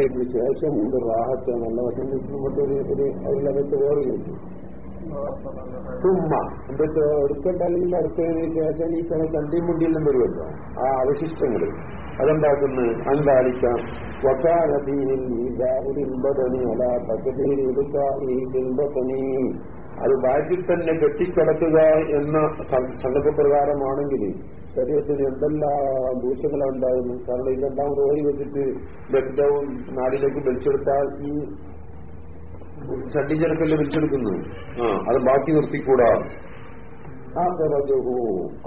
ഇതിന് ശേഷം ഉണ്ട് റാഹത്ത് നല്ല വശം നിൽക്കുമ്പോൾ ഒരു ഒരു അതിലകത്ത് വേറെ കിട്ടും തുമ്മ എന്നിട്ട് എടുക്കണ്ടല്ലെങ്കിൽ അടുത്തതിന് ശേഷം ഈ കണ ചണ്ടിയും മുണ്ടിയെല്ലാം വരുമല്ലോ. ആ അവശിഷ്ടങ്ങൾ. അതെന്താക്കുന്നു? അന്താലിക്കാം വക്കാനീനിൽ അല പദ്ധതിയിലെടുക്കാനി അത് ബാക്കിൽ തന്നെ കെട്ടിക്കിടക്കുക എന്ന സങ്കല്പപ്രകാരമാണെങ്കിൽ ശരീരത്തിന് എന്തെല്ലാം ദൂഷ്യങ്ങളാണ് ഉണ്ടാകുന്നു കാരണം ഇതെല്ലാം ഓരി വെച്ചിട്ട് ലോക്ക്ഡൌൺ നാടിലേക്ക് വലിച്ചെടുത്താൽ ഈ ചട്ടിച്ചെടുക്കല്ലേ വലിച്ചെടുക്കുന്നു അത് ബാക്കി നിർത്തിക്കൂടാ. ആ പറഞ്ഞു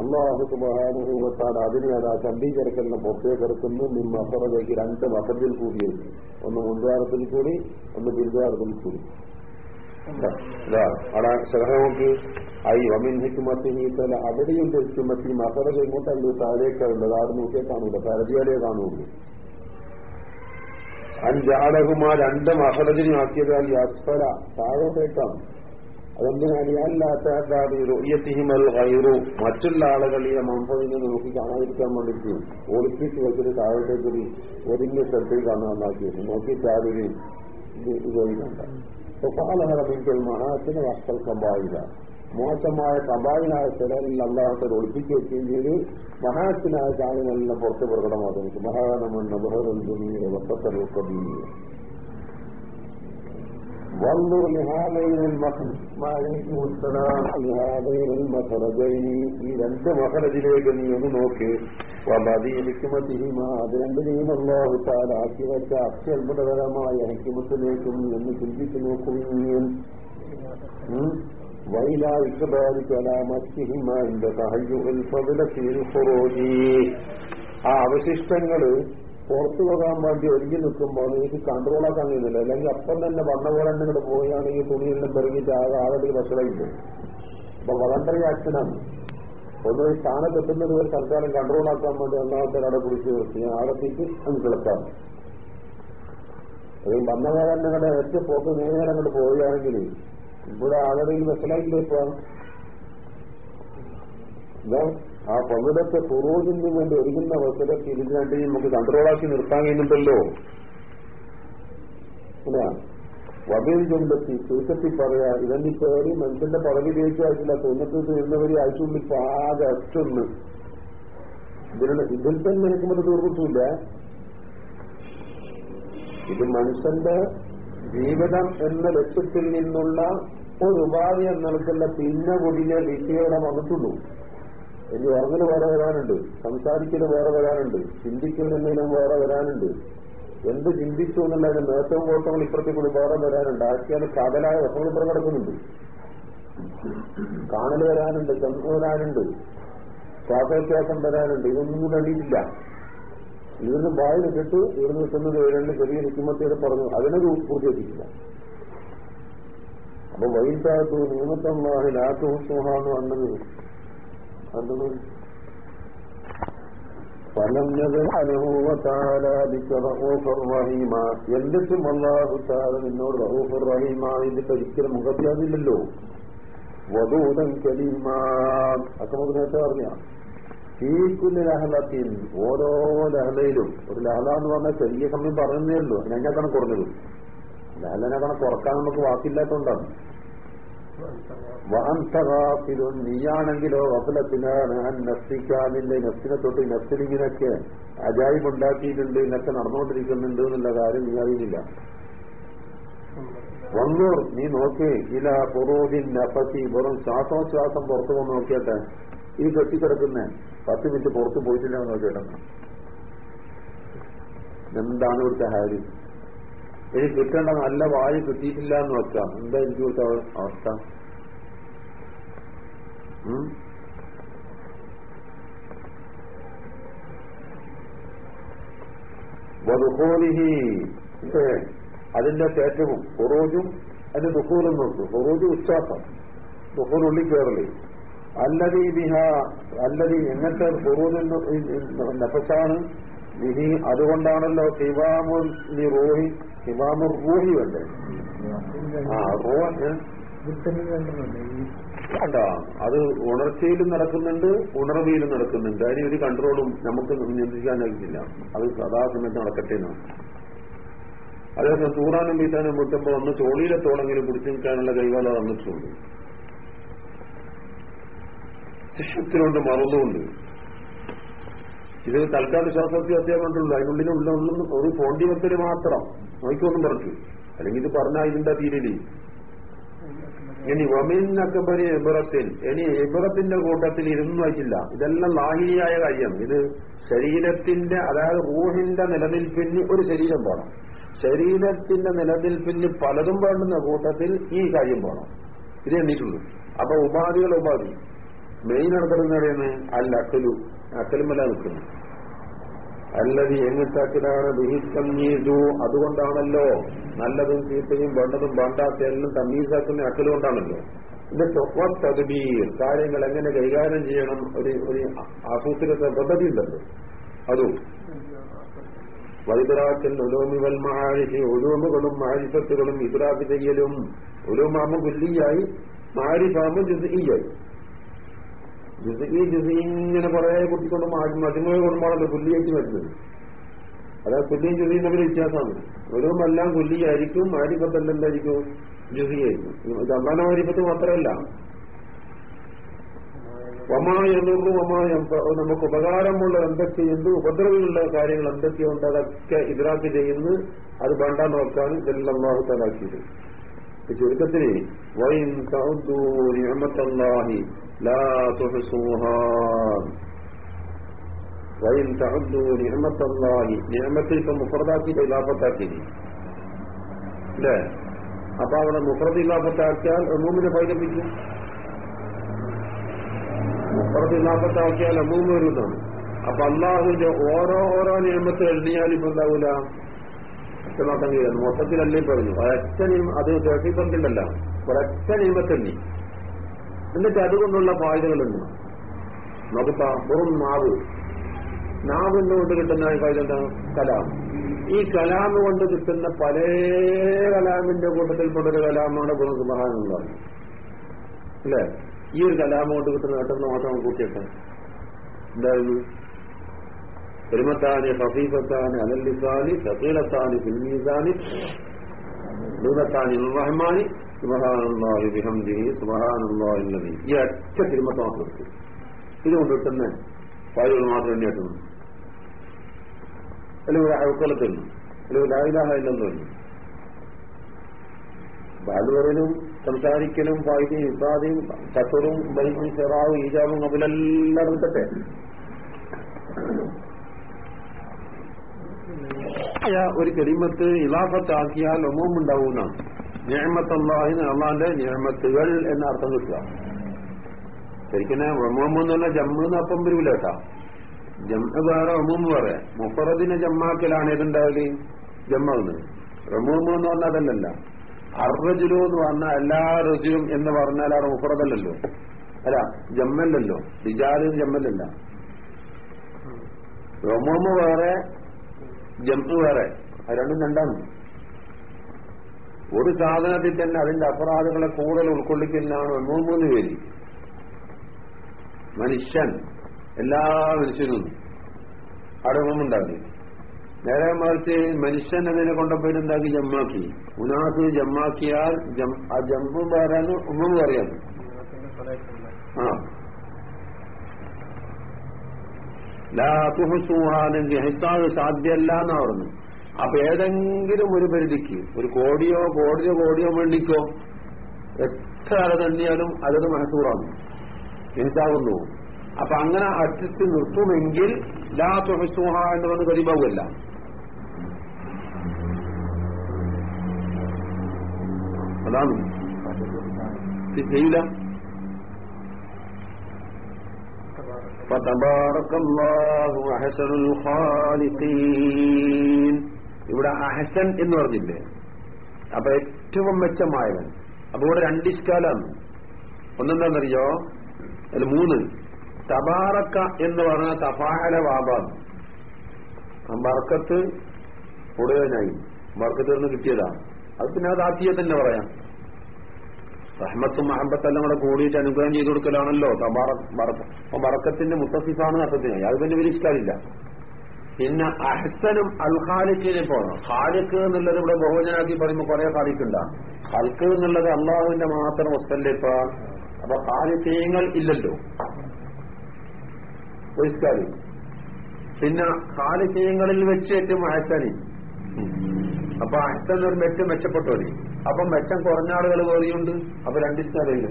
അള്ളാഹു സുബാനുഭവത്താൽ അതിനെ അത് ആ ചണ്ഡീചരക്കലിനെ പുറത്തേക്ക് ഇറക്കുന്നു നിമ്മ അപ്പുറത്തേക്ക് രണ്ട് മസത്തിൽ കൂടിയത് ഒന്ന് മുൻദ്വാരത്തിൽ കൂടി ഒന്ന് പിൻദ്വാരത്തിൽ കൂടി. അവിടെ ശരഹോക്ക് ഐ വമിൻ ഹിക്കുമത്തി തല. അവിടെയുണ്ട് ഹിക്കുമത്തി മസറ ഇങ്ങോട്ടല്ല താഴേക്കുള്ളത് ആട് നോക്കിയേ കാണൂല. പരതിയാലേ കാണുള്ളൂ. അഞ്ചാടകുമാ രണ്ട് മഹലജിനാക്കിയതാൽ യസ്ഫല താഴോട്ടേക്കാം. അതെന്തിനാണ്? അല്ലാത്തഹിമൽ ഹൈറു മറ്റുള്ള ആളുകൾ ഈ മംഫതിനെ നോക്കി കാണാതിരിക്കാൻ വേണ്ടിയിട്ട് ഒളിപ്പിച്ച് വെച്ചിട്ട് താഴോട്ടേക്കൊരു ഒരുങ്ങിയ സ്ഥലത്തേക്ക് കാണാനാക്കിയത് നോക്കിയിട്ട് ആരും ഉപയോഗിക്കണ്ട സ്വപാലഹരമെങ്കിൽ മഹാത്തിന് വസ്തൽ കമ്പായില്ല മോശമായ കമ്പായിനായ ചിലരിൽ അള്ളാഹത്തെ ഒളിപ്പിച്ച് വെക്കുകയും ചെയ്ത്. മഹാത്തിനായ ചായനെല്ലാം പുറത്ത് പ്രകടമാക്കുന്നു. മഹാനമെന്ന ബഹുദീയ വസ്തത്തലൊക്കെ وانظر لهذين وعليكم السلام لهذين المخرجين ഈ രണ്ട് മഹരജിലേക്ക് നീ ഒന്ന് നോക്ക് വലതി ഹിക്കുമത്തിഹിമ അത് രണ്ടിനെയും അള്ളാഹു താലാക്കി വെച്ച അത്യത്ഭുതകരമായ ഹിക്കുമത്തിലേക്കും എന്ന് ചിന്തിച്ചു നോക്കുകയും വൈല ഇക്കബാലിക്കലാമത്തിഹിമ എന്റെ സഹയുൽ ഫതിലത്തിൽ ഫുറോജി ആ അവശിഷ്ടങ്ങള് പുറത്തു പോകാൻ വേണ്ടി ഒരുങ്ങി നിൽക്കുമ്പോൾ എനിക്ക് കൺട്രോളാക്കാൻ കഴിയുന്നില്ല. അല്ലെങ്കിൽ അപ്പം തന്നെ വന്ന പോലെ തന്നെ ഇവിടെ പോവുകയാണെങ്കിൽ തുണിയെല്ലാം പെറുകിയിട്ട് ആകെ ആകെ ഭക്ഷണമായി പോകും അപ്പൊ വളണ്ടറി ആക്ഷനാണ് ഒന്ന് സ്ഥാനത്ത് എത്തുന്നത് ഒരു സർക്കാരും കൺട്രോളാക്കാൻ വേണ്ടി ഒന്നാമത്തെ അവിടെ കുറിച്ച് നിർത്തി. ആകത്തേക്ക് അങ്ങ് കിളക്കാം അത് വന്ന പോലെ പോക്ക് ഇങ്ങോട്ട് ഏറ്റവും പോക്ക് നേരെ അങ്ങോട്ട് പോവുകയാണെങ്കിൽ ഇവിടെ ആകെ മനസ്സിലായില്ലേ ഇപ്പൊ ആ പവിടത്തെ ഫുറൂജിന് വേണ്ടി ഒരുങ്ങുന്ന അവസരത്തിൽ ഇതിനാണ്ട് നമുക്ക് കൺട്രോളാക്കി നിർത്താൻ കഴിയുന്നുണ്ടല്ലോ. വകയിൽ ചുണ്ടത്തി പറയാ ഇതെന്റെ പേര് മനുഷ്യന്റെ പദവി ജയിച്ചായിട്ടില്ല തൊണ്ണൂറ്റി നിന്നവരെ ഇപ്പൊ ആകെ അറ്റൊന്ന്. ഇതിനുള്ള ഇതിൽ തന്നെ നിൽക്കുമ്പോൾ തീർന്നിട്ടില്ല ഇത് മനുഷ്യന്റെ ജീവിതം എന്ന ലക്ഷ്യത്തിൽ നിന്നുള്ള ഒരു ഉപാധി എന്നുള്ളതുള്ള പിന്നെ കൊടിയ വിഷയോടെ വന്നിട്ടുള്ളൂ. ഇനി ഉറങ്ങൽ വേറെ വരാനുണ്ട് സംസാരിക്കൽ വേറെ വരാനുണ്ട് ചിന്തിക്കുന്നതിനും വേറെ വരാനുണ്ട്. എന്ത് ചിന്തിച്ചു എന്നുള്ളതിന് നേട്ടവും കോട്ടവും ഇപ്പുറത്തെ കൂടി വേറെ വരാനുണ്ട്. ആക്കിയാൽ കാതലായ വശങ്ങൾ ഇപ്പുറം കിടക്കുന്നുണ്ട്. കാണൽ വരാനുണ്ട് ചന്ദ്ര വരാനുണ്ട് ശ്വാസോച്ഛ്വാസം വരാനുണ്ട്. ഇതൊന്നും കൂടെ അണിയിട്ടില്ല ഇവിടുന്ന് വായിൽ കിട്ടു ഇവിടുന്ന് ചെന്നത് രണ്ട് ചെറിയ നിൽക്കുമ്പോഴത്തേക്ക് പറഞ്ഞു അതിനൊരു പൂർത്തീകരിച്ചില്ല അപ്പൊ വൈകിട്ടാകത്തു നിയമത്തമ്മാഹിൽ ആത്തുഹുസ്വഹാന്ന് എന്നിട്ടും അള്ളാഹു താല നിന്നോട് റഹൂഫുർ റഹീമ ഇതിന്റെ ഒരിക്കലും മുഖത്യാതില്ലല്ലോ വധൂതൻ നമുക്ക് നേരത്തെ പറഞ്ഞ തീക്കുല്ല ലഹലത്തിൽ ഓരോ ലഹലയിലും ഒരു ലഹല എന്ന് പറഞ്ഞാൽ ചെറിയ സമയം പറയുന്നേ ഉള്ളൂ. അതിനേക്കാണ് കുറഞ്ഞത്? ലഹലനെക്കാണ് കുറയ്ക്കാൻ നമുക്ക് വാക്കില്ലാത്തതുകൊണ്ടാണ് വാന്തകാഫിലും നീയാണെങ്കിലോ വഫലത്തിനാണ് നസ്തിക്കാനില്ല നസ്തിനെ തൊട്ട് നസ്തിലിങ്ങിനൊക്കെ അജായ്മുണ്ടാക്കിയിട്ടുണ്ട് എന്നൊക്കെ നടന്നുകൊണ്ടിരിക്കുന്നുണ്ട് എന്നുള്ള കാര്യം നീ അറിയുന്നില്ല. വന്നൂർ നീ നോക്കി. ഇല പൊറോദിൻ നഫസി. വെറും ശ്വാസോച്ഛ്വാസം പുറത്തു പോകാൻ നോക്കിയട്ടെ. ഈ കെട്ടിക്കിടക്കുന്ന പത്ത് മിനിറ്റ് പുറത്ത് പോയിട്ടില്ല നോക്കിയിട്ടെന്ന് എന്താണ് ഇവിടുത്തെ ഹാരി? ഇനി കിട്ടേണ്ട നല്ല വായു കിട്ടിയിട്ടില്ല എന്ന് വെക്കാം എന്താ എനിക്ക് ഇവിടുത്തെ അവസ്ഥ? വധുഹോലിഹി അതിന്റെ കയറ്റവും. ഹൊറോജും അതിന്റെ ദുഃഖൂലും നോക്കും. ഹൊറോജ് ഉച്ചാസം. ദുഃഖൂർ ഉള്ളിൽ കയറൽ അല്ലതി ബിഹ. അല്ലതി എങ്ങനത്തെ ഹുറൂജിൽ നഫസാണ്? വിധി അതുകൊണ്ടാണല്ലോ ശിവാമുൽ റോഹി ശിവാമുർ റൂഹി വേണ്ടേ ആ റോഹ് അത് ഉണർച്ചയിലും നടക്കുന്നുണ്ട് ഉണർവിയിലും നടക്കുന്നുണ്ട്. അതിന് ഒരു കൺട്രോളും നമുക്ക് നിയന്ത്രിക്കാൻ കഴിയില്ല അത് സദാസമയത്ത് നടക്കട്ടെ എന്നാണ്. അതേസമയം തൂറാനും വീട്ടാനും മുട്ടുമ്പോ ഒന്ന് ചോളിയിലെത്തോളെങ്കിലും പിടിച്ചു നിൽക്കാനുള്ള കൈകാല തന്നിട്ടുണ്ട്. ശിഷ്യത്തിനുണ്ട് മറന്നുകൊണ്ട് ഇത് തൽക്കാല ശ്വാസത്തിൽ അത്യാവശ്യം കണ്ടുള്ളൂ അതിനുള്ളിലുള്ള ഉള്ളും ഒരു പോണ്ടി വെക്കൽ മാത്രം നോക്കിക്കൊന്നും പറഞ്ഞു അല്ലെങ്കിൽ ഇത് പറഞ്ഞാൽ ഇതിന്റെ തീരിൽ. ഇനി വമിന്നക്കബരി ഇബറത്തിൽ ഇനി ഇബറത്തിന്റെ കൂട്ടത്തിൽ ഇരുന്നു വച്ചില്ല. ഇതെല്ലാം ലാഹിയായ കാര്യം. ഇത് ശരീരത്തിന്റെ അതായത് റൂഹിന്റെ നിലനിൽപ്പിന് ഒരു ശരീരം പോണം. ശരീരത്തിന്റെ നിലനിൽപ്പിന് പലതും വേണ്ടുന്ന കൂട്ടത്തിൽ ഈ കാര്യം പോണം. ഇത് എണ്ണിയിട്ടുള്ളൂ. അപ്പൊ ഉപാധികൾ ഉപാധി. മെയിൻ നടക്കുന്നത് അല്ല അക്കലു അക്കലുമല്ല നിൽക്കുന്നു അല്ലത് എങ്ങിട്ടാക്കിലാണ് ബിഹിത്തമ്മീസു അതുകൊണ്ടാണല്ലോ നല്ലതും ചീത്തയും വേണ്ടതും വേണ്ടാത്ത എല്ലാം തമ്മീസാക്കുന്ന അക്കലുകൊണ്ടാണല്ലോ കൊണ്ടാണല്ലോ. സ്വപ്ന തദ്ബീർ. കാര്യങ്ങൾ എങ്ങനെ കൈകാര്യം ചെയ്യണം? ഒരു ഒരു ആസൂത്രിത പദ്ധതി ഉണ്ടല്ലോ. അതും. വൈദ്രാക്കൽ ഒലോമിവൽ മഹാരിഷി ഒലോമുകളും മഹാരിഷത്തുകളും ഇദ്രാക്ക് ചെയ്യലും ഒലോമാമ കുല്ലിയായി മാരിഫാമ ജുസിയായി ജുസി ജുസി ഇങ്ങനെ കുറെ കുട്ടിക്കൊണ്ട് മതിമുക കൊണ്ടുപോകണല്ലോ കുല്ലിയായിട്ട് വരുന്നത്? അതായത് കുല്ലിയും ജുസിയും തമ്മിൽ വ്യത്യാസമാണ്. ഓരോമെല്ലാം പുല്ലിയായിരിക്കും ആരിപ്പത്തല്ല എന്തായിരിക്കും? ജുസിയായിരിക്കും ഇത് അള്ളാന ആരിപ്പത്ത് മാത്രമല്ല. വമായെന്നുള്ളൂ വമായം നമുക്ക് ഉപകാരമുള്ള എന്തൊക്കെ എന്ത് ഉപദ്രവമുള്ള കാര്യങ്ങൾ എന്തൊക്കെയുണ്ട് അതൊക്കെ ഇതിലാക്കി ചെയ്യുന്നു. അത് വേണ്ട നോക്കാൻ ഇതെല്ലാം തലാക്കിയത് ചുരുക്കത്തിന് വൈൻ സൗദൂ നിയമത്തല്ലാഹി ലാ തുഹസൂഹാ വൈൻ തഹദ്ദു നിയമത്തല്ലാഹി നിയമത്തിൽ ഇപ്പൊ മുഫറദാക്കി ഇലാഫത്താക്കി അല്ലേ അപ്പൊ അവിടെ മുഫറദ് ഇലാഫത്താക്കിയാൽ ഒന്നൂമിനെ പൈതപ്പിക്കും മുഫറദ് ഇലാഫത്താക്കിയാൽ അമ്മൂന്ന് വരുന്നതാണ് അപ്പൊ അള്ളാഹുവിന്റെ ഓരോ ഓരോ നിയമത്തെ എഴുതിയാൽ ഇപ്പൊ എന്താവൂല വ്യക്തമാക്കാൻ കഴിയുന്നു മൊത്തത്തിലല്ലേ പറഞ്ഞു ഒരൊറ്റ നിയമം അത് തേക്കിപ്പന്തിണ്ടല്ല ഒരൊറ്റ നിയമത്തെണ്ണി എന്നിട്ട് അതുകൊണ്ടുള്ള ഫായതകളുണ്ട് നോക്കത്താ വെറും നാവ്. നാവിന്റെ കൊണ്ട് കിട്ടുന്ന ഫായത കലാം. ഈ കലാമ് കൊണ്ട് കിട്ടുന്ന പല കലാമിന്റെ കൂട്ടത്തിൽപ്പെട്ടൊരു കലാമാണ് വെറും സുബഹാനുള്ളത് അല്ലേ? ഈ ഒരു കലാമ കൊണ്ട് കിട്ടുന്ന നേട്ടം മാത്രം കൂട്ടിയിട്ട് എന്തായിരുന്നു? പെരുമത്താന് ഫീഫത്താന് അനല്ലിസാനി സഫീലത്താന് ഫിൽമീസാനി ദൂരത്താനി റഹ്മാനി സുബഹാനുള്ളാഹി ബിഹംദിഹി സുബഹാനുള്ളാഹി നബി ഈ ഒറ്റ തിരുമത്ത മാത്രം എടുത്തു ഇതുകൊണ്ട് കിട്ടുന്ന ഫയലുകൾ മാത്രം എണ്ണി വന്നു. അല്ലെങ്കിൽ അഴുക്കലത്തിൽ അല്ലെങ്കിൽ ലായിലാഹ പറഞ്ഞു ബാലുവരനും സംസാരിക്കലും ഫായിദയും ഇസാദയും സത്തറും ബൈക്കും ചെറാവും ഈജാവും കബിലെല്ലാം എടുക്കട്ടെ ഒരു കരിമത്ത് ഇലാഫത്താക്കിയാൽ ഒമുണ്ടാവുന്ന അള്ളാന്റെ നിയമത്തുകൾ എന്ന അർത്ഥം കിട്ടുക. ശരിക്കും ഒമോമ് എന്ന് പറഞ്ഞാൽ ജമ്മ് എന്ന് അപ്പം വരൂല കേട്ടാ. ജമ്മ വേറെ ഒമൂമ് വേറെ മുഫറദിനെ ജമ്മാക്കലാണ് ഏതുണ്ടാവൽ? ജമ്മെന്ന്. റമൂമ് എന്ന് പറഞ്ഞാൽ അതല്ലല്ല. അർറജുലു എന്ന് പറഞ്ഞാൽ എല്ലാ റജുലും എന്ന് പറഞ്ഞാൽ ആ മുഫറദല്ലല്ലോ. അല്ല ജമ്മല്ലല്ലോ. റിജാൽ ജമ്മല്ലല്ല. റമൂമ് വേറെ ജമ്മു വേറെ. അത് രണ്ടും രണ്ടാണ്. ഒരു സാധനത്തിൽ തന്നെ അതിന്റെ അപരാധങ്ങളെ കൂടുതൽ ഉൾക്കൊള്ളിക്കുന്നതാണ് മൂന്ന് മൂന്ന് പേര്. മനുഷ്യൻ എല്ലാ മനുഷ്യനും അടങ്ങുമുണ്ടാകും നേരെ മറിച്ച് മനുഷ്യൻ അതിനെ കൊണ്ടപ്പോയി എന്താക്കി? ജമ്മാക്കി. മുനാസ് ജമ്മാക്കിയാൽ ആ ജമ്പ് പറയാനും ഒന്നും പറയാം ആ. ലാഹുസുഹാനെങ്കിൽ ഹിസാബ് സാധ്യല്ല എന്നാ പറഞ്ഞു അപ്പൊ ഏതെങ്കിലും ഒരു പരിധിക്ക് ഒരു കോടിയോ കോടിയോ കോടിയോ വേണ്ടിക്കോ എത്ര അല തന്നെയാലും അതത് മനസ്സൂറാണ് മനസ്സാകുന്നു അപ്പൊ അങ്ങനെ അറ്റത്തിൽ നിർത്തുമെങ്കിൽ ലാ തുഹസൂഹ എന്ന് പറഞ്ഞ് കരിമാവുമല്ല അതാണ്. ചെയ്യില്ല ഇവിടെ അഹസൻ എന്ന് പറഞ്ഞില്ലേ? അപ്പൊ ഏറ്റവും മെച്ചമായവൻ. അപ്പൊ ഇവിടെ രണ്ട് ഒന്നെന്താണെന്നറിയോ? അതിൽ മൂന്ന്. തബാറക്ക എന്ന് പറഞ്ഞ തഫാഹല വാബാണ്. ബർക്കത്ത് ഉടയവനായി ബർക്കത്ത് നിന്ന് കിട്ടിയതാണ് അത് പിന്നെ അത് ആത്തിയെ തന്നെ പറയാം. റഹ്മത്തും മഹബത്തെല്ലാം കൂടെ കൂടിയിട്ട് അനുഗ്രഹം ചെയ്തു കൊടുക്കലാണല്ലോ ബറക്കത്തിന്റെ മുത്തസിഫാണ് അർത്ഥത്തിനായി അത് പിന്നെ വിരിഷ്കാരില്ല പിന്നെ അഹ്സനും അൽ ഖാലിക്കിനെ പോകണം ഖാലിക്ക് എന്നുള്ളത് ഇവിടെ ബഹുജനാക്കി പറയുമ്പോൾ കുറെ ഖാലിക്കുണ്ടാകും ഖൽക്ക് എന്നുള്ളത് അള്ളാഹുവിന്റെ മാത്രം ഒത്തല്ലിപ്പ അപ്പൊ ഖാലിക്കീങ്ങൾ ഇല്ലല്ലോ. ഒരിക്കാലും പിന്നെ ഖാലിക്കീങ്ങളിൽ വെച്ച് ഏറ്റവും അഹ്സനി. അപ്പൊ അഹ്സൻ ഒരു മെച്ചം മെച്ചപ്പെട്ടോരി അപ്പൊ മെച്ചം കുറഞ്ഞ ആളുകൾ വേറിയുണ്ട്. അപ്പൊ രണ്ടിസ്ഥാനം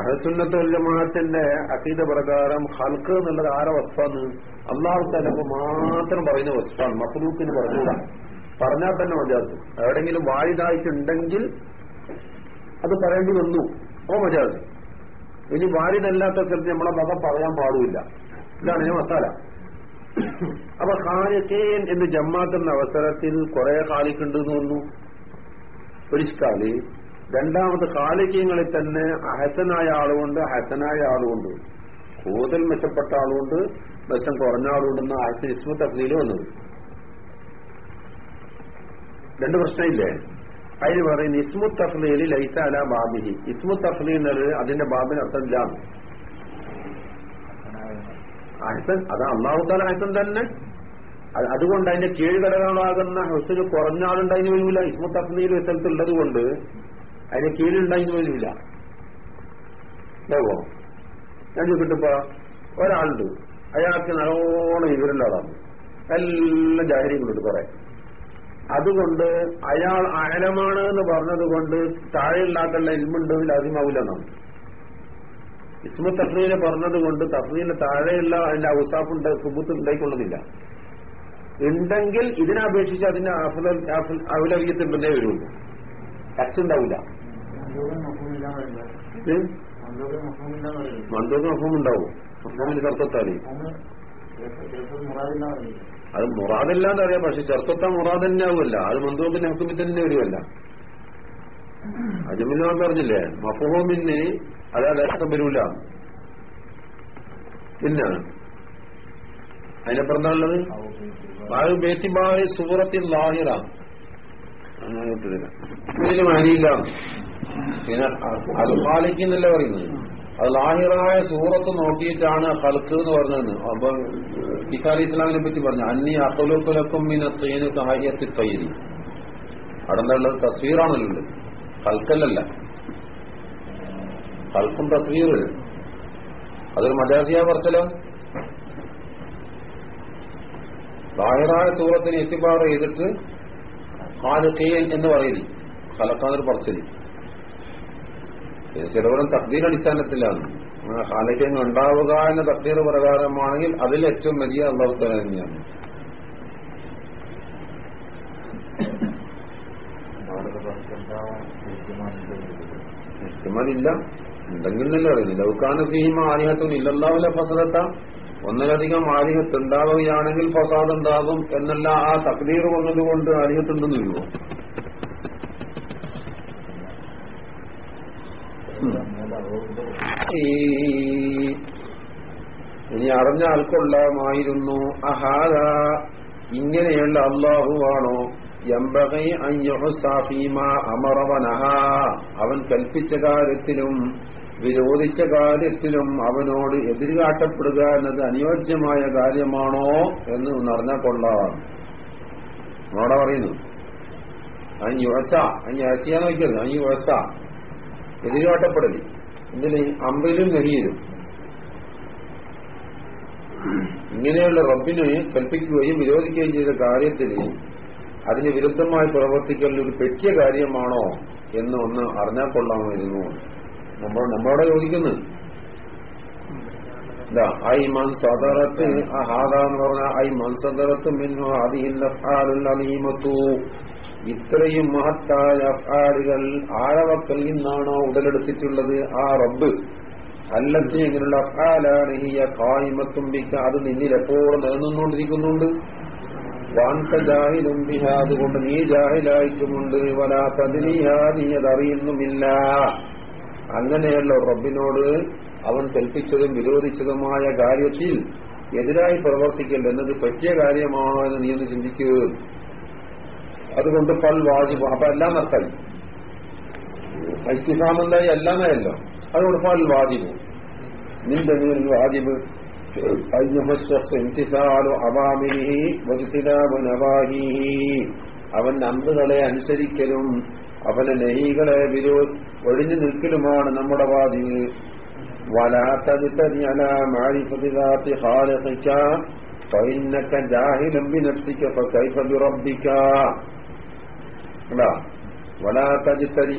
അഹസുന്നത്ത് ജമാഅത്തിന്റെ അക്കീത പ്രകാരം ഹൽക്ക് എന്നുള്ളത് ആരെ വസ്ഫാന്ന്? അള്ളാഹു തലപ്പ് മാത്രം പറയുന്ന വസ്ഫാണ്. മഫ്ലൂക്കിന് പറഞ്ഞൂടാ പറഞ്ഞാൽ തന്നെ മജാസ് എവിടെങ്കിലും വാരിതായിട്ടുണ്ടെങ്കിൽ അത് പറയേണ്ടി വന്നു. ഓ മജാസ് ഇനി വാരിതല്ലാത്ത സ്ഥലത്ത് നമ്മളെ മതം പറയാൻ പാടില്ല ഇതാണ് ഈ മസാല. അപ്പൊ ഖാലിക്കേൻ എന്ന് ജമ്മാക്കുന്ന അവസരത്തിൽ കുറെ ഖാലിക്കുണ്ട് എന്ന് ഒരിഷ്കാലി രണ്ടാമത് കാലികീയങ്ങളിൽ തന്നെ അഹസനായ ആളുകൊണ്ട് ഹസനായ ആളുകൊണ്ട് കൂടുതൽ മെച്ചപ്പെട്ട ആളുകൊണ്ട് മെച്ചം കുറഞ്ഞ ആളുകൊണ്ടെന്ന് അഹസൻ ഇസ്മു തഫ്ലീൽ വന്നത്. രണ്ട് പ്രശ്നമില്ലേ? അതിന് പറയുന്ന ഇസ്മു തഫ്ലീൽ ലൈസ അല ബാബിഹി. ഇസ്മു തഫ്ലീൽ അതിന്റെ ബാബിന് അർത്ഥമില്ല അഹസൻ അത് അള്ളാഹുത്താല അഹസൻ തന്നെ. അതുകൊണ്ട് അതിന്റെ കീഴ്ഘടകങ്ങളാകുന്ന ഹസന് കുറഞ്ഞ വരില്ല. ഇസ്മു തഫ്ലീൽ സ്ഥലത്തുള്ളത് കൊണ്ട് അതിന്റെ കീഴിലുണ്ടായിന്ന് വരില്ല ഓ ഞാൻ ചോദിക്കട്ടിപ്പോ? ഒരാളുണ്ട്. അയാൾക്ക് നല്ലോണം ഇവരുള്ളതാണ് എല്ലാം ജാഹരികളുണ്ട് കുറെ അതുകൊണ്ട് അയാൾ അയലമാണ് എന്ന് പറഞ്ഞത് കൊണ്ട് താഴെയുള്ളാക്കുള്ള ഇൽമുണ്ടെങ്കിൽ ആദ്യമാവില്ലെന്നാണ് ഇസ്മു തഫ്രീനെ പറഞ്ഞത് കൊണ്ട് തഫ്രീന് താഴെയുള്ള അതിന്റെ ഔസാഫുണ്ട് സുബുത്ത് ഉണ്ടായിക്കൊള്ളുന്നില്ല. ഉണ്ടെങ്കിൽ ഇതിനപേക്ഷിച്ച് അതിന്റെ ഔലവ്യത്തുണ്ടെന്നേ വരുള്ളൂ. ടച്ച് മന്ദൂക്ക് മഫൂം ഉണ്ടാവും. മഫൂമിന് ചെറുത്തത്താൽ അത് മുറാദല്ല അറിയാം. പക്ഷെ ചെറുത്തത്ത മുറാദ് തന്നെ ആവുമല്ല അത് മന്ദൂക്കിന്റെ ഹക്കുമിൽ തന്നെ വരുമല്ല. അജമില്ല പറഞ്ഞില്ലേ മഫുഹോമിന് അതാ ലക്ഷം വരൂല പിന്നെ അതിനപ്പുറം എന്താ ഉള്ളത് ബാഹു ബേത്തിബാഹി സൂറത്തിൽ ലാഹിറ ഇതിന് മാനിയില്ല. പിന്നെ അത് പാലിക്കുന്നല്ല പറയുന്നത്? അത് ലാഹിറായ സൂറത്ത് നോക്കിയിട്ടാണ് ഹൽക്ക് എന്ന് പറഞ്ഞത്. അപ്പൊ ഇസാലി ഇസ്ലാമിനെ പറ്റി പറഞ്ഞു അന്നി അഹലുക്കുലക്കും മീന തേന് സഹായത്തി തൈരി അവിടെ ഉള്ളത് തസ്വീറാണല്ലോ ഹൽക്കല്ലല്ല ഹൽക്കും തസ്വീർ അതൊരു മജാസിയ പറച്ചലോ? ലാഹിറായ സൂറത്തിന് എത്തിപ്പാറ് ചെയ്തിട്ട് ഖാലിഖീൻ എന്ന് പറയലി ഖലക്കാന്നൊരു പറച്ചലി. ചിലവരും തക്തീർ അടിസ്ഥാനത്തിലാണ്. ഹാലക്യങ്ങൾ ഉണ്ടാവുക എന്ന തക്തീർ പ്രകാരമാണെങ്കിൽ അതിൽ ഏറ്റവും വലിയ അള്ളാഹുത്തല തന്നെയാണ്. ഇല്ല ഉണ്ടെങ്കിൽ നല്ല അറിയുന്നു ലൗക്കാന ഫീഹിമ ആലിഹത്തും ഇല്ലല്ലാവില്ല ഫസദത്ത. ഒന്നിലധികം ആലിഹത്ത് ഉണ്ടാവുകയാണെങ്കിൽ ഫസാദ് ഉണ്ടാകും എന്നല്ല ആ തക്തീർ വന്നതുകൊണ്ട് ആലിഹത്തുണ്ടെന്ന് ഇനി അറിഞ്ഞ ആൾക്കൊള്ളാമായിരുന്നു. അഹാദ ഇങ്ങനെയുള്ള അള്ളാഹുവാണോ എമ്പകൈ അയ്യുഹസാഫീമ അമറവനഹ. അവൻ കൽപ്പിച്ച കാര്യത്തിലും വിരോധിച്ച കാര്യത്തിലും അവനോട് എതിരുകാട്ടപ്പെടുക എന്നത് അനുയോജ്യമായ കാര്യമാണോ എന്ന് ഒന്നറിഞ്ഞാൽ കൊള്ളാം. നോടെ പറയുന്നു. അഞ്ഞുവസ അഞ്ഞസിയാന്ന് വയ്ക്കരുത് അഞ്ഞുവസ എതിരുകാട്ടപ്പെടൽ ഇതിന് അമ്പിലും നെഹിയിലും. ഇങ്ങനെയുള്ള റബ്ബിനെ കൽപ്പിക്കുകയും വിരോധിക്കുകയും ചെയ്ത കാര്യത്തിന് അതിന് വിരുദ്ധമായി പ്രവർത്തിക്കൽ ഒരു പെറ്റിയ കാര്യമാണോ എന്ന് ഒന്ന് അറിഞ്ഞാൽ കൊള്ളാമായിരുന്നു. നമ്മൾ നമ്മളോട് ചോദിക്കുന്നു ഇതാ ഐ മൻ സദറത്ത് ഹാദ എന്ന് പറഞ്ഞ ഐ സദറത്ത് മിന്നു അലീമത്തു. ഇത്രയും മഹത്തായ അഫാലുകൾ ആഴവക്കൽ നിന്നാണോ ഉടലെടുത്തിട്ടുള്ളത്? ആ റബ്ബ് അല്ലത്തി ഇങ്ങനെയുള്ള അഫാലാണ് ഈ കായ്മത്തുമ്പിക്ക അത് നിന്നിൽ എപ്പോഴും നിലനിന്നുകൊണ്ടിരിക്കുന്നുണ്ട്. വാൻത ജാഹിലും ബിഹ അതുകൊണ്ട് നീ ജാഹിലായിട്ടുമുണ്ട്. വലാ നീ അതറിയുന്നുമില്ല. അങ്ങനെയുള്ള റബ്ബിനോട് അവൻ കൽപ്പിച്ചതും വിരോധിച്ചതുമായ കാര്യത്തിൽ എതിരായി പ്രവർത്തിക്കൽ എന്നത് പറ്റിയ കാര്യമാണോ എന്ന് നീ ഒന്ന് ചിന്തിക്കുക അതുകൊണ്ട് പൽ വാജിബ് അപ്പൊ എല്ലാം നർത്തായി ഐക്യസാമെന്തായി എല്ലാമല്ലോ അതുകൊണ്ട് പൽ വാജിബ് നിന്റെ വാജിബ് أن يمسس امتثال أوامره واجتناب نواهيه അവന്റെ അമ്പുകളെ അനുസരിക്കലും അവന്റെ നെഹികളെ വിരോ ഒഴിഞ്ഞു നിൽക്കലുമാണ് നമ്മുടെ വാദിവ് വലാത്തതിത്തറിയല മാരിഫതികാത്തി ഖാലിഖിക فإنك جاهل بنفسك فكيف بربك അല്ല വലാത്തജിത്തരി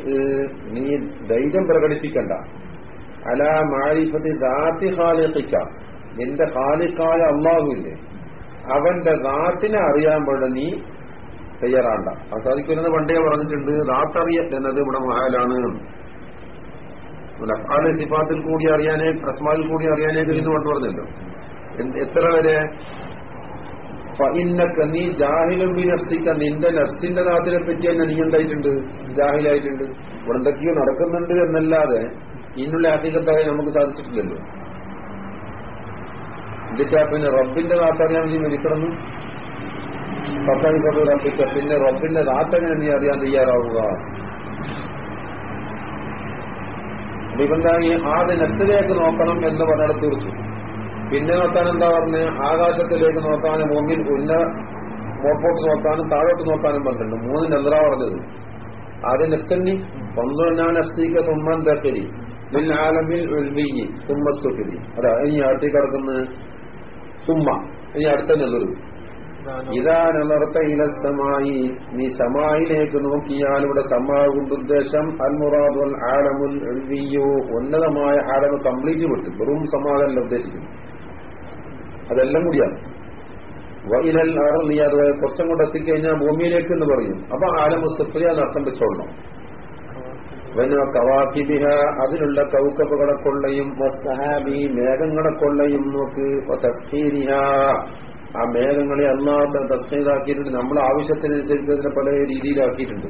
നീ ധൈര്യം പ്രകടിപ്പിക്കണ്ട. അല മാരിഫത്തി ദാത്തി ഹാലിക്ക നിന്റെ ഹാലിക്കായ അള്ളാഹുവില്ലേ അവന്റെ ദാത്തിനെ അറിയാൻ പോലെ നീ തയ്യാറാണ്ട. അത് പണ്ടേ പറഞ്ഞിട്ടുണ്ട് ദാത്തറിയ എന്നത് ഇവിടെ മഹാലാണ്. അഫാലെ സിഫാത്തിൽ കൂടി അറിയാനേ അസ്മാലിൽ കൂടി അറിയാനേ കഴിയുന്നു കൊണ്ട് പറഞ്ഞല്ലോ. എത്ര വരെ? ഇന്നക്ക നീ ജാഹിലും ബി നഫ്സിക്ക നിന്റെ നഫ്സിന്റെ നാത്തിനെ പറ്റി തന്നെ നീ എന്തായിട്ടുണ്ട് ജാഹിലായിട്ടുണ്ട്. ഇവിടെ എന്തൊക്കെയോ നടക്കുന്നുണ്ട് എന്നല്ലാതെ ഇന്നുള്ള അധികത്തായി നമുക്ക് സാധിച്ചിട്ടില്ലല്ലോ. എന്നിട്ടാ പിന്നെ റബ്ബിന്റെ നാത്തറിയാൻ നീ മരിക്കണം പത്തായിക്കോട്ട് റബ്ബിക്ക പിന്നെ റബ്ബിന്റെ നാത്തങ്ങനെ നീ അറിയാൻ തയ്യാറാവുക. ഇവന്താ ഈ ആദ്യ നഫ്സിലേക്ക് നോക്കണം എന്ന് പറഞ്ഞാൽ തീർത്തു പിന്നെ നോക്കാൻ എന്താ പറഞ്ഞ്? ആകാശത്തിലേക്ക് നോക്കാനും മുമ്പിൽ ഉന്ന മുമ്പോട്ട് നോക്കാനും താഴോട്ട് നോക്കാനും പറഞ്ഞിട്ടുണ്ട്. മൂന്ന് നെന്ത്ര പറഞ്ഞത്? ആദ്യം നഫ്സന്നി പന്ത്രണ്ടാം നഫ്സീക തുമ്മൻ തെക്കരി മിൽ ആലമിൽ ഉൽവിയി തുമ്മ സുഖരി അതാ ഇനി അടുത്തി കിടക്കുന്ന തുമ്മ. ഇനി അടുത്ത നെല്ലു ഇതാ നിലർത്ത ഇലസമായി നീ സമായിലേക്ക് നോക്കിയാൽ ഇവിടെ സമാ കൊണ്ട് ഉദ്ദേശം അൽ മുറാദുൽ ആലമുൽ എഴുതിയോ ഉന്നതമായ ആലമ് കംപ്ലീറ്റ് വിട്ടു. വെറും സമാധാനല്ല ഉദ്ദേശിക്കുന്നു അതെല്ലാം കൂടിയാണ്. വൈലൽ നീ അത് കുറച്ചും കൂടെ എത്തിക്കഴിഞ്ഞാൽ ഭൂമിയിലേക്ക് എന്ന് പറയും. അപ്പൊ ആലമു സുപ്രിയ അർത്ഥം വെച്ചോളണം. വനോ കവാക്കിബിഹ അതിനുള്ള കൗക്കപ്പുകളെ കൊള്ളയും വസ്സഹാബി മേഘങ്ങളെ കൊള്ളയും നോക്ക് തസ്ഹീരിഹ ആ മേഘങ്ങളെ അന്നാത്ത തസ്മീതാക്കിയിട്ടുണ്ട് നമ്മളെ ആവശ്യത്തിനനുസരിച്ച് അതിനെ പല രീതിയിലാക്കിയിട്ടുണ്ട്.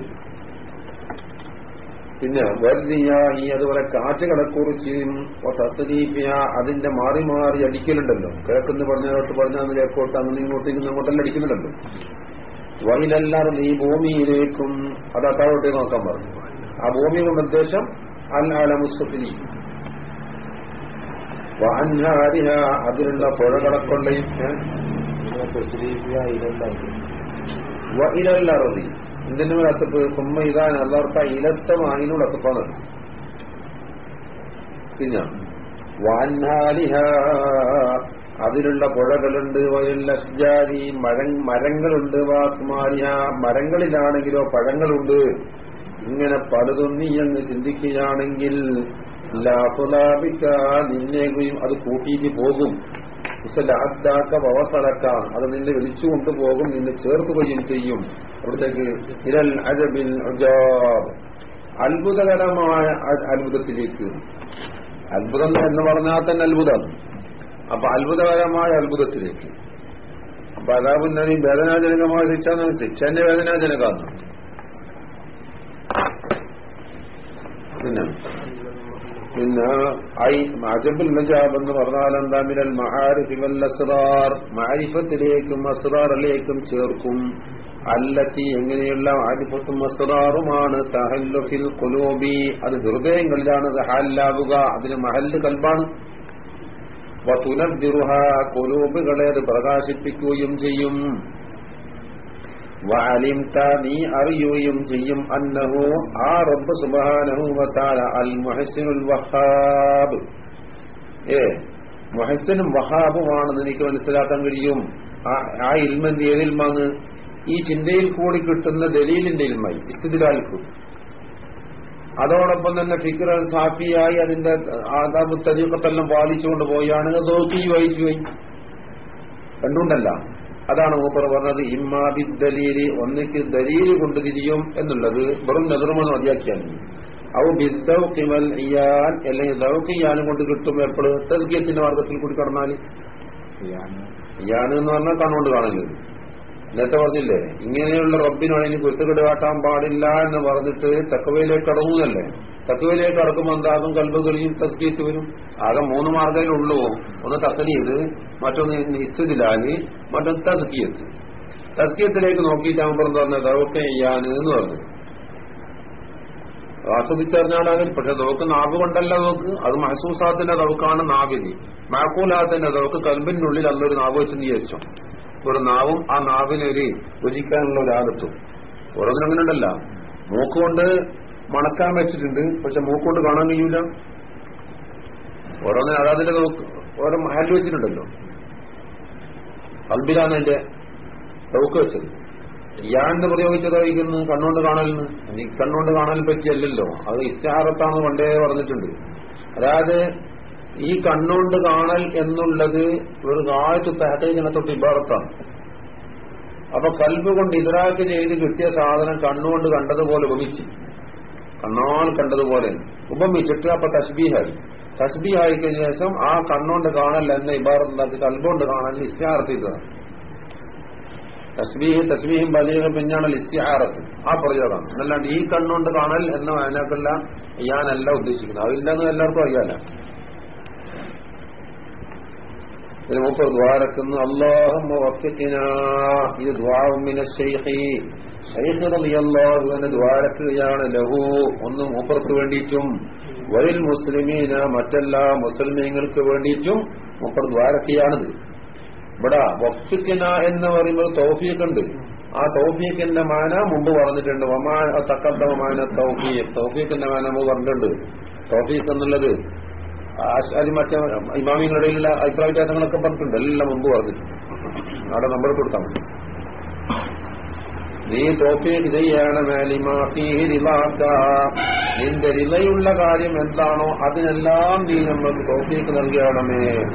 പിന്നെ വർദ്ധിയാഹി അതുപോലെ കാറ്റ് കടക്കുറിച്ചും അതിന്റെ മാറി മാറി അടിക്കലുണ്ടല്ലോ. കിഴക്കെന്ന് പറഞ്ഞോട്ട് പറഞ്ഞാൽ കിഴക്കോട്ട് അങ്ങനെ ഇങ്ങോട്ടേക്ക് അങ്ങോട്ടെല്ലാം അടിക്കുന്നുണ്ടല്ലോ. വൈലെല്ലാരും ഈ ഭൂമിയിലേക്കും അത് അത്താഴോട്ടേക്ക് നോക്കാൻ പറഞ്ഞു. ആ ഭൂമി കൊണ്ട് ഉദ്ദേശം അൽ അലമുസ്ഫിലി വാഞ്ഞാരിഹ അതിലുള്ള പുഴകളെ കൊള്ളയും ഇലല്ലറുതി ഇതിന്റെ മേൽ അത്തപ്പ് സുമ്മ ഇതാൻ അല്ലാർത്ത ഇലസമായിനോട് അത്തപ്പാണ് പിന്നെ വാൻഹാലിഹ അതിലുള്ള പുഴകളുണ്ട് വയല്ലസ്ജാരി മര മരങ്ങളുണ്ട് വാത്മാലിഹ മരങ്ങളിലാണെങ്കിലോ പഴങ്ങളുണ്ട്. ഇങ്ങനെ പലതും നീ എന്ന് ചിന്തിക്കുകയാണെങ്കിൽ ലാഫുലാബിക്ക നിന്നേകുകയും അത് കൂട്ടിയിട്ട് പോകും. ലാദ്ദാക്ക വവസലക്കാം. അത് നിന്നെ വിളിച്ചു കൊണ്ടുപോകും നിന്നെ ചേർക്കുകയും ചെയ്യും. അവിടത്തേക്ക് ഇരൽ അജബിൽ അജാബ് അത്ഭുതകരമായ അത്ഭുതത്തിലേക്ക്. അത്ഭുതം എന്ന് പറഞ്ഞാൽ തന്നെ അത്ഭുതം. അപ്പൊ അത്ഭുതകരമായ അത്ഭുതത്തിലേക്ക്. അപ്പൊ അതാ പിന്നെ ഈ വേദനാജനകമായ ശിക്ഷ ശിക്ഷന്റെ വേദനാജനകാന്ന് പിന്നെ പിന്നെ ഐ അജബുൽ നജാബ് എന്ന് പറഞ്ഞാൽ എന്താ? മിനൽ മഹാരിഫി മാരിഫത്തിലേക്കും അസ്റാറിലേക്കും ചേർക്കും. അല്ലത്തി എങ്ങനെയുള്ള ആരിഫത്തും അസ്റാറുമാണ്. തഹല്ലുഫിൽ കുലൂബി അത് ഹൃദയങ്ങളിലാണ് ഹല്ലാവുക. അതിന് മഹല്ല് കൽബാണ്. വതുനദ്ദിറുഹ. കുലൂബുകളെ അത് പ്രകാശിപ്പിക്കുകയും ചെയ്യും. വഅലിംത നീ അറിയുകയും ചെയ്യും അന്നഹു ആ റബ്ബ് വതആല അൽ വഹാബ്. ഏ മുഹസിനും വഹാബുമാണെന്ന് എനിക്ക് മനസ്സിലാക്കാൻ കഴിയും. ആ- ഇൽമന്റെ ഇൽമെന്ത് ഏത് ഈ ചിന്തയിൽ കൂടി കിട്ടുന്ന ദലീലിന്റെ ഇൽമായി ഇസ്തിദിലാൽക്കും. അതോടൊപ്പം തന്നെ ഫിക്ര സാഫിയായി അതിന്റെ ആദാബ് തരീക്കത്തെല്ലാം പാലിച്ചുകൊണ്ട് പോയാണ്. വായിച്ചു പോയി രണ്ടുണ്ടല്ല അതാണ് മൂപ്പർ പറഞ്ഞത് ഇമ്മാബി ദലീൽ ഒന്നിക്ക് ദലീൽ കൊണ്ട് തിരിയും എന്നുള്ളത് വെറും നെതിർമെന്ന് മതിയാക്കിയാണ് ഔ ബിദ്ദിമൽ ഇയാൻ അല്ലെങ്കിൽ ദൗക്കിയാനും കൊണ്ട് കിട്ടും എപ്പോഴും തൽക്കിയത്തിന്റെ മാർഗത്തിൽ കൂടി കടന്നാൽ. ഇയാൻ എന്ന് പറഞ്ഞാൽ കണ്ണുകൊണ്ട് കാണില്ല? നേരത്തെ പറഞ്ഞില്ലേ ഇങ്ങനെയുള്ള റബ്ബിനാണെങ്കിൽ ഇനി കുരുത്തുകെട്ട് കാട്ടാൻ പാടില്ല എന്ന് പറഞ്ഞിട്ട് തെക്കവയിലേക്ക് കടങ്ങുന്നല്ലേ തക്കവയിലേക്ക് കടക്കുമ്പോൾ എന്താകും കൽബുകളിയും തസ്കീത്ത് വരും. ആകെ മൂന്ന് മാർഗമേ ഒന്ന് തക്കലീത് മറ്റൊന്ന് ഇസ്തിലാൽ മറ്റൊന്ന് തസ്കിയത്ത് തസ്കിയത്തിലേക്ക് നോക്കിയിട്ടാകുമ്പോൾ പറഞ്ഞത്? അതൊക്കെ ചെയ്യാന് എന്ന് പറഞ്ഞു. ആസ്വദിച്ചറിഞ്ഞാലാകും പക്ഷെ നോക്ക് നാവ് കൊണ്ടല്ല നോക്ക് അത് മഹസൂസാത്തിന്റെ ദൗക്കാണ് നാവിന്. മാക്കൂലാത്തിന്റെ തവക്ക് കൽബിനുള്ളിൽ അന്നൊരു നാവ് വെച്ച് വിചാരിച്ചു ഒരു നാവും ആ നാവിനൊരു രുചിക്കാനുള്ള ഒരാളെത്തും. ഓരോന്നും ഓരോന്നിനും അങ്ങനെ ഉണ്ടല്ല മൂക്കുകൊണ്ട് മണക്കാൻ വെച്ചിട്ടുണ്ട്. പക്ഷെ മൂക്കുകൊണ്ട് കാണാൻ കഴിയൂല. ഓരോന്നിനും അതാതിന്റെ ഓരോ ഹാൻഡ് വെച്ചിട്ടുണ്ടല്ലോ. അൽബിലാണ് എന്റെ തവക്ക് വെച്ചത്. ഇയാണ്ട് പ്രയോഗിച്ചതായിരിക്കുന്നു? കണ്ണുകൊണ്ട് കാണലിന് ഈ കണ്ണുകൊണ്ട് കാണാൻ പറ്റിയല്ലല്ലോ. അത് ഇസ്താറത്താന്ന് പണ്ടേ പറഞ്ഞിട്ടുണ്ട്. അതായത് ഈ കണ്ണുകൊണ്ട് കാണൽ എന്നുള്ളത് ഒരു കാലത്ത് തഹത്തേജനെ തൊട്ട് ഇബാറത്താണ്. അപ്പൊ കൽബ് കൊണ്ട് ഇതരാക്ക് ചെയ്ത് കിട്ടിയ സാധനം കണ്ണുകൊണ്ട് കണ്ടതുപോലെ ഉപമിച്ച് കണ്ണാൽ കണ്ടതുപോലെ. ഉപമിച്ചിട്ട് അപ്പൊ തസ്ബീഹായി തസ്ബീഹായി കഴിഞ്ഞ ശേഷം ആ കണ്ണുകൊണ്ട് കാണൽ എന്ന ഇബാറത്ത് കൽബോണ്ട് കാണൽ ഇസ്താർത്ഥിച്ചതാണ് തസ്ബീഹ് തസ്ബീഹും ബലീഹും പിന്നാണ് ഇസ്തിഹാറത്ത്. ആ പ്രചോദനം. എന്നല്ലാണ്ട് ഈ കണ്ണുകൊണ്ട് കാണൽ എന്ന അതിനകത്തല്ല ഞാനല്ല ഉദ്ദേശിക്കുന്നത്. അതില്ലെന്ന് എല്ലാവർക്കും അറിയാല. മൂപ്പർ ദ്വാരക്കുന്നു അള്ളാഹും ഇത് ദ്വാമിന ഷെയ്ഖിന് ദ്വാരക്കുകയാണ് ലഹു ഒന്ന് മൂപ്പർക്ക് വേണ്ടിയിട്ടും വരിൽ മുസ്ലിമീന മറ്റെല്ലാ മുസ്ലിമീങ്ങൾക്ക് വേണ്ടിയിട്ടും മൂപ്പർ ദ്വാരക്കുകയാണിത് ഇവിടെ വഫിക്കന എന്ന് പറയുമ്പോൾ തൗഫീഖ് ഉണ്ട് ആ തൗഫീഖിന്റെ മാന മുമ്പ് പറഞ്ഞിട്ടുണ്ട്. തക്കത്തമാന തൗഫീഖ്. തൗഫീഖിന്റെ മാന മുമ്പ് പറഞ്ഞിട്ടുണ്ട്. തൗഫീഖ് എന്നുള്ളത് ആശാരി മറ്റേ ഇമാമിങ്ങളുടെ അഭിപ്രായ വ്യത്യാസങ്ങളൊക്കെ പറഞ്ഞിട്ടുണ്ട്. എല്ലാം മുമ്പ് പറഞ്ഞിട്ടുണ്ട്. അവിടെ നമ്പർ കൊടുത്താൽ മതി. നീ തോഫീഖ് ചെയ്യണമേ നിന്റെ റിലയുള്ള കാര്യം എന്താണോ അതിനെല്ലാം നീ നമ്മൾക്ക് തോഫീക്ക് നൽകണമേ.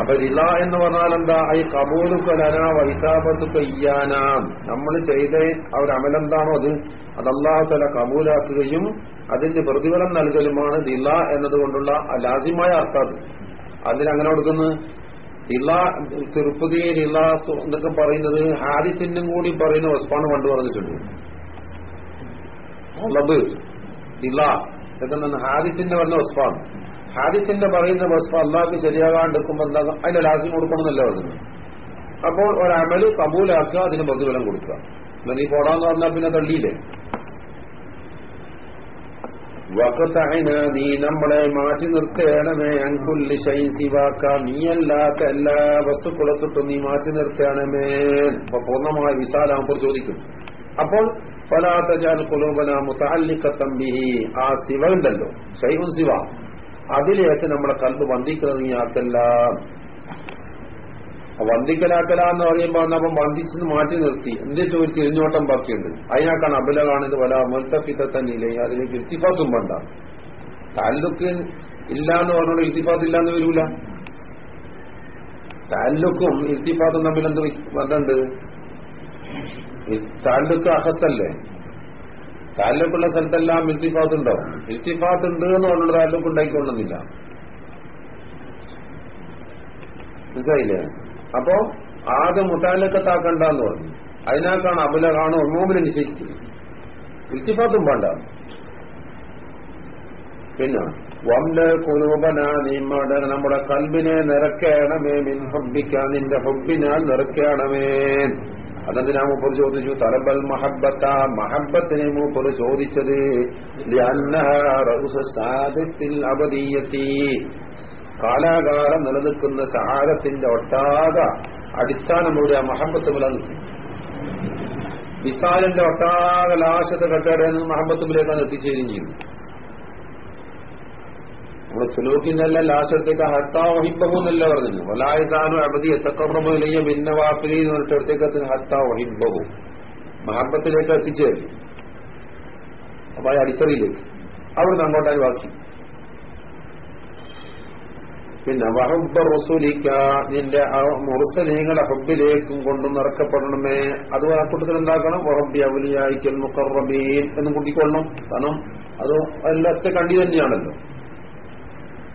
അപ്പൊ റില എന്ന് പറഞ്ഞാൽ എന്താ? ഈ കബൂലുക്കലന വൈതാപത്തുക്കയ്യാന നമ്മൾ ചെയ്ത അമലെന്താണോ അത്? അത് അള്ളാഹുത്തല കബൂലാക്കുകയും അതിന്റെ പ്രതിഫലം നൽകലുമാണ് റില എന്നതുകൊണ്ടുള്ള ലാസിമായ അർത്ഥം അതിനങ്ങനെ കൊടുക്കുന്നു. റില തിരുപ്പതി റില എന്നൊക്കെ പറയുന്നത് ഹാരിസിനും കൂടി പറയുന്ന വസ്പാണ് പണ്ട് പറഞ്ഞിട്ടുണ്ട്. ലബ് റില ഇതൊക്കെ ഹാരിസിന്റെ പറഞ്ഞ വസ്പാണ് ഹാദിസിന്റെ പറയുന്ന വസ്പ അള്ളാഹ്ക്ക് ശരിയാകാണ്ടിരിക്കുമ്പോൾ എന്താ അതിന്റെ ലാസ്യം കൊടുക്കണമെന്നല്ല പറഞ്ഞു അപ്പോൾ ഒരമൽ കബൂലാക്കുക അതിന് പ്രതിഫലം കൊടുക്കുക. നീ പോടാന്ന് പറഞ്ഞാൽ പിന്നെ തള്ളിയില്ലേ? വക്കത്തൈന നീ നമ്മളെ മാറ്റി നിർത്തേണമേ അൻകുല്ലി ശൈ സിവാക്ക. നീയല്ലാത്ത എല്ലാ വസ്തുക്കളൊക്കെ നീ മാറ്റി നിർത്തേണമേ. അപ്പൊ പൂർണമായ വിശാലാകുമ്പോൾ ചോദിക്കും. അപ്പോൾ ഫലാത്തജാൽ കുലൂബന മുത്താലിക്കത്തമ്പിഹി ആ ശിവ ഉണ്ടല്ലോ ശൈവും ശിവ അതിലേക്ക് നമ്മളെ കൽബ് വന്ദിക്കുന്നത് നീ ആക്കല്ല വന്ദിക്കലാക്കല എന്ന് പറയുമ്പോ അപ്പം വന്ദിച്ചെന്ന് മാറ്റി നിർത്തി. എന്നിട്ട് ഒരു തിരിഞ്ഞോട്ടം ബാക്കിയുണ്ട്? അതിനാക്കാണ് അബല കാണിത് മുൽത്തഫിത്ത തന്നെയില്ലേ അതിലേക്ക് ഇൽത്തിഫാത്തും വേണ്ട. താലുക്ക് ഇല്ല എന്ന് പറഞ്ഞോണ്ട് ഇൽത്തിഫാത്ത് ഇല്ലാന്ന് വരൂല. താലുക്കും ഇൽത്തിഫാത്തും തമ്മിൽ എന്ത് ബന്ധമുണ്ട് താലുക്ക് അഹസല്ലേ? താലൂക്കുള്ള സ്ഥലത്തെല്ലാം ഇൽത്തിഫാത്ത് ഉണ്ടോ ഇൽത്തിഫാത്ത് ഉണ്ട് എന്ന് പറഞ്ഞിട്ട് താലൂക്ക് ഉണ്ടായിക്കൊള്ളുന്നില്ല. മനസ്സിലായില്ലേ? അപ്പോ ആദ്യം മുത്താലക്കത്താക്കണ്ടെന്ന് പറഞ്ഞു. അതിനാക്കാണ് അബുല കാണോ ഒന്നോമിനെ നിശ്ചയിക്കുന്നത് ഇത്തിഫാത്തും വേണ്ട. പിന്നെ വംല കുലൂബന നിമ്മട നമ്മുടെ കൽബിനെ നിറക്കണമേ മിൻ ഹബ്ബിക്ക നിന്റെ ഹബ്ബിനാൽ നിറക്കണമേ. അതെന്തിനാ മൂപ്പർ ചോദിച്ചു? തലബൽ മഹബത്ത മഹബത്തിനെ മൂപ്പർ ചോദിച്ചത് അബദീയത്തി. കാലാകാലം നിലനിൽക്കുന്ന സഹാരത്തിന്റെ ഒട്ടാക അടിസ്ഥാനമുള്ള ആ മഹബത്ത് നിലനിൽക്കും വിസാലിന്റെ ഒട്ടാക ലാശത്തെ കെട്ടടയെന്ന് മഹബത്തുമിലേക്കാണ് എത്തിച്ചേരുകയും ചെയ്യുന്നു നമ്മുടെ സുലൂക്കിന്റെ എല്ലാം ലാശത്തേക്ക് ഹത്താ വഹിബഹുന്നല്ല പറഞ്ഞു വലായസാനു അബദി എത്തക്കറമിലെയ്യ ഭിന്ന വാപ്പിലി എന്ന് പറഞ്ഞിടത്തേക്ക് ഹത്താ വഹിബഹു മഹബത്തിലേക്ക് എത്തിച്ചേരും അപ്പൊ അടിത്തറയിലേക്ക്. അവിടുന്ന് അങ്ങോട്ടായി ബാക്കി പിന്നെ വഹബ്ബ റസൂലിക്ക നിന്റെ മുറുസലീങ്ങളെ ഹബ്ബിലേക്കും കൊണ്ടു നിറക്കപ്പെടണമേ. അത് ആ കൂട്ടത്തിൽ എന്താക്കണം വറബി അവലിയായിക്കൽ മുക്കറബീൻ എന്നും കൂട്ടിക്കൊള്ളണം. കാരണം അത് എല്ലാത്ത കണ്ടി തന്നെയാണല്ലോ.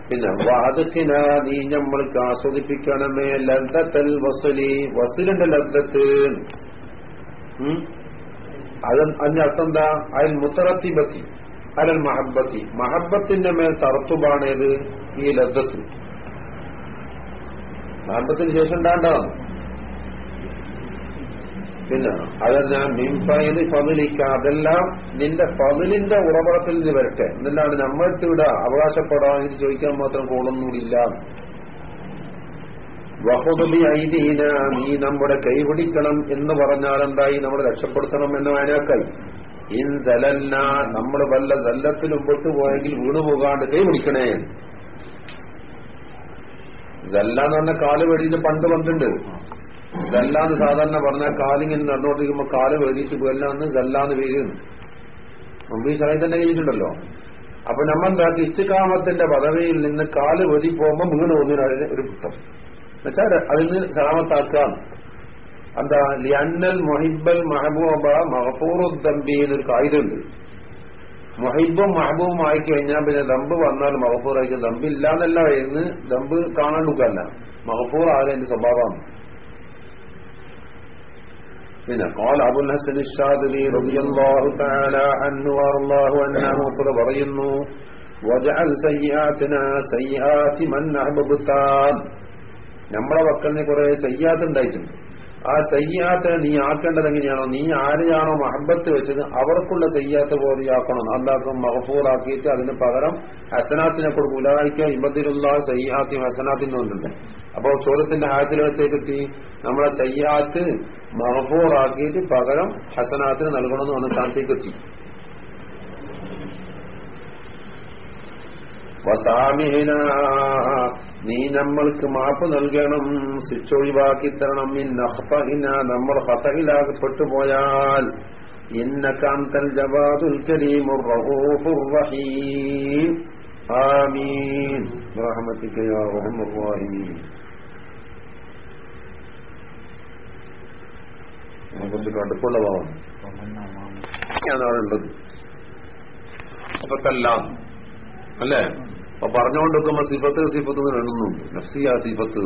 പിന്നെ വാദത്തിന നീ നമ്മൾക്ക് ആസ്വദിപ്പിക്കണമേ. ലദ്ദത്തൽ വസുലി. വസുലിന്റെ ലദ്ദത്ത്. അത് അതിന്റെ അർത്ഥം എന്താ? അതിൽ മുത്തറത്തിബത്തി. അലൽ മഹബത്തി മഹബത്തിന്റെ മേൽ തറത്തുബാണേത് ഈ ലദ്ദത്ത്. മഹബത്തിന് ശേഷം ഉണ്ടാണ്ടോ? പിന്നെ അതെല്ലാം മിൻഫൈന് ഫതിലിക്ക അതെല്ലാം നിന്റെ ഫതിലിന്റെ ഉറവിടത്തിൽ നിന്ന് വരട്ടെ. എന്നല്ലാണ്ട് നമ്മൾക്ക് ഇവിടെ അവകാശപ്പെടാൻ ഇത് ചോദിക്കാൻ മാത്രം കോളൊന്നുമില്ല വഹുദബി ഐദീന നീ നമ്മുടെ കൈപിടിക്കണം എന്ന് പറഞ്ഞാൽ എന്തായി? നമ്മൾ രക്ഷപ്പെടുത്തണം എന്ന് വേനാക്കായി ഇൻ ജലല്ല നമ്മൾ വല്ല ജല്ലത്തിലും പെട്ടുപോയെങ്കിൽ വീണുപോകാണ്ട് കൈപിടിക്കണേ ജല്ല എന്ന് പറഞ്ഞ കാൽ വെടിയിൽ പണ്ട് പണ്ടുണ്ട് ജല്ലാന്ന് സാധാരണ പറഞ്ഞാൽ കാലിങ്ങനെ നടന്നുകൊണ്ടിരിക്കുമ്പോ കാൽ വേടിയിട്ട് പോയല്ലാന്ന് ജല്ലാന്ന് പേര് മുമ്പ് ഈ സമയത്ത് തന്നെ കഴിഞ്ഞിട്ടുണ്ടല്ലോ അപ്പൊ നമ്മളെന്താ ഇസ്തികാമത്തിന്റെ പദവിയിൽ നിന്ന് കാൽ വെതി പോകുമ്പോ വീണ് തോന്നിയ ഒരു പുസ്തകം. എന്നുവെച്ചാൽ അതിൽ നിന്ന് സലാമത്താക്കാം. എന്താ ലിയന്നൽ മൊഹിബൽ മഹബൂബ മഹഫൂറുദ്ദംബി എന്നൊരു കായികമുണ്ട്. മൊഹിബും മഹബൂബും ആയി കഴിഞ്ഞാൽ പിന്നെ ദമ്പ് വന്നാൽ മഹഫൂറായിരിക്കും ദമ്പില്ല എന്നല്ല എന്ന് ദമ്പ് കാണാണ്ടല്ല മഹഫൂർ ആകെ സ്വഭാവമാണ് പിന്നെ قال അബു الحسن الشاذلي رضي الله تعالى عنه وارضاه عنه മൂപ്പർ പറയുന്നു وجعل سيئاتنا سيئات من احببت നമ്മളെ വക്കലിന് കുറെ സയ്യാത്ത് ഉണ്ടായിട്ടുണ്ട് ആ സയ്യാത്ത നീ ആക്കേണ്ടത് എങ്ങനെയാണോ നീ ആരെയാണോ മഹബത്ത് വെച്ചത് അവർക്കുള്ള സയ്യാത്ത പോലെ ആക്കണം? അല്ലാക്കും മഹഫൂറാക്കിയിട്ട് അതിന് പകരം ഹസനാത്തിനെ കൊടുക്കും ഉലായിക്ക ഇബദിലുള്ള സയ്യാത്തി ഹസനാത്തിനും ഒന്നുണ്ട് അപ്പോ ചോദ്യത്തിന്റെ ഹാജരത്തേക്ക് എത്തി. നമ്മളെ സയ്യാത്ത് മഹഫൂറാക്കിയിട്ട് പകരം ഹസനാത്തിന് നൽകണമെന്ന് വന്ന സ്ഥാനത്തേക്ക് വസാമിഹിന നീ നമ്മൾക്ക് മാപ്പ് നൽകണം. ശിക്ഷ ഒഴിവാക്കി തരണം. ഇന്നഹ്തഹിന നമ്മൾ ഹതഹിലാകപ്പെട്ടു പോയാൽ. ഇന്നകാന്തൽ ജവാദുൽ കരീമുർ റഹീം. ആമീൻ. യാ അതാണ് അപ്പൊ അല്ലേ? അപ്പൊ പറഞ്ഞുകൊണ്ടിരിക്കുമ്പോ സിഫത്ത് സിഫത്ത് എണ്ണുന്നുണ്ട് ആ സിഫത്ത്.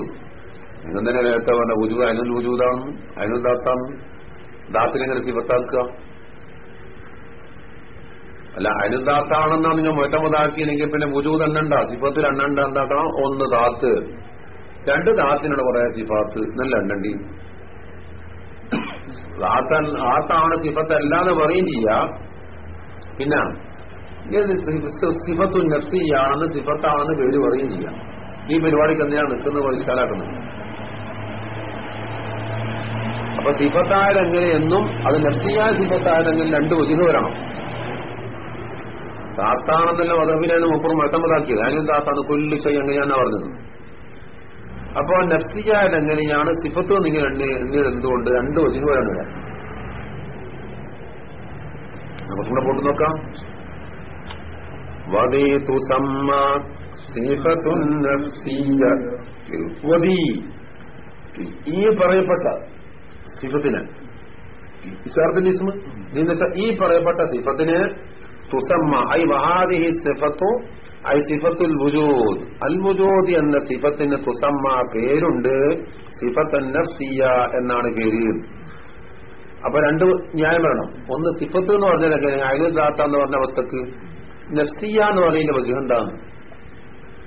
എങ്ങനെ നേരത്തെ പറഞ്ഞ ഉജു അതിനൊരു ഉജൂതാണ് അതിനൊരു ദാത്താണ്. ദാത്തിനെങ്ങനെ സിഫത്താക്കുക? അല്ല അതിന് ദാത്താണെന്നാണ് നിങ്ങൾ മുഴത്തമതാക്കിയില്ലെങ്കിൽ പിന്നെ ഉജൂദ് എണ്ണണ്ട സിഫത്തിൽ എണ്ണണ്ട എന്താക്കണം? ഒന്ന് ദാത്ത്. രണ്ട് ദാത്തിനുള്ള കുറെ സിഫാത്ത്. നല്ല എണ്ണണ്ടി. ദാത്തൻ ആത്താണ് സിഫത്ത് അല്ലാതെ പറയും ചെയ്യാ. പിന്നെ ഇത് സിഫത്തു നഫ്സിയാണെന്ന് സിഫത്താണെന്ന് പേര് പറയുകയും ചെയ്യാം. ഈ പരിപാടിക്ക് എന്തിനാണ് നിൽക്കുന്നത് പരിഷ്കാരാക്കുന്നത് അപ്പൊ സിഫത്തായാലെങ്ങനെ എന്നും അത് നഫ്സിയായ സിഫത്തായതെങ്കിൽ രണ്ട് ഒതുങ്ങി വരണം. താത്താണെന്നല്ല മതബിലാണ് മുപ്പുറം മഴത്തമ്പതാക്കിയത് അതിനും താത്താണ് കൊല്ലു ചെയ്യ എങ്ങനെയാന്നാ പറഞ്ഞത്. അപ്പോ നഫ്സിയായതെങ്ങനെയാണ് സിഫത്ത് നിങ്ങൾ എന്തുകൊണ്ട്? രണ്ട് ഒതുങ്ങി വരണം നമുക്കിവിടെ പോട്ട് നോക്കാം. വദീ സമ്മ ഈ പറയപ്പെട്ട സിഫത്തിന് ഇസാർത്തിന്റെ ഇസ്മ. ഈ പറയപ്പെട്ട സിഫത്തിന് തുസമ്മ. I വഹാദിഹി സിഫത്തു I സിഫത്തുൽ വുജൂദ്. അൽ വുജൂദ് എന്ന സിഫത്തിന് തുസമ്മ പേരുണ്ട്. സിഫത്തൻ നഫ്സിയ എന്നാണ് പേര്. അപ്പൊ രണ്ട് ന്യായം വേണം ഒന്ന് സിഫത്ത് എന്ന് പറഞ്ഞാൽ എങ്ങനെ? അയലുദാത്ത എന്ന് പറഞ്ഞ അവസ്ഥക്ക്. നഫ്സിയ എന്ന് പറയുന്ന വജുഹ എന്താണ്?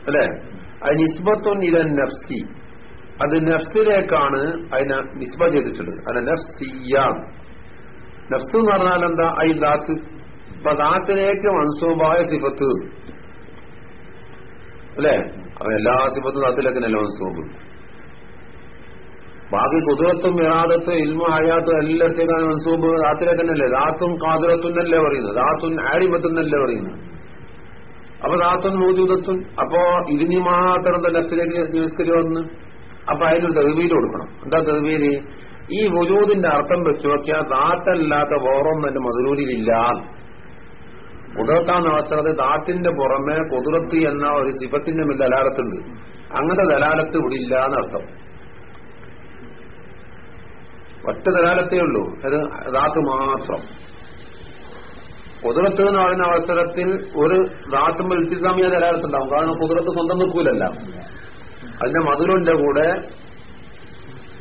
അല്ലെ? അത് ഇല നഫ്സി. അത് നഫ്സിലേക്കാണ് അതിനെ നിസ്ബ ചെയ്തിട്ടുള്ളത്. അല്ല നഫ്സിയ. നഫ്സ് എന്ന് പറഞ്ഞാൽ എന്താ? ഐ ദാത്ത്. അപ്പൊ ദാത്തിലേക്ക് മൻസൂബായ സിഫത്ത്. അല്ലെ? അപ്പൊ എല്ലാ സിഫത്തും ദാത്തിലേക്ക് നല്ല മൻസൂബ് ബാക്കി കുതിരത്തും ഇറാദത്തും ഇൽമു ഹയാത്തും എല്ലായിടത്തേക്കാണ് മൻസൂബ് ദാത്തിലേക്ക് തന്നെയല്ലേ ദാത്തും കാതുരത്തും എന്നല്ലേ പറയുന്നത്? ദാത്തും ആരിമത്തും എന്നല്ലേ പറയുന്നത്? അപ്പൊ ദാത്തും മോജൂദത്തും അപ്പോ ഇതിനി മാത്രം നഫ്സിലേക്ക് നിമസ്കരി വന്ന്? അപ്പൊ അതിനൊരു തെരുവീൽ കൊടുക്കണം. എന്താ തെരുവീൽ ഈ വജൂദിന്റെ അർത്ഥം വെച്ച് നോക്കിയാൽ ദാത്തല്ലാത്ത വേറൊന്നും എന്റെ മധുരൂരിലില്ല. കുതിരത്താന്ന അവസരത്തിൽ ദാത്തിന്റെ പുറമെ കുതിരത്ത് എന്ന ഒരു സിഫത്തിന്റെ മേൽ ദലാലത്തുണ്ട്. അങ്ങനത്തെ ദലാലത്ത് ഇവിടെ ഇല്ല എന്നർത്ഥം. ഒറ്റ ദലാലത്തേ ഉള്ളൂ. അത് ദാത്ത് മാത്രം. കുതിരത്ത് എന്ന് പറയുന്ന അവസരത്തിൽ ഒരു ദാത്തുമ്പോൾ ഇത്തിസാമിയ ദലാലത്തുണ്ടാവും. കാരണം കുതിരത്ത് സ്വന്തം നിൽക്കൂലല്ല. അതിന്റെ മധുരന്റെ കൂടെ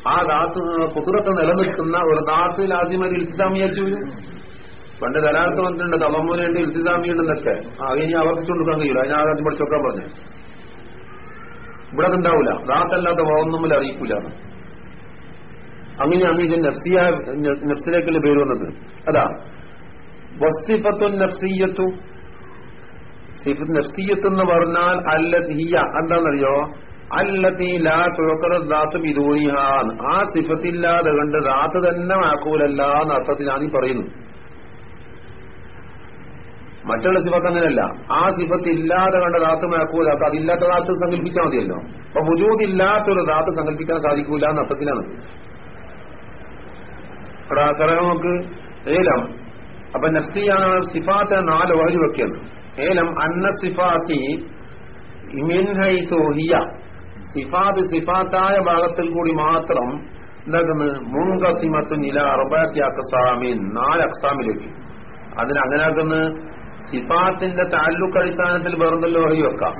ആ ദാത്ത് കുതിരത്ത് നിലനിൽക്കുന്ന ഒരു ദാത്ത് ആദ്യമൊരു ഇൽത്തിസാമിയ ചൂര് പണ്ട് ദലാലത്ത് വന്നിട്ടുണ്ട് തലമുറയുണ്ട് ഇൽത്തിസാമിയുണ്ടെന്നൊക്കെ അതിനി ആവർത്തിച്ചുകൊടുക്കാൻ കഴിയില്ല. അതിനാദ്യം പഠിച്ചോക്കാൻ പറഞ്ഞു. ഇവിടെ അതുണ്ടാവില്ല ദാത്തല്ലാത്ത പോകുന്നമ്മിൽ അറിയിക്കൂല. അങ്ങനെയാണ് ഇത് നഫ്സിയ നഫ്സിലേക്കുള്ള പേര് വന്നത്. അതാ വസിഫത്തു നഫ്സിയത്തു. എന്ന് പറഞ്ഞാൽ അല്ലതീയ എന്താണെന്നറിയോ? അല്ലതീലാത്തുഹാൻ ആ സിഫത്തില്ലാതെ കണ്ട് ദാത്ത് തന്നെ ആക്കൂലല്ല എന്ന അർത്ഥത്തിലാണ് ഈ പറയുന്നത് മറ്റുള്ള സിഫത്ത് അങ്ങനെയല്ല. ആ സിഫത്ത് ഇല്ലാതെ കണ്ട ദാത്ത് മാക്കൂല. അപ്പൊ അതില്ലാത്ത ദാത്ത് സങ്കല്പിച്ചാൽ മതിയല്ലോ. അപ്പൊ മുജൂദില്ലാത്തൊരു ദാത്ത് സങ്കല്പിക്കാൻ സാധിക്കൂല എന്ന അർത്ഥത്തിലാണ്. ഇവിടെ സ്ഥലം നമുക്ക് ഏലം അപ്പൊ നഫ്സിയാണ് സിഫാത്ത് നാല് ഓഹരി വെക്കുന്നു ഏലം അന്ന സിഫാത്തി ഇമിൻഹൈസോഹിയ സിഫാത്ത് സിഫാത്തായ ഭാഗത്തിൽ കൂടി മാത്രം എന്താക്കുന്നത് മുൻകസിമത്ത് നില അറുപത്തി അക്സാമിൻ നാല് അക്സാമിലേക്ക്. അതിന് അങ്ങനെ ആക്കുന്നത് സിഫാത്തിന്റെ താലൂക്ക് അടിസ്ഥാനത്തിൽ വേറെന്തല്ലോ വഴി വെക്കാം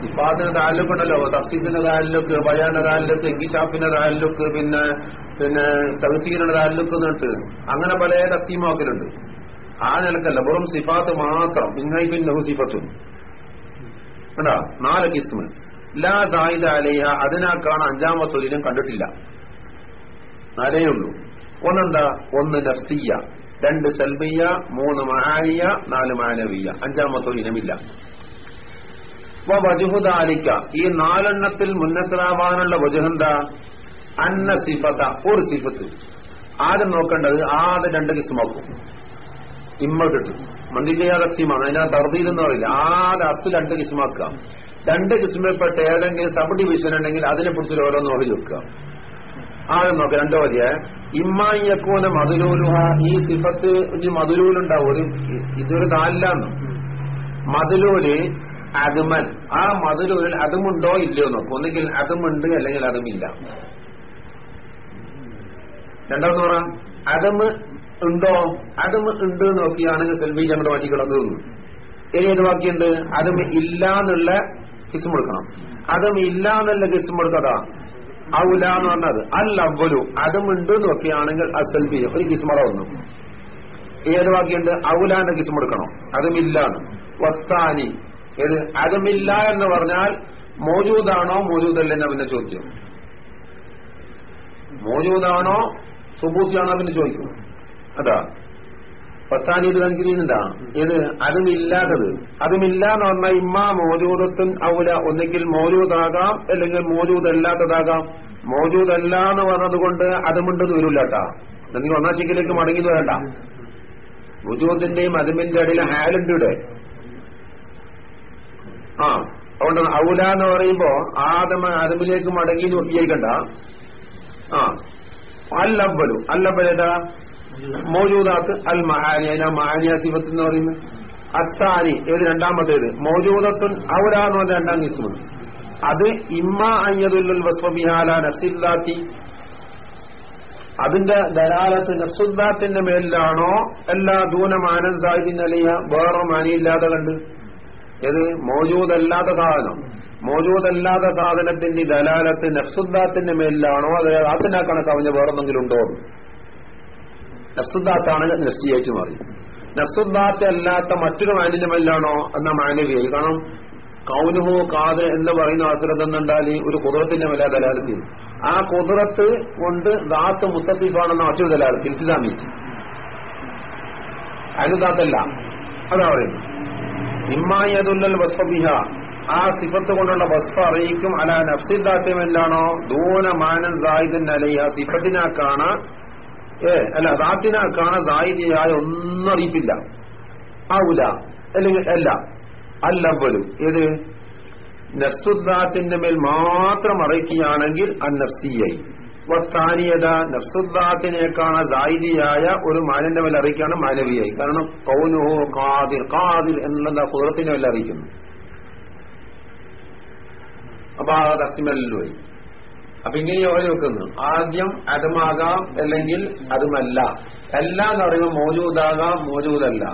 സിഫാത്തിന് താലൂക്കുണ്ടല്ലോ. തഫ്സീസിന്റെ താലൂക്ക് ബയാന്റെ താലൂക്ക് ഇങ്കിഷാഫിന്റെ താലൂക്ക് പിന്നെ പിന്നെ തഹസീലിന്റെ താലൂക്ക് എന്നിട്ട് അങ്ങനെ പല തക്സീമാക്കലുണ്ട് ആ നിലക്കല്ല വെറും സിഫാത്ത് മാത്രം ഇന്നൈബിൻ നഹു സിഫത്തും കണ്ടാ? നാല് കിസ്മ്. ലാ സായിദ അലയ അതിനാക്കാണ് അഞ്ചാമത്തെ ഒരിനും കണ്ടിട്ടില്ല. നാലേ ഉള്ളൂ. ഒന്നെന്താ? ഒന്ന് നഫ്സിയ രണ്ട് സൽബിയ മൂന്ന് മഹാനിയ നാല് മാനവീയ. അഞ്ചാമത്തെ ഇനമില്ല വജുഹുദാലിക്ക ഈ നാലെണ്ണത്തിൽ മുന്നസറാവാനുള്ള വജുഹന്താ? അന്ന സിഫത ഒരു സിഫത്ത്. ആദ്യം നോക്കേണ്ടത് ആദ്യം രണ്ട് കിസ്മാക്കും ഇമ്മ കിട്ടും. മന്ദിജയ കസ്യമാണ് അതിനകത്ത് പറയില്ല. ആദ്യം അസ് രണ്ട് കിസ്മാക്കുക രണ്ട് കിസ്മയിൽപ്പെട്ട ഏതെങ്കിലും സബ് ഡിവിഷൻ ഉണ്ടെങ്കിൽ അതിനെ കുറിച്ച് ഓരോന്ന് ഓടി വെക്കുക ആദ്യം നോക്കാം രണ്ടോ വലിയ ഇമ്മായിയക്കൂന മധുരൂലുഹ. ഈ സിഫത്ത് മധുരൂലുണ്ടാവും. ഒരു ഇതൊരു നാലിലാന്ന്. മധുരൂൽ അതുമൻ ആ മധുരൂരിൽ അതുമുണ്ടോ ഇല്ലയോ നോക്കും. ഒന്നുകിൽ അതുമുണ്ട് അല്ലെങ്കിൽ അതുമില്ല. രണ്ടാമത് പറ അതമ് ഉണ്ടോ? അതമ് ഉണ്ട് നോക്കിയാണെങ്കിൽ സെൽബി ഞങ്ങളുടെ വാക്കി കിടന്നു ഇനി ഏത് ബാക്കിയുണ്ട്? അതും ഇല്ല എന്നുള്ള കിസ്മ കൊടുക്കണം അതും ഇല്ല എന്നുള്ള കിസ്മ കൊടുക്കതാ ഔല എന്ന് പറഞ്ഞത്. അൽ അവലു അതുമുണ്ട് നോക്കിയാണെങ്കിൽ അസൽബി ഒരു കിസ്മറ വന്നു. ഏത് ബാക്കിയുണ്ട്? ഔലാന്റെ കിസ്മ അതും ഇല്ലാന്ന് വസ്താനി ഏത് അതുമില്ല എന്ന് പറഞ്ഞാൽ മോജൂദാണോ മോജൂദല്ലെന്ന പിന്നെ ചോദ്യം. മോജൂദാണോ സുബൂത്തിയാണോ പിന്നെ ചോദിക്കും. അതാ. പത്താനി ഇത് കണക്കിരിക്കുന്നുണ്ടാ ഇത് അതുമില്ലാത്തത് അതുമില്ല എന്ന് പറഞ്ഞാൽ ഇമ്മ മോജൂദത്തും ഔല. ഒന്നെങ്കിൽ മോജൂദാകാം അല്ലെങ്കിൽ മോജൂദല്ലാത്തതാകാം. മോജൂദല്ല എന്ന് പറഞ്ഞതുകൊണ്ട് അതുമുണ്ടെന്ന് വരില്ലാട്ടാ നീ ഒന്നാം ഒന്നാശിക്കലേക്ക് മടങ്ങി വരണ്ട. മോജൂദിന്റെയും അതുമിന്റെ ഇടയിൽ ഹാലുണ്ട് ആ. അതുകൊണ്ട് ഔല എന്ന് പറയുമ്പോ ആദമ അതുമിലേക്ക് മടങ്ങി നോക്കിയേക്കണ്ട ആ. അല്ലബ്ബലു. അല്ലബ്ബലേതാ മോജൂദാത്ത് അൽ മഹാനി അതിനാ മഹാനിയ സിഫത്ത് എന്ന് പറയുന്നത്? അത്താനി. ഏത് രണ്ടാമത്തേത്? മോജൂദത്തുൻ ഔല എന്ന് പറഞ്ഞ രണ്ടാം കിസ്മ അത് ഇമ്മ അയ്യതുൽ വസ്വബിഹാല നഫ്സില്ലാത്തി. അതിന്റെ ദലാലത്ത് നഫ്സുദ്ദാത്തിന്റെ മേലിലാണോ? എല്ലാ ദൂനമാനൻ സാഹിദിനലിയ വേറെ മാനിയില്ലാതെ കണ്ട്. ഏത് മോജൂദല്ലാത്ത സാധനം. മോജൂദല്ലാത്ത സാധനത്തിന്റെ ദലാലത്ത് നഫ്സുദ്ദാത്തിന്റെ മേലിലാണോ? അത് അതിനാ കണക്ക് അവന് വേറെന്തെങ്കിലും ഉണ്ടോ? നഫ്സുദ്ദാത്താണ് നഫ്സിയായിട്ട് മാറി നഫ്സുദ്ദാത്ത് അല്ലാത്ത മറ്റൊരു മാനിന്റെ മേലിലാണോ എന്ന മാനവിയായി കാരണം കൗനുഹു കാത് എന്ന് പറയുന്ന അവസരം എന്നുണ്ടാൽ ഒരു കുതിരത്തിന്റെ മേലെ ദലാലത്തിൽ ആ കുതിരത്ത് കൊണ്ട് ദാത്ത് മുത്തസിഫാണെന്ന മറ്റൊരു ദലാലത്തിൽ ഇസ്ലാമിച്ച് അനുദാത്തല്ല അതാ പറയുന്നത്. ഇമ്മായതുല്ലൽ വസ്ഫബിഹ ആ സിഫത്ത് കൊണ്ടുള്ള വസ്ഫ അറിയിക്കും. അല നഫ്സിദാത്യമല്ലാണോ ദൂന മാനൻ സായിദൻ അലൈഹ. സിഫത്തിനാക്കാണ് ഏ അല്ല ദാത്തിനാക്കാണ് സായിദിയായ ഒന്നും അറിയിപ്പില്ല. ആവൂല അല്ലെങ്കിൽ അല്ല അല്ലവലും ഏത്? നഫ്സുദ്ദാത്തിന്റെ മേൽ മാത്രം അറിയിക്കുകയാണെങ്കിൽ അന്നഫ്സിയായി. വസ്ഥാനീയത നഫ്സുദ്ദാത്തിനേക്കാണ് സായിദിയായ ഒരു മാനന്റെ വല്ല അറിയിക്കുകയാണ് മാനവിയായി. കാരണം കൗനുഹോ കാതിർ കാതിർ എന്നുള്ള കുതിരത്തിനെ വല്ല അറിയിക്കുന്നു. അപ്പൊ ആ തസ്മല്ലുമായി അപ്പൊ ഇങ്ങനെ ഓരോ വെക്കുന്നു. ആദ്യം അതുമാകാം അല്ലെങ്കിൽ അതുമല്ല. അല്ല എന്ന് പറയുമ്പോൾ മോജൂദാകാം മോജൂദല്ല.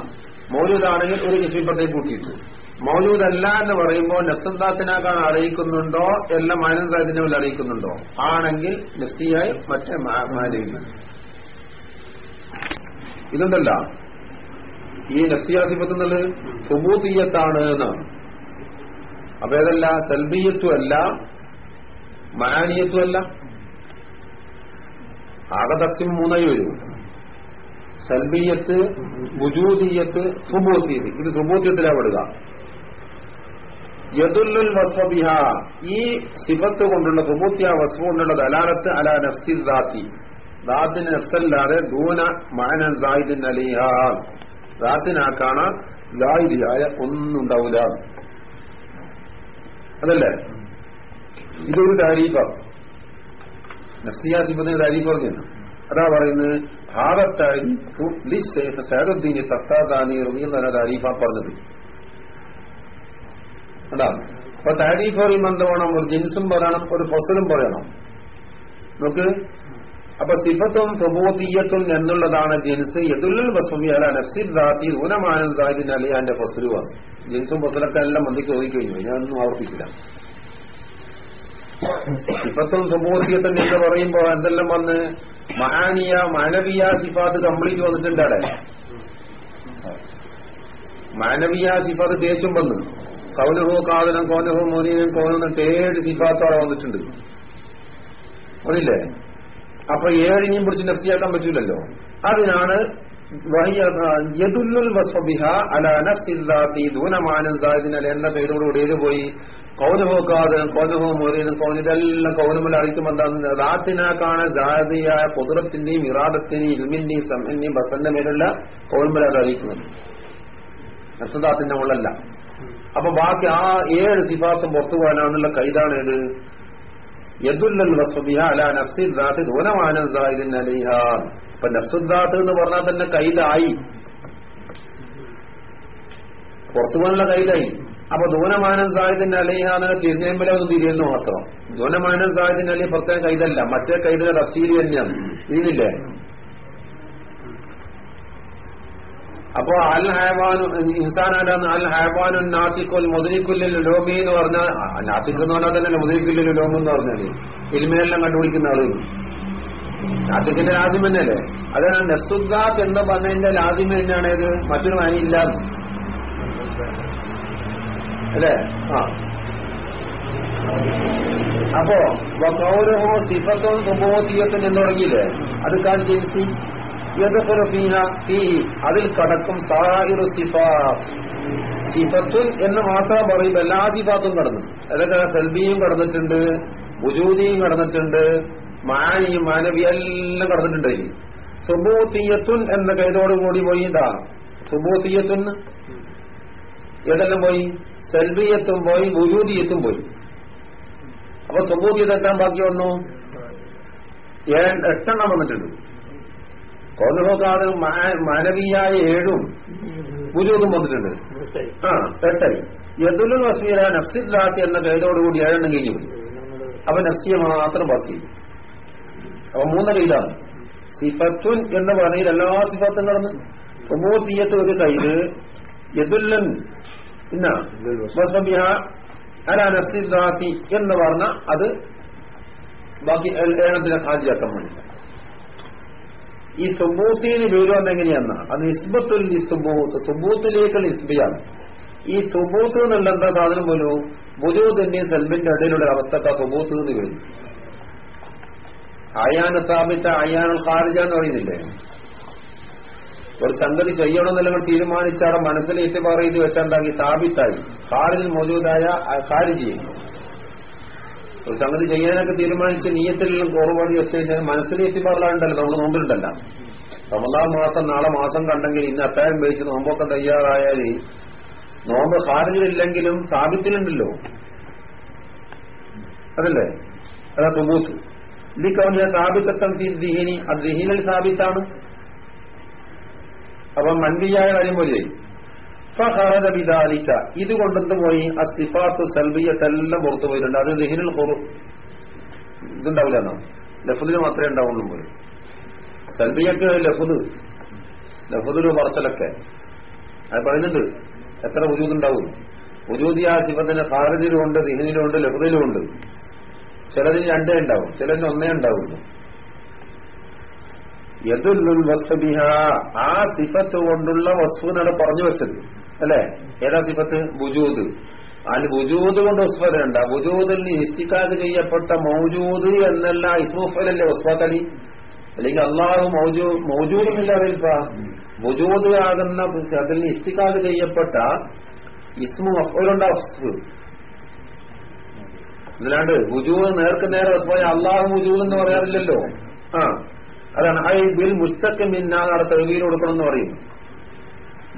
മോജൂദാണെങ്കിൽ ഒരു കിസ്മിപ്പത്തേക്ക് കൂട്ടിയിട്ടു. മൗലൂദല്ല എന്ന് പറയുമ്പോൾ നഫ്സദ്ദാത്തിനാക്കാണ് അറിയിക്കുന്നുണ്ടോ എല്ലാം മാനസാദിനെ വല്ല അറിയിക്കുന്നുണ്ടോ? ആണെങ്കിൽ നഫ്സിയായി മറ്റേ മാലിന് ഇതുണ്ടല്ല ഈ നഫ്സിയാസിഫത്ത് എന്നുള്ളത് സുബൂത്തീയത്താണ് എന്നാണ് അപ്പൊ ഏതല്ല? സെൽബീയത്വല്ല അല്ല ആകെ തക്സിം മൂന്നായി വരും. സെൽബീയത്ത് ബുജൂദിയത്ത് സുബൂത്തിയത് ഇത് സുബൂത്തിയത്തിലാ പെടുക. യദുല്ലുൽ വസ്വബിഹ ഈ സിബത്ത് കൊണ്ടുള്ള സുബൂത്തിയ വസ്വ കൊണ്ടുള്ള ദലാലത്ത് അല നഫ്സി ദാത്തി. ദാത്തിന് നഫ്സല്ലാതെ ദൂന മാനൻ സായിദിൻ അലിഹ. ദാത്തിനാക്കാണ് സായിദിയായ ഒന്നുണ്ടാവില്ല അതല്ലേ? ഇതൊരു താരീഫ. നഫ്സിയ സിബത്തിന് താരീഫ് പറഞ്ഞു അതാ പറയുന്നത് ഭാഗത്തായി സൈറുദ്ദീനി സത്താദാനി റബീന്ന താരീഫ പറഞ്ഞത്. അതാണ്. അപ്പൊ താരീഫ് പറയുമ്പോൾ എന്ത് വേണം ഒരു ജിൻസും പറയണം ഒരു ഫസലും പറയണം നോക്ക്. അപ്പൊ സിഫത്തും സുബോധീയത്തും എന്നുള്ളതാണ് ജിൻസ്? യദുല്ലുൽ വസ്വമി അല നഫ്സിദ് ദാത്തി ഊനമാനം സാഹിദിൻ അലിയാന്റെ ഫസലുമാണ് ജിൻസും ഫസലൊക്കെ എല്ലാം മന്തി ചോദിക്കഴിഞ്ഞു. ഒന്നും ആവർത്തിക്കില്ല. സിഫത്തും സുബോധീയത്തും എന്ന് പറയുമ്പോ എന്തെല്ലാം വന്ന്? മഹാനിയ മാനവീയ സിഫാത്ത് കംപ്ലീറ്റ് വന്നിട്ടുണ്ട് അവിടെ. മാനവീയ സിഫാത്ത് തേച്ചും വന്ന്. കൗനഹോ കാതനം കോലഹോ മോനീനും കോലെന്ന് ഏഴ് സിഫാത്തോടെ വന്നിട്ടുണ്ട്. ഒന്നില്ലേ അപ്പൊ ഏഴിനെയും പിടിച്ച് നഫ്സിയാക്കാൻ പറ്റൂലല്ലോ? അതിനാണ് എന്ന പേരോടുകൂടി ഏത് പോയി. കൗനഹോ കാതനം കോനഹോ മോനീനും കോന ഇതെല്ലാം അറിയിക്കും അറിയിക്കുമ്പോൾ എന്താണ് ദാത്തിനാക്കാണ് ജാതിയായ കുതിരത്തിന്റെയും ഇറാദത്തിന്റെയും ഇൽമിന്റെയും സമ്മിന്റെയും ബസന്റെ മേലുള്ള കൗനമുൽ അത് അറിയിക്കുന്നത്. നഫ്സദാത്തിന്റെ മുള്ളല്ല അപ്പൊ ബാക്കി ആ ഏഴ് സിഫാത്തും പുറത്തു പോകാനാണെന്നുള്ള കൈതാണ് ഏത് അല എന്ന് പറഞ്ഞാൽ തന്നെ കൈതായി. പുറത്തു പോകാനുള്ള കൈതായി. അപ്പൊ ദൂനമാനൻ സാഹിദിന്റെ അലിഹാന്ന് തിരിഞ്ഞുമ്പോൾ ഒന്ന് തിരിയുന്നു മാത്രം. ദൂനമാനൻ സാഹിദിന്റെ അലി പ്രത്യേക കൈതല്ല. മറ്റേ കൈതല തഫ്സീലി തന്നെയാണ്. ഇതിനില്ലേ? അപ്പോ അൽ ഹയവാനു ഇൻസാനാണ് അൽ ഹയവാനു നാത്തിക്കുൽ മുതലിക്കുല്ലിൽ ലോമി എന്ന് പറഞ്ഞാൽ നാത്തിക്ക് എന്ന് പറഞ്ഞാൽ തന്നെ മുതലിക്കുല്ലിൽ ലോമി എന്ന് പറഞ്ഞാൽ ഇൽമിനെല്ലാം കണ്ടുപിടിക്കുന്ന ആൾ. നാത്തിക്കിന്റെ ലാദ്യം തന്നെയല്ലേ? അതാണ് നസുദ്ദാത്ത് എന്ന് പറഞ്ഞതിന്റെ ലാദ്യം തന്നെയാണ് ഇത്. മറ്റൊരു മാനിയില്ല അല്ലേ? ആ. അപ്പോ സിഫത്തോ സിഫത്തും എന്ന് തുടങ്ങിയില്ലേ? അത് കാൽ ജിൻസി അതിൽ കടക്കും സാഹിറു സിഫാത്ത്. സിഫത്തുൻ എന്ന് മാത്രം പറയുമ്പോൾ എല്ലാ സിഫാത്തും കടന്നു. അതൊക്കെ സെൽബിയും കടന്നിട്ടുണ്ട് ബുജൂദിയും കടന്നിട്ടുണ്ട് മാനിയും മാനവി എല്ലാം കടന്നിട്ടുണ്ട് സുബൂത്തിയത്തുൻ എന്ന കൈതോടുകൂടി പോയി ഇതാ. സുബൂത്തീയത്തുൻ ഏതെല്ലാം പോയി? സെൽബിയത്തും പോയി ബുജൂദിയത്തും പോയി. അപ്പൊ സുബൂത്തിയത്ത് എത്താൻ ബാക്കി വന്നു? എട്ടെണ്ണം വന്നിട്ടുണ്ട്. കോന്നുപോക്കാതെ മാനവീയായ ഏഴും പുരോഗം വന്നിട്ടുണ്ട്. ആ എട്ടായി യദുലുൽ വസ്മീല നഫ്സിദ്ദാത്തി എന്ന കൈതോടുകൂടി ഏഴെണ്ണം കഴിഞ്ഞു. അപ്പൊ നഫ്സിയെ മാത്രം ബാക്കി. അപ്പൊ മൂന്നര കൈതാണ് സിഫത്തുൻ എന്ന് പറഞ്ഞാൽ എല്ലാ സിഫത്തും കടന്ന്. സുബോധീയത്ത് ഒരു കൈത് യദുല്ലൻ പിന്നെ അല നഫ്സിദ്ദാത്തി എന്ന് പറഞ്ഞ അത് ബാക്കി ഏഴത്തിനെ ഹാജിയാക്കാൻ വേണ്ടില്ല ഈ സുബൂത്തിന് വിവരം വന്നെങ്ങനെയാന്ന അത് ഇസ്ബത്തുൽ സുബൂത്ത് സുബൂത്തിലേക്കുള്ള ഇസ്ബിയാണ് ഈ സുബൂത്ത് എന്നുള്ള എന്താ സാധനം പോലും? ബുജൂദിന്റെയും സെൽബിന്റെ ഇടയിലുള്ള അവസ്ഥക്ക് സുബൂത്ത് എന്ന് വരും അയാൻ സ്ഥാപിച്ച അയാൻ ഖാരിജ എന്ന് പറയുന്നില്ലേ? ഒരു സംഗതി ചെയ്യണമെന്നല്ല നിങ്ങൾ തീരുമാനിച്ചാടെ മനസ്സിൽ എത്തിപ്പാറ ഇത് വെച്ചുണ്ടാക്കി സ്ഥാപിത്തായി. ഖാരിജിൽ മൗജൂദായ ഖാരിജി ഒരു സംഗതി ചെയ്യാനൊക്കെ തീരുമാനിച്ച് നീയത്തിലെല്ലാം കുറവാടി വെച്ച് കഴിഞ്ഞാൽ മനസ്സിൽ എത്തിപ്പാറലാണ്ടല്ലോ നമ്മൾ നോമ്പിലുണ്ടല്ല റമദാൻ മാസം നാളെ മാസം കണ്ടെങ്കിൽ ഇന്ന് അത്താഴം കഴിച്ച് നോമ്പൊക്കെ തയ്യാറായാൽ നോമ്പ് ഖാരിജിലില്ലെങ്കിലും സാബിത്തിലുണ്ടല്ലോ. അതല്ലേ? അതാ തുബൂത്ത്. ഇതിക്കവന് സ്ഥാപിത്തം ദിഹിനി. അത് ദിഹിനിൽ സ്ഥാപിത്താണ് അപ്പൊ മൻവിയായ കാര്യം പോലെ ഫഹറജ ബിദാലിക്ക ഇതുകൊണ്ടെന്ത് പോയി. ആ സിഫാത്തു സൽബിയത്തെല്ലാം പുറത്തു പോയിട്ടുണ്ട്. അത് ദഹിനിൽ കുറു ഇതുണ്ടാവില്ല എന്നാ? ലഫുദിന് മാത്രമേ ഉണ്ടാവുള്ളൂ പോലും. സൽബിയൊക്കെ ലഫുദ്. ലഫുദിന് പറച്ചലൊക്കെ. അത് പറയുന്നുണ്ട്. എത്ര ഉജൂദുണ്ടാവും ഉജൂദി ആ സിഫത്തിന് ഖാരജിലുമുണ്ട് ദിഹിനിലുമുണ്ട് ലഫുദിലുമുണ്ട് ചിലതിന് രണ്ടേ ഉണ്ടാവും. ചിലതിന് ഒന്നേ ഉണ്ടാവുള്ളൂ. യദുല്ലുൽ വസ്തുബിഹ ആ സിഫത്ത് കൊണ്ടുള്ള വസ്ഫുനാണ് പറഞ്ഞു വെച്ചത്. അല്ലെ? ഏതാ സിഫത്ത്? ബുജൂദ് അതിന് ബുജൂദ് കൊണ്ട് വസ്ഫലുണ്ട് ബുജൂദിൽ ഇസ്തിക്കാക്ക് ചെയ്യപ്പെട്ട മൗജൂദ് എന്നല്ല ഇസ്മുഫലല്ലേ വസ്ഫാത്തലി അല്ലെങ്കിൽ അള്ളാഹു മൗജൂ മൗജൂദ് എന്നില്ല അറിയില്ല ബുജൂദ് ആകുന്ന അതിൽ ഇസ്തിക്കാത് ചെയ്യപ്പെട്ട ഇസ്മു മഫൂലുണ്ട വസ്ഫ് ഇതിലാണ്ട് വുജൂദ് നേർക്ക് നേരെ ഉസ്ഫായ അള്ളാഹു മുജൂദ് എന്ന് പറയാറില്ലല്ലോ. ആ. അതാണ് ഹൈ ബിൽ മുസ്തഖ് മിന്നാണ് തെളിവിയിൽ കൊടുക്കണം എന്ന് പറയും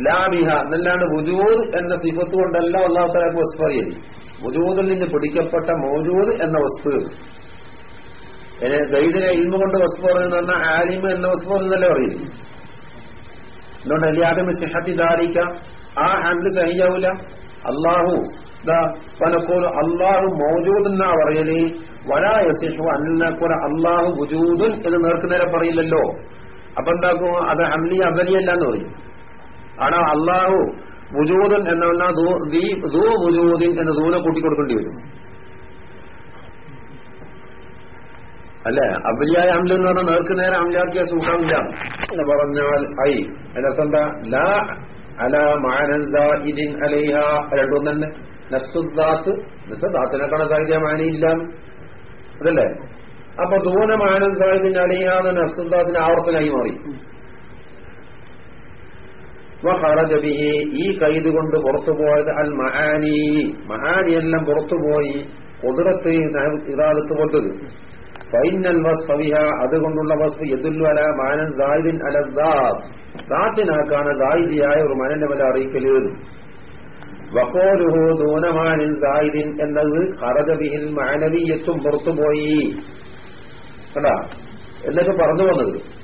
ലാബിഹ എന്നല്ലാണ്ട് വുജൂദ് എന്ന സിഫത്ത് കൊണ്ടല്ല അള്ളാഹു തലാക്ക് വസ്ഫ് അറിയൽ. വുജൂദിൽ നിന്ന് പിടിക്കപ്പെട്ട മൗജൂദ് എന്ന വസ്തു ഗൈദിനെ ഇൽമ കൊണ്ട് വസ്തു പറയുന്ന പറഞ്ഞാൽ ആലിമ് എന്ന വസ്തു പറഞ്ഞല്ലേ പറയില്ലേ എന്തുകൊണ്ട് അലിയാദമി സിഹത്തി ധാരിക്ക ആ ഹാൻഡ് സഹിയാവൂല. അള്ളാഹു പലപ്പോഴും അള്ളാഹു മൗജൂദ് എന്നാ പറയൽ. വരായസിഹു അന്നക്കുറ അള്ളാഹു വുജൂദുൻ എന്ന് നേർക്കുനേരെ പറയില്ലല്ലോ. അപ്പൊ എന്താക്കും? അത് അമ്ലി അബലിയല്ല എന്ന് പറയും. ആണോ അള്ളാഹു വുജൂദൻ എന്ന് പറഞ്ഞാൽ ദൂ വുജൂദിൻ എന്ന് ദൂനെ കൂട്ടിക്കൊടുക്കേണ്ടി വരും. അല്ലെ? അബലിയായ അമ്ല എന്ന് പറഞ്ഞാൽ നേർക്ക് നേരെ അമ്ലാക്കിയ സുഖമില്ല എന്ന് പറഞ്ഞാൽ ഐ അതിനർത്ഥം എന്താ ലാ രണ്ടും തന്നെ നഫ്സുദാത്ത് എന്നിട്ട് ദാത്തിനെക്കാണ സാഹിത്യ മാനയില്ല അതല്ലേ? അപ്പൊ ദൂന മാനൻസാഹിദിൻ അലൈഹ എന്ന നഫ്സുദാത്തിന് ആവർത്തനായി മാറി. ഈ കൈത് കൊണ്ട് പുറത്തു പോയത് അൽ മഹാനി. മഹാനി എല്ലാം പുറത്തുപോയി കുതിരത്ത് ഇതാകത്ത് പൊട്ടത് ഫൈനൽ വസ്ഫിഹ അതുകൊണ്ടുള്ള വസ്തു അല മാനൻ സാഹിദിൻ അലദ്ദാത്തിനാക്കാണ് സാഹിദിയായ ഒരു മനന്റെ വല അറിയിക്കൽ. വക്കോലുഹു ദൂനമാനിൻ സാഹിദിൻ എന്നത് ഹറജബിഹിൽ മാനവീയത്വം പുറത്തുപോയി കണ്ടാ എന്നൊക്കെ പറഞ്ഞു വന്നത്.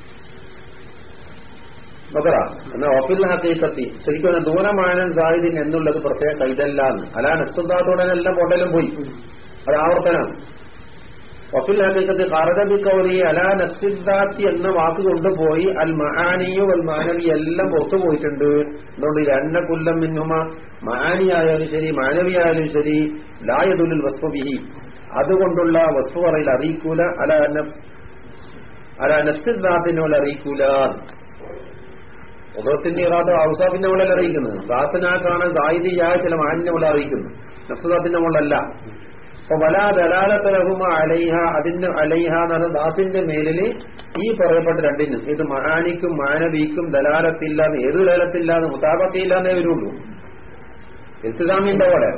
നോക്കറ എന്നാ ഓഫിൽ ഹക്കീക്കത്തി ശരിക്കും ദൂരമാനൻ സാഹിദിൻ എന്നുള്ളത് പ്രത്യേക കൈതല്ലാന്ന്. അലാ നക്സദാത്തോടെ എല്ലാം പൊട്ടലും പോയി. അത് ആവർത്തനാണ് വഫിൽ ഹക്കീക്കത്ത് ഖറദബി കൗലി അലാ നക്സിദാത്തി എന്ന വാക്ക് കൊണ്ടുപോയി അൽ മഹാനിയും അൽ മാനവി എല്ലാം പുറത്തു പോയിട്ടുണ്ട്. അതുകൊണ്ട് രണ്ട കുല്ലം മിന്നുമ മഹാനി ആയാലും ശരി മാനവി ആയാലും ശരി ലായതുലിൽ വസ്തുവിഹി അതുകൊണ്ടുള്ള വസ്തു പറയിൽ അറിയിക്കൂല. അല അല നഫ്സിദ്ദാത്തിനോട് അറിയിക്കൂല. ഉദത്തിന്റെ ഇറാദ ഔസാഫിന്റെ മുകളിൽ അറിയിക്കുന്നത്. ദാത്തിനാക്കാണ് ദായിദിയായ ചില മാനിന്റെ മുകളിൽ അറിയിക്കുന്നു. നഫ്സുദാത്തിന്റെ മുകളിലല്ല. അപ്പൊ വല ദലാലത്തലഹുമ അലൈഹ അതിന്റെ അലൈഹ എന്ന് പറഞ്ഞ ദാത്തിന്റെ മേലിൽ ഈ പറയപ്പെട്ട രണ്ടിനും ഇത് മഹാനിക്കും മാനവിക്കും ദലാലത്തില്ലാന്ന് ഏത് ദലാലത്തില്ലാന്ന് മുതാബത്തില്ലാന്നേ വരുള്ളൂ. എത്തുസാമിന്റെ പോലെ.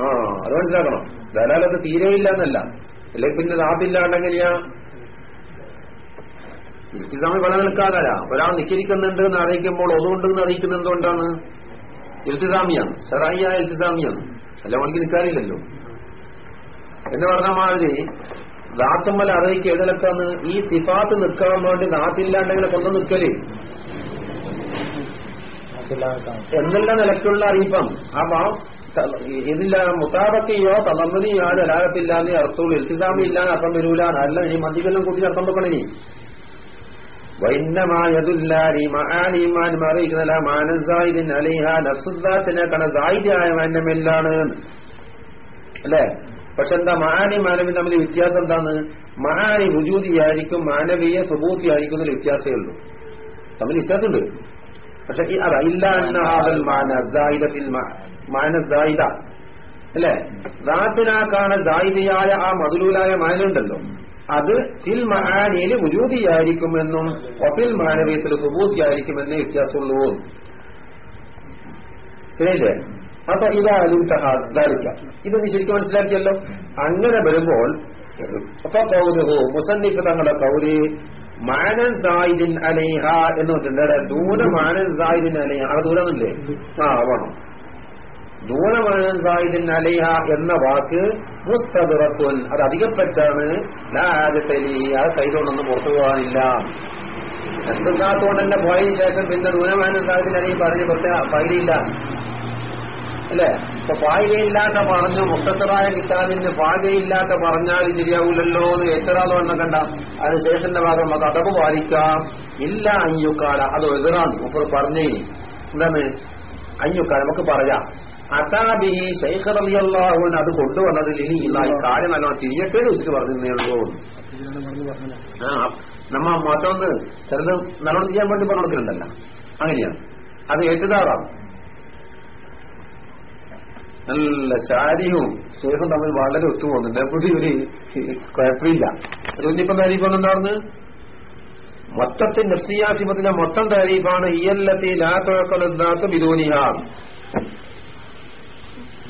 ആ അത് മനസ്സിലാക്കണം. ദലാലത്ത് തീരെയില്ല എന്നല്ല. അല്ലെങ്കിൽ പിന്നെ ദാത്തില്ലാണ്ടെങ്ങനെയാ ഇൽത്തിസാമി നിൽക്കാതല്ല ഒരാൾ നിഷേധിക്കുന്നുണ്ട് എന്ന് അറിയിക്കുമ്പോൾ ഒന്നുകൊണ്ട് എന്ന് അറിയിക്കുന്നത് എന്തുകൊണ്ടാണ്? ഇൽത്തിസാമിയാണ്. സെറായിയായ ഇൽത്തിസാമിയാണ്. അല്ല മണിക്ക് നിൽക്കാറില്ലല്ലോ എന്ന് പറഞ്ഞ മാതിരി ദാത്തുമ്മൽ അറിയിക്കുക ഏതിലൊക്കെയാണ് ഈ സിഫാത്ത് നിൽക്കാൻ വേണ്ടി ദാത്തില്ലാണ്ടെങ്കിൽ കൊന്നു നിൽക്കൽ. എന്നുള്ള നിലക്കുള്ള അറിയിപ്പം. അപ്പൊ ഇതില്ല മുത്താബക്കയോ തലമുറിയോ ദലാലത്തില്ലാന്ന് അർത്ഥമുള്ളൂ. എൽത്തിസാമി ഇല്ലാന്ന് അർത്ഥം വരൂല. അല്ല ഇനി മന്ദിക്കെല്ലാം കൂട്ടി അർത്ഥം വെക്കണം. ഇനി വൈന്നമായതുല്ലാരി മഹാലിമാൻ അറിയിക്കുന്നില്ല അല്ലേ? പക്ഷെ എന്താ മഹാനി മാനവി തമ്മിൽ വ്യത്യാസം എന്താണ്? മഹാനി വുജൂതിയായിരിക്കും മാനവീയ സുബൂത്തിയായിരിക്കും എന്നൊരു വ്യത്യാസമേ ഉള്ളൂ. തമ്മിൽ വ്യത്യാസമുണ്ട്. പക്ഷെ അതാ ഇല്ല എന്ന ആവൽ മാനസായിദത്തിൽ മാനസായിദ അല്ലേ? ദാത്തിനാക്കാണ് ദായിദയായ ആ മധുലൂലായ മാനുണ്ടല്ലോ. അത് ഫിൽ മഹാനിയിൽ വുജൂതിയായിരിക്കുമെന്നും ഒഫിൽ മാനവീയത്തിൽ സുബൂത്തിയായിരിക്കുമെന്നേ വ്യത്യാസമുള്ളൂ. ശരിയല്ലേ? അപ്പൊ ഇതാലും ധാരിക്ക ഇത് നീ ശരിക്കും മനസ്സിലാക്കിയല്ലോ? അങ്ങനെ വരുമ്പോൾ അപ്പൊ കൗരുഹു മുസന്നിഫ് തങ്ങളുടെ കൗരി മാനൻ സായിദിൻ അലൈഹ എന്ന് പറഞ്ഞിട്ടുണ്ട്. ദൂര മാനൻ സായിദിൻ അലൈഹ. ദൂരമില്ലേ ആ വേണം. ദൂരമാനൻ സായിദിൻ അലൈഹ എന്ന വാക്ക് മുസ്തദുറത്തുൻ അത് അധികപ്പെട്ടാണ്. ലാജത്തലി അത് കൈകൊണ്ടൊന്നും പുറത്തു പോകാനില്ല. നഷ്ടത്താത്തോണ്ട് തന്നെ പോയതിനു ശേഷം പിന്നെ ദൂരമാനൻ സായിദിൻ അലൈഹി പറഞ്ഞ് പ്രത്യേക ഫൈലില്ല അല്ലേ? ഇപ്പൊ പായികയില്ലാത്ത പറഞ്ഞു മുക്തസറായ കിതാബിന് പാകയില്ലാത്ത പറഞ്ഞാൽ ശരിയാവൂലല്ലോ എന്ന് എത്രാളോ എണ്ണ കണ്ട? അതിന് ശേഷന്റെ ഭാഗം നമുക്ക് അതവ് പാലിക്കാം. ഇല്ല അഞ്ഞുക്കാല അത് എതിറാണ്. മുപ്പത് പറഞ്ഞേ. എന്താണ്? അഞ്ഞുക്കാല നമുക്ക് പറയാം. അതാബി ശൈഖർ അലി അള്ളാഹുൻ അത് കൊണ്ടുവന്നതിൽ ഇനി ഇല്ല. ഈ കാര്യം നല്ലോണം തിരിയട്ടെ വെച്ചിട്ട് പറഞ്ഞേ ഉള്ളൂ ആ നമ്മ മറ്റൊന്ന് ചിലത് നല്ലോണം ചെയ്യാൻ വേണ്ടി പറഞ്ഞു കൊടുക്കുന്നുണ്ടല്ല അങ്ങനെയാണ്. അത് ഏറ്റുതാറാം നല്ല ശാരിയും ശേഷം തമ്മിൽ വളരെ ഒത്തുപോകുന്നുണ്ട് പുതിയ ഒരു കുഴപ്പമില്ല. ഇനിയിപ്പം എന്താണെന്ന് മൊത്തത്തിൽ നഫ്സിയാസിമത്തിന്റെ മൊത്തം താരീഫാണ്. ഇയല്ലത്തി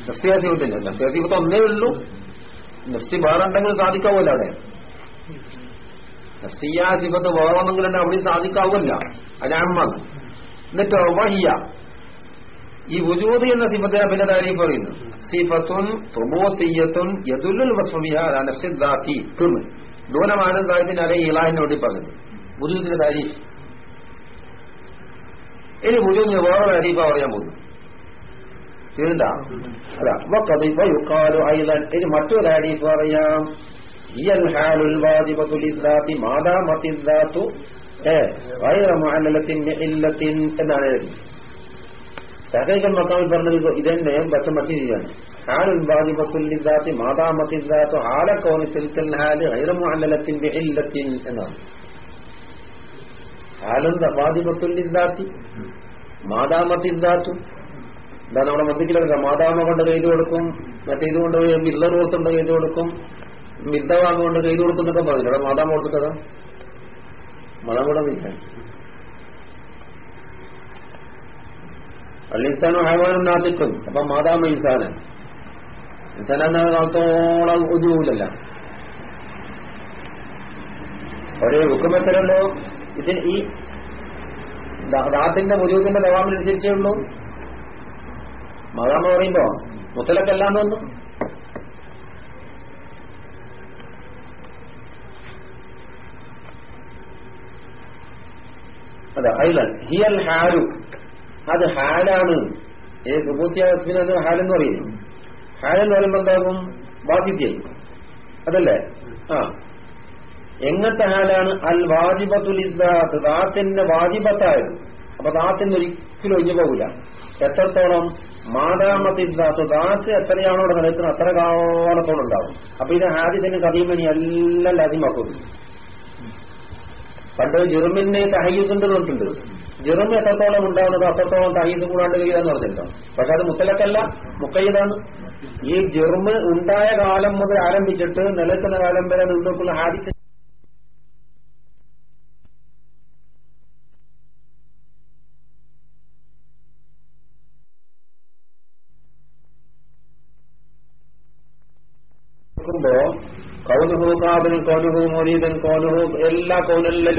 ലാത്തഴക്കലുദ്ദാത്ത് ബിദൂനിഹ നഫ്സി നഫ്സിയാസിമത്ത് ഒന്നേ ഉള്ളൂ. നഫ്സി വേറെ ഉണ്ടെങ്കിൽ സാധിക്കാവൂല അവിടെ നഫ്സിയാസിമത്ത് വേറെ ഉണ്ടെങ്കിൽ അവിടെ സാധിക്കാവൂല അനാമാണ് എന്നിട്ട് വഹിയ. ഈ വുജൂദ് എന്ന സിഫത്തിനെ പിന്നെ താരീഫ് പറയുന്നു. സിഫത്തുൻ സുബോത്തിയത്തുൻ യദുല്ലുൽ അലാ നഫ്സി ദാത്തി. തീർന്നു ദൂരമാണ് കാര്യത്തിന് ഇലാഹിന് വേണ്ടി പറഞ്ഞു വുജൂദിന്റെ താരീഫ്. ഇനി വുജൂദിന് വേറെ താരീഫ പറയാൻ പോകുന്നു. തീർന്നാ അല്ല വഖദിഫ യുഖാലു ഐദൻ. ഇനി മറ്റൊരു ഹാരീഫ് പറയാം. ഇല്ലത്തിൻ എന്നാണ് സഹേജൻ മക്കാമിൽ പറഞ്ഞത് ഇതെന്നെ പക്ഷെ മറ്റു രീതിയാണ് ഹാലുൽ വാജിബത്തുല്ലിദാത്തി മാതാമത്തിദാത്തു ഹാല കൗനി തിൽക്കൽ ഹാൽ ഗൈറ മുഅല്ലലത്തിൻ ബിഇല്ലത്തിൻ എന്നാണ്. ഹാലും വാജിബത്തുല്ലിദാത്തി മാതാമത്തിദാത്തു എന്താ അവിടെ മന്ദിക്കിലൊക്കെ മാതാമ കൊണ്ട് കയ്യിൽ കൊടുക്കും മറ്റേ ഇത് കൊണ്ട് മില്ലർ കൊടുത്തുണ്ട് കയ്യിൽ കൊടുക്കും? മിദ്ദവാങ്ങ കൊണ്ട് കയ്യിൽ കൊടുക്കുന്നൊക്കെ പറഞ്ഞില്ല? അവിടെ മാതാമ കൊടുത്തിട്ടതാ മതം കൂടെ നിൽക്കാൻ അല്ലിൻസാനും ഹൈവാനും നാട്ടിക്കും അപ്പൊ മാതാമ ഇൻസാന് ഇൻസാനെന്ന കാലത്തോളം ഉദ്യോഗമില്ലല്ല ഒരേ ഹുക്കുമെത്തരല്ലോ ഇതിന് ഈ ദാത്തിന്റെ മുജൂദിന്റെ ലവാമിനനുസരിച്ചേ ഉള്ളൂ. മാതാമ പറയുമ്പോ മുത്തലക്കല്ലാന്ന് വന്നു. അതെ ഐലൻ ഹിയൽ ഹാലു. അത് ഹാലാണ്. ഏ സുബൂത്തിയാസ്മിന് അത് ഹാലെന്ന് പറയുന്നു. ഹാലെന്ന് പറയുമ്പോ എന്താകും വാസിദ്യായി അതല്ലേ? ആ. എങ്ങനത്തെ ഹാലാണ്? അൽ വാജിബത്തുലിദ്ദാത്ത് ദാത്തിന്റെ വാജിബത്തായത്. അപ്പൊ ദാത്തിന് ഒരിക്കലും ഒഴിഞ്ഞു പോകില്ല എത്രത്തോളം മാതാമത്തിദ്ദാത്ത് ദാത്ത് എത്രയാണോ അവിടെ നിലനിൽക്കുന്നത് അത്ര കാലത്തോളം ഉണ്ടാവും അപ്പൊ ഇത് ആദ്യത്തിന് കഥീമനി എല്ലാം ലാജിമാക്കുന്നു. പണ്ട് ജെറുമിനെ തഹയ്യൂസ് ഉണ്ട് പറഞ്ഞിട്ടുണ്ട്. ജെറുമി എത്രത്തോളം ഉണ്ടാവുന്നത് അത്രത്തോളം തഹീസ് കൂടാണ്ട് കഴിയാന്ന് പറഞ്ഞിട്ടുണ്ടോ. പക്ഷെ അത് മുത്തലക്കല്ല മുക്കയ്യതാണ്. ഈ ജെറുമ് ഉണ്ടായ കാലം മുതൽ ആരംഭിച്ചിട്ട് നിലക്കുന്ന കാലം വരെ നിൽക്കുന്ന ഹാദിക്ക് നോക്കുമ്പോ കൗനുഹു കാതനും മോലീദൻ കോലുഹു എല്ലാ എല്ലാ കൗനെല്ലാം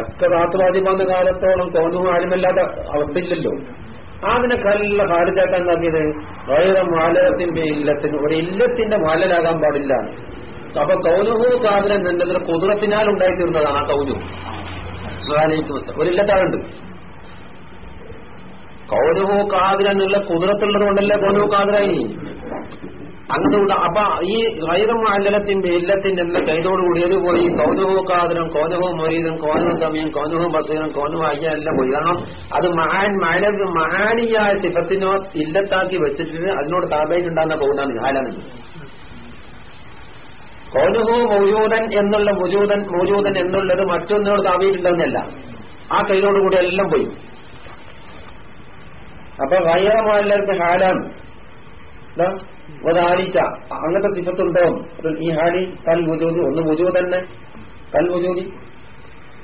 അത്ര ഒക്കെ വന്ന കാലത്തോളം കോലുഹു ആരുമല്ലാത്ത അവസ്ഥയില്ലല്ലോ. അതിനെ കല്ല ഹാരിജാക്കാൻ നോക്കിയത് വൈറം മാലത്തിന്റെ ഇല്ലത്തിന് ഒരു ഇല്ലത്തിന്റെ മാലരാകാൻ പാടില്ല. അപ്പൊ കൗലുഹു കാതലൻ എന്നതിന് കുതിരത്തിനാൽ ഉണ്ടായിത്തീർന്നതാണ് ആ കൗലു ഒരു ഇല്ലത്താളുണ്ട്. കൗലുഹു കാതിരൻ എന്നുള്ള കുതിരത്തുള്ളത് കൊണ്ടല്ലേ കൗലുഹു കാതിരായി? അങ്ങനെയുള്ള അപ്പൊ ഈ ഗൈറം അല്ലത്തിന്റെ ഇല്ലത്തിന്റെ എന്ന കൈതോട് കൂടിയത് പോയി കൗതുകവും കാതനും കോനുഹു മൊരീതും കോനവും സമയം കോനവും ബസീറും കോനവും അയ്യ എല്ലാം പോയി. കാരണം അത് മഹാൻ മഴ മഹാനിയായ സിഫത്തിനോ ഇല്ലത്താക്കി വെച്ചിട്ട് അതിനോട് താപേറ്റുണ്ടാകുന്ന പോകുന്നതാണ് ഹാലാണ് കോനുഹു മൗജൂദൻ എന്നുള്ള മുജൂദൻ മൗജൂദൻ എന്നുള്ളത് മറ്റൊന്നിനോട് താപേറ്റുണ്ടെന്നല്ല ആ കൈതോട് കൂടി എല്ലാം പോയി. അപ്പൊ ഗൈറമാലർക്ക് ഹാലാണ് ഒരാലിച്ച അങ്ങനത്തെ സിഫത്തുണ്ടോ? ഈ ഹാലി കൽ മുജൂദി ഒന്ന് മുജൂദ് തന്നെ. കൽ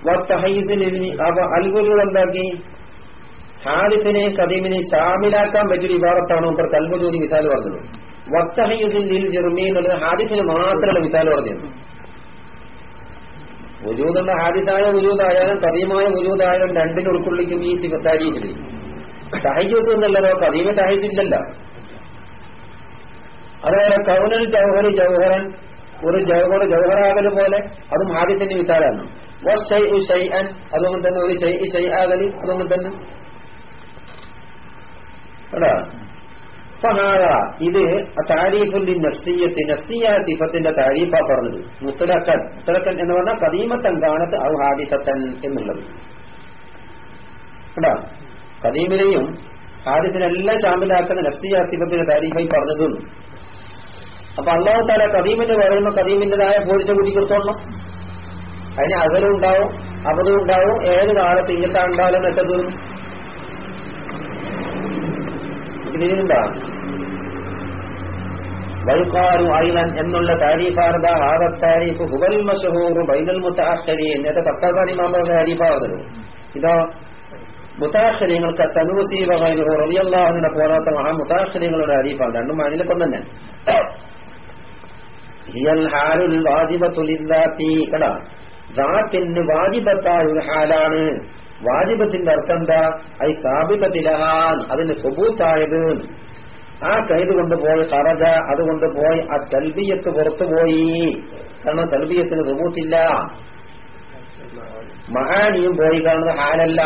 വത്തഹീസിന് അപ്പൊ അൽ മുജൂദ് എന്താക്കി? ഹാരിഫിനെ കദീമിനെ ഷാമിലാക്കാൻ പറ്റിയൊരു വിഭാഗത്താണ് ഇപ്പൊ കൽ മുജൂദി മിസാൽ പറഞ്ഞത്. വത്തഹീസിൽ ജെറുമി എന്നുള്ളത് ഹാരിഫിന് മാത്രമല്ല മിസാൽ പറഞ്ഞത്. മുജൂദ് എന്ന ഹാരിസായ മുജൂദായാലും കദീമായ മുജൂദായാലും രണ്ടിനും ഉൾക്കൊള്ളിക്കും ഈ സിഫത്താരിയില്ല തഹയ്യൂസ് എന്നുള്ളതോ കദീമ തഹയ്യില്ലല്ലോ അതുപോലെ കൗനൽ ജൗഹരി ജൗഹറൻ ഒരു ജൗഹർ ജൗഹറാകൽ പോലെ അതും ആദ്യത്തിന്റെ വിത്താലാണ് അതുകൊണ്ട് തന്നെ ഒരു ഷൈആകലി അതുകൊണ്ട് തന്നെ. ഇത് താരീഫിന്റെ നഫ്സിയത്ത് നഫ്സിയ സിഫത്തിന്റെ താരീഫാ പറഞ്ഞത്. മുത്തലക്കൻ മുത്തലക്കൻ എന്ന് പറഞ്ഞാൽ കദീമത്തൻ കാണത്ത് ഔ ഹാദിസത്തൻ എന്നുള്ളത്. കേടാ കദീമിനെയും ഹാദിസിനെല്ലാം ശാമിലാക്കുന്ന നഫ്സിയ സിഫത്തിന്റെ താരീഫായി പറഞ്ഞതും അപ്പൊ അള്ളാഹു താല കദീമിന് പറയുമ്പോൾ കദീമിന്റേതായ പോലീസ് കൂട്ടിക്കൊടുത്തോളണം അതിന് അകലും ഉണ്ടാവും അബദ്ധം ഉണ്ടാവും ഏത് കാലത്ത് ഇങ്ങനത്തെ ഉണ്ടാവില്ല തീർന്നു ഇതിനുണ്ടാ വൈകാരു ഐലൻ എന്നുള്ള താരീഫാർദ ഹാദ താരീഫ് ഹുബൽ മഷഹൂർ ബൈനൽ മുത്താഖരീൻ എന്നിട്ട് തത്താദാനി മാമ്പറ താരീഫാവുന്നത് ഇതോ മുത്താഖരീങ്ങൾക്ക് സനൂസി വഹൈനു റളിയല്ലാഹുവിനെ പോരാത്ത മഹാ മുത്താഖരീങ്ങളുടെ താരീഫാണ്. രണ്ടും അതിലൊപ്പം തന്നെ. ഹിയൽ ഹാലുൽ വാജിബത്തു ലില്ലാത്തി കടാ. ദാത്തിന് വാജിബത്തായ ഒരു ഹാലാണ്. വാജിബത്തിന്റെ അർത്ഥം എന്താ? ഐ കാബിബത്തിലഹാൻ അതിന് സുബൂത്തായത്. ആ കൈത് കൊണ്ടുപോയി സറജ അതുകൊണ്ട് പോയി ആ തൽബിയത്ത് പുറത്തുപോയി കാരണം തൽബിയത്തിന് സുബൂത്തില്ല. മഹാനിയും പോയി കാണുന്നത് ഹാലല്ല.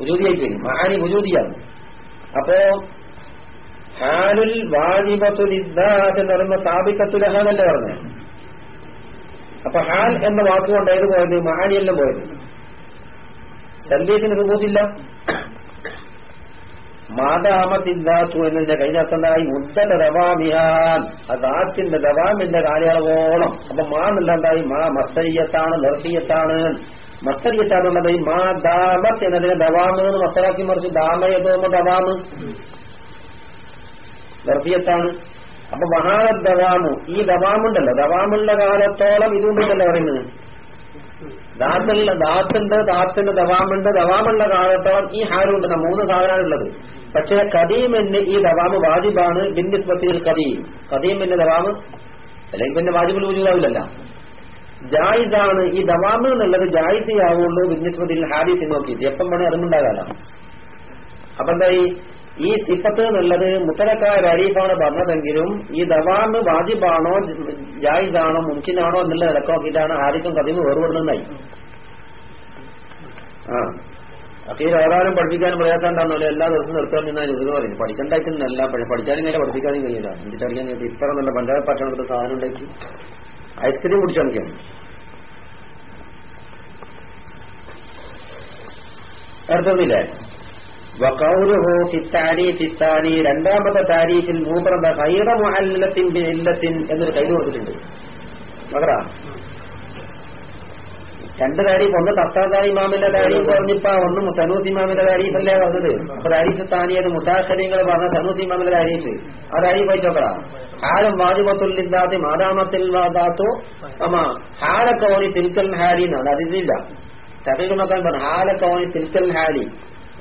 ഉജൂതിയായി പോയി. മഹാനി ഉജൂതിയാണ്. അപ്പോ ഹാലുൽ വാജിബത്തുൽ ഇദ്ദാത്ത് എന്ന് പറയുമ്പോ സാബിക്കത്തുലഹാനല്ലേ പറഞ്ഞത് അപ്പൊ ഹാൽ എന്ന വാക്കുകൊണ്ട് ഏത് പോയത് മഹാനിയെല്ലാം പോയത്. സൽബീയത്തിന് സുബൂത്തില്ല മാതാമത്തിദ്ദാത്തു എന്നതിന്റെ കഴിഞ്ഞാത്തണ്ടായി മുദ്ദന്റെ ദവാമിയാൻ ആ ദാത്തിന്റെ ദവാമിന്റെ കാലയളവോളം. അപ്പൊ മാ എന്നുള്ളതായി മാ മസ്തരിയത്താണ് നിർത്തിയത്താണ് മസ്തരിയത്താണുള്ളത് മാ ദാമത്ത് എന്നതിനെ ദവാമെന്ന് മസ്തരാക്കി മറിച്ച് ദാമയതോമ ദവാമ്. നിർത്തിയത്താണ്. അപ്പൊ മഹാന ദവാമു ഈ ദവാമുണ്ടല്ലോ ദവാമുള്ള കാലത്തോളം ഇതുകൊണ്ടല്ലേ പറയുന്നത്. ദാത്തുള്ള ദാത്തുണ്ട് ദാത്തിന് ദവാമുണ്ട് ദവാമുള്ള കാലത്തോളം ഈ ഹാരുണ്ട് മൂന്ന് സാധനമാണുള്ളത്. പക്ഷേ കദീമിന് ഈ ദവാമ് വാജിബാണ് ബിന്നിസ്ബത്തിൽ കദീം കദീമിന്റെ ദവാമ് അല്ലെങ്കിൽ പിന്നെ വാജിബിൽ ഊജുതാവില്ലല്ല ജായിദാണ് ഈ ദവാമ് എന്നുള്ളത് ജായിസിയാവുള്ളൂ ബിന്നിസ്ബത്തിൽ ഹാരി നോക്കിയിട്ട്. എപ്പം വേണേ അതുമുണ്ടാകാലോ. അപ്പൊ എന്താ ഈ ഈ സിഫത്ത് എന്നുള്ളത് മുത്തലക്കായ അരീഫാണ് പറഞ്ഞതെങ്കിലും ഈ ദവാമ് വാജിബാണോ ജായിദാണോ മുൻകിനാണോ എന്നുള്ള നിലക്കോക്കിയിട്ടാണ് ആരിക്കും കദീമും വേർപെടുന്നതായി ആ. അക്കീൽ ഓരോരും പഠിപ്പിക്കാനും പ്രയാസമുണ്ടാകുന്നല്ലോ എല്ലാ ദിവസവും നിർത്താൻ നിന്നാ ഇത് പറയുന്നു പഠിക്കണ്ടായിട്ടൊന്നല്ല പഠിച്ചാലും കഴിയില്ല പഠിപ്പിക്കാനും കഴിയില്ല. എന്നിട്ട് അറിയാൻ വേണ്ടി ഇത്ര നല്ല പഞ്ചായത്ത് പട്ടണത്തെ സാധനം ഉണ്ടാക്കി? ഐസ്ക്രീം കുടിച്ചു കാണിക്കാണ് അടുത്തതില്ലേ വഖൗലുഹു ഫി താരീഫ് താരി രണ്ടാമത്തെ താരീഫിൽ മൂപ്പറന്ത? ഖൈറ മുഹല്ലത്തിൻ ബിഇല്ലത്തിൻ എന്നൊരു കൈ കൊടുത്തിട്ടുണ്ട്. മകറ. രണ്ട് താരീഫ് ഒന്ന് തത്താദാരി ഇമാമിന്റെ താരീഫ് പറഞ്ഞിപ്പോ ഒന്ന് സനൂസ് ഇമാമിന്റെ താരീഫല്ലേ പറഞ്ഞത്. അപ്പൊ താരീഫ് താനിയത് മുത്താഖരീങ്ങൾ പറഞ്ഞ സനൂസ് ഇമാമിന്റെ താരീഫ്. ആ താരീഫ് വായിച്ചോക്കടാ ഹാലും വാജിബത്തുല്ലില്ലാതെ മാതാമത്തിൽ വാദാത്തോ അമ്മ ഹാലക്കോണി തിൽക്കൽ ഹാരി എന്നാണ്. അതില്ല തകീൽ നോക്കാൻ പറഞ്ഞു ഹാലക്കോണി തിൽക്കൽ ഹാലി.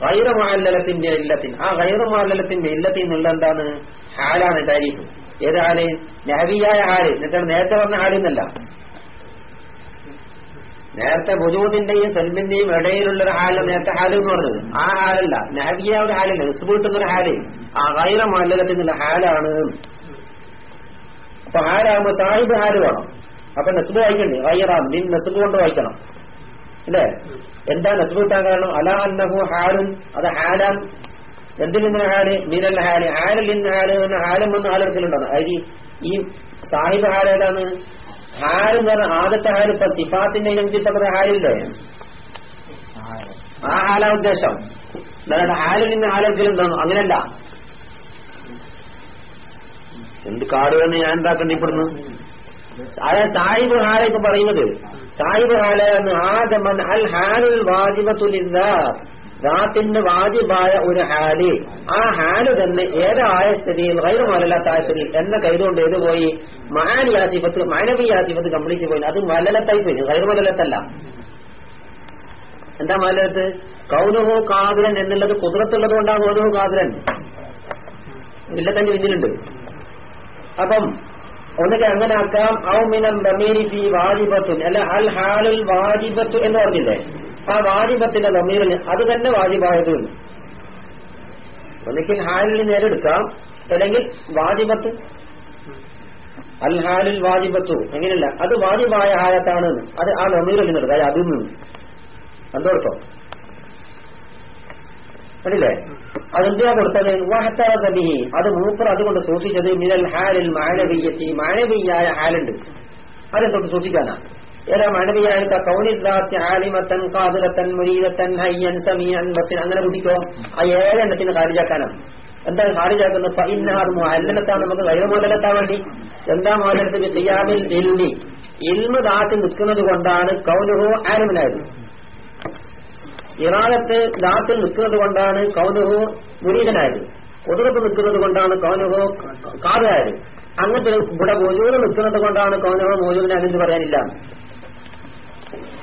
ഗൈറ മാലലത്തിന്റെ ഇല്ലത്തിൻ. ആ ഗൈറ മാലലത്തിന്റെ ഇല്ലത്തിൽ നിന്നുള്ള എന്താണ് ഹാലാണ് താരീഫ്. ഏത് ഹാൽ നഹവിയായ ഹാൽ. എന്നിട്ട് നേരത്തെ പറഞ്ഞ ഹാലെന്നല്ല. നേരത്തെ ബുജൂദിന്റെയും സെൽമിന്റെയും ഇടയിലുള്ള ഒരു ഹാൽ നേരത്തെ ഹാൽ എന്ന് പറഞ്ഞത്. ആ ഹാലല്ല. നഹബിയ ഒരു ഹാലില്ല. നിസ്ബിട്ടുന്ന ഒരു ഹാൽ. ആ ഗൈറ മാലലത്തിൽ നിന്നുള്ള ഹാലാണ്. അപ്പൊ ഹാലാകുമ്പോ സാഹിബ് ഹാൽ വേണം. അപ്പൊ നെസ്ബ് വായിക്കണ്ടേ? ഗൈറാം നിൻ നെസ്ബ് കൊണ്ട് വായിക്കണം. അല്ലേ? എന്താ നസ്ബൂത്താൻ കാരണം അല അന്നഹു ഹാലുൻ അത് ഹാലാൻ എന്തിൽ ഹാൽ? മീനൽ ഹാൽ. ഹാലിൽ ഹാൽ എന്ന ഹാലും വന്ന് ഹാലെടുക്കലുണ്ടോ അരി ഈ സാഹിബ് ഹാൽ ഏതാണ്? ഹാൽ എന്ന് പറഞ്ഞ ആദ്യത്തെ ഹാൽ ഇപ്പൊ സിഫാത്തിന്റെ ഇനത്തിൽപ്പെട്ട ഹാലില്ലേ? ആ ഹാലാ ഉദ്ദേശം. അല്ലാണ്ട് ഹാലിൽ നിന്ന് അങ്ങനല്ല. എന്ത് കാട് ഞാൻ എന്താക്കണ്ട ഇപ്പെടുന്നു അതായത് സാഹിബ് ഹാല ഇപ്പൊ പറയുന്നത്. സാഹിബ് ആദമൻ അൽ ഹാലുൽ വാജിബായ ഒരു ഹാൽ. ആ ഹാൽ തന്നെ ഏതായ സ്ഥിതിയിൽ ഗൈറുമലല്ലാത്തായ സ്ഥിതിയിൽ എന്ന കൈതുകൊണ്ട് ഏത് പോയി? മാനി ആസിഫത്ത് കംപ്ലീറ്റ് പോയി. അത് മലലത്തായി പോയി. ഗൈറുമലത്തല്ല എന്താ മലത്ത് കൗനഹു കാതിരൻ എന്നുള്ളത് കുതിരത്തുള്ളത് കൊണ്ടാണ് കൗനുഹു കാതിരൻ തന്നെ പിന്നിലുണ്ട്. അപ്പം ഒന്നിട്ട് അങ്ങനെ ആക്കാം ഔമിനം ബമീരിഫി വാജിബത്തുൻ. അല്ല അൽ ഹാലുൽ വാജിബത്തു എന്ന് പറഞ്ഞില്ലേ? ആ വാജിബത്തിന്റെ ബമീറിന് അത് തന്നെ വാജിബായത് ഒന്നുകിൽ ഹാലിൽ നേരെടുക്കാം അല്ലെങ്കിൽ വാജിബത്ത്. അൽ ഹാലിൽ വാജിബത്തു അങ്ങനെയല്ല. അത് വാജിബായ ഹാലത്താണ് അത് ആ നമീറിൽ നിന്നെടുക്കാം അത് അതിൽ നിന്ന്. എന്തോടത്തോ കണ്ടില്ലേ? അതെന്തിനാ കൊടുത്തത് വഹത്തറബിഹി അത് മൂപ്പർ അതുകൊണ്ട് സൂക്ഷിച്ചത് മിനൽ ഹാലിൽ മാനവീയത്തി. മാനവീയായ ഹാലുണ്ട്. അതെന്തൊട്ട് സൂക്ഷിക്കാനാ? ഏതാ മാനവീയായ ആലിമത്തൻ കാതിരത്തൻ മുരീരത്തൻ ഹയ്യൻ സമീയൻ ബസിൻ അങ്ങനെ കുട്ടിക്കോ? ആ ഏഴെണ്ണത്തിന് കാരിജാക്കാനാണ് എന്താണ് കാരിജാക്കുന്നത് ഇന്നാത് അല്ലലത്താണ് നമുക്ക് കൈമൂലലത്താൻ വേണ്ടി. എന്താ മോലത്ത് ഇൽമി. ഇൽമ ദാത്തി നിൽക്കുന്നത് കൊണ്ടാണ് കൗലുഹോ ആലിമിനായത്. ഇറാദത്ത് ദാത്തിൽ നിൽക്കുന്നത് കൊണ്ടാണ് കൗനുഹു മുരീതനായത്. കുതിരത്ത് നിൽക്കുന്നത് കൊണ്ടാണ് കൗനുഹു കാതായത് അങ്ങനത്തെ ഇവിടെ മോജൂദ് നിൽക്കുന്നത് കൊണ്ടാണ് കൗനവ മോജൂദിനെ എന്ന് പറയാനില്ല.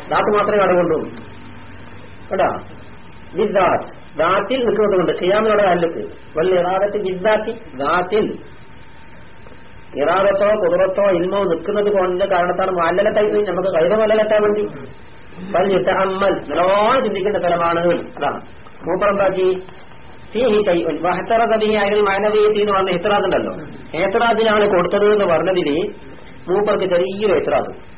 ദാത്ത് മാത്രമേ കടകൊണ്ടു കേട്ടാ? വിദ്ദാത്ത്. ദാത്തിൽ നിൽക്കുന്നത് കൊണ്ട് ചെയ്യാമെന്നുള്ള അല്ലത്ത് വല്ല ഇറാദത്ത് വിദ്ദാത്തി ദാത്തിൽ ഇറാദത്തോ കുതിരത്തോ ഇൽമോ നിൽക്കുന്നത് കൊണ്ട് കാരണത്താണ് മല്ലലത്തായി നമുക്ക് കൈത മല്ലലത്താൻ വേണ്ടി. അമ്മൽ നല്ലോണം ചിന്തിക്കേണ്ട സ്ഥലമാണ് അതാണ്. മൂപ്പറമ്പാക്കി മാനവീയത്തിൽ എന്ന് പറഞ്ഞ ഇത്രാദ് ഉണ്ടല്ലോ. കൊടുത്തത് എന്ന് പറഞ്ഞതിന് മൂപ്പർക്ക് ചെറിയൊരു ഇത്രാദ്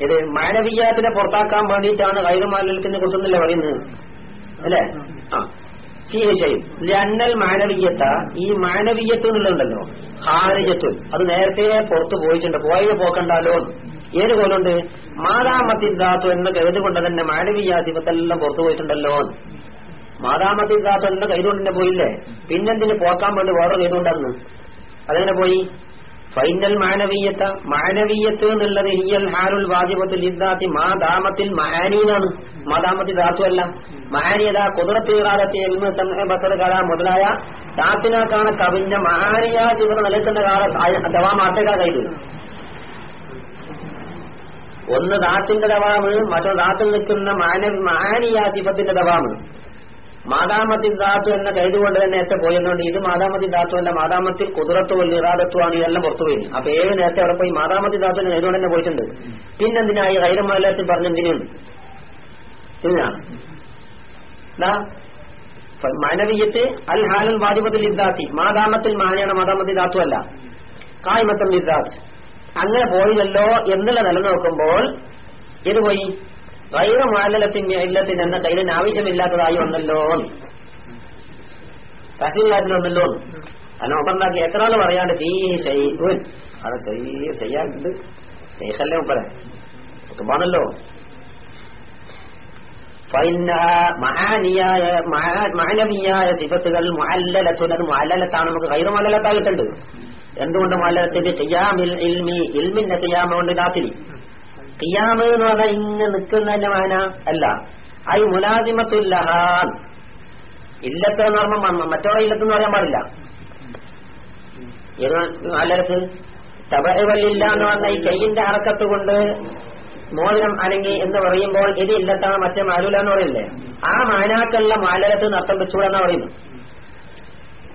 ഇത് മാനവീയത്തിനെ പുറത്താക്കാൻ വേണ്ടിയിട്ടാണ് കൈറുമാലത്തിന് കൊടുത്തുന്നില്ല പറയുന്നത് അല്ലേ? ആ. ഈ വിഷയം ലന്നൽ മാനവീയത്ത ഈ മാനവീയത്ത് എന്നുള്ളതുണ്ടല്ലോ. ഹാരിജത്വം അത് നേരത്തെ പുറത്തു പോയിട്ടുണ്ട്. പോയത് പോക്കണ്ടല്ലോ ഏത് പോലുണ്ട് മാതാമത്തിദാത്തു എന്ന എന്ന് കൊണ്ട് തന്നെ മാനവീയാധിപത്തെല്ലാം പുറത്തു പോയിട്ടുണ്ടല്ലോ. മാതാമത്തിദാത്തു എന്ന് കൈതുകൊണ്ട് തന്നെ പോയില്ലേ? പിന്നെന്തിന് പോക്കാൻ വേണ്ടി വേറെ ചെയ്തുകൊണ്ടെന്ന് അതെങ്ങനെ പോയി? ഫൈനൽ മാനവീയത്ത മാനവീയത്ത് എന്നുള്ളത് ഹിയൽ ഹാരുൽ വാജിബത്തുൽ ഇദ്ദാത്തി മാതാമത്തിൽ മഹാനീനാണ്. മാതാമത്തി ധാത്തു അല്ല മഹാനിയത കുതിരത്തീറാലത്തെ എൽമ ബസർ കല മുതലായ ദാത്തിനാക്കാണ് കവിഞ്ഞ മഹാനിയാ ജീവിതം നിലനിൽക്കുന്ന കാല അഥവാ മാർത്തക കൈത്. ഒന്ന് ദാത്തിന്റെ ദവാമ് മറ്റോ ദാത്തിൽ നിൽക്കുന്ന മാനവ മഹാനിയ സിഫത്തിന്റെ ദവാമ്. മാതാമത്തിൽ ധാത്തു എന്ന കൈത് കൊണ്ട് തന്നെ നേരത്തെ പോയതുകൊണ്ട് ഇത് മാതാമത്തി ധാത്തു അല്ല മാതാമത്തിൽ കുതിരത്തുവല്ല ഇറാദത്വമാണ് ഇതെല്ലാം പുറത്തു പോയി അപ്പൊ ഏഴ് നേരത്തെ അവിടെ പോയി മാതാമത്തി ധാത്തു എന്ന കൈതുകൊണ്ട് തന്നെ പോയിട്ടുണ്ട്. പിന്നെന്തിനാ ഈ ഹൈരമാലത്തിൽ പറഞ്ഞെന്തിനും മാനവീയത്ത് അൽ ഹാലൻ വാജിപത്തിൽ ഇദ്ദാത്തി മാതാമത്തിൽ മാനയാണ് മാതാമത്തി ധാത്തു അല്ല. കായ്മത്തം ഇദ്ദാത്ത് അങ്ങനെ പോയില്ലല്ലോ എന്നുള്ള നിലനോക്കുമ്പോൾ ഇത് പോയി. വൈറ മാലലത്തിന്റെ ഇല്ലത്തിന് എന്ന കയ്യിലിന് ആവശ്യമില്ലാത്തതായി വന്നല്ലോ തഹസീലാത്തിൽ വന്നല്ലോ അല്ല ഒപ്പണ്ടാക്കി എത്ര ആൾ പറയാണ്ട് തീ ഷെയ്ഖുൻ അത് ചെയ്യാറുണ്ട് ഷെയ്ഖല്ലേ ഒപ്പറ ഒത്തുപാണല്ലോ മഹാനിയായ മാനവീയായ സിഫത്തുകൾ മുഅല്ലലത്തുൻ അത് മുഅല്ലലത്താണ്. നമുക്ക് കൈറ മുഅല്ലലത്തായിട്ടുണ്ട് എന്തുകൊണ്ട് മാലിന്റെ ഖിയാമിൽ ഇൽമി? ഖിയാമ കൊണ്ട് ദാത്തിരി ഖിയാമ് എന്ന് പറഞ്ഞാൽ ഇങ്ങ് നിൽക്കുന്നതിന്റെ മാന അല്ല. ഐ മുലാദിമത്തുല്ലഹാൻ ഇല്ലത്ത് എന്ന് പറയുമ്പോൾ മറ്റോടെ ഇല്ലത്തെന്ന് പറയാൻ പാടില്ല. നാലരക്ക് തബഅവല്ലില്ല എന്ന് പറഞ്ഞ ഈ കയ്യിന്റെ അറക്കത്ത് കൊണ്ട് മോചനം അല്ലെങ്കിൽ എന്ന് പറയുമ്പോൾ ഇത് ഇല്ലത്താണ് മറ്റേ മാലൂല എന്ന് പറയില്ലേ? ആ മാനാക്കുള്ള മാലരത്ത് നർത്തം വെച്ചുകൂടെന്നാ പറയുന്നു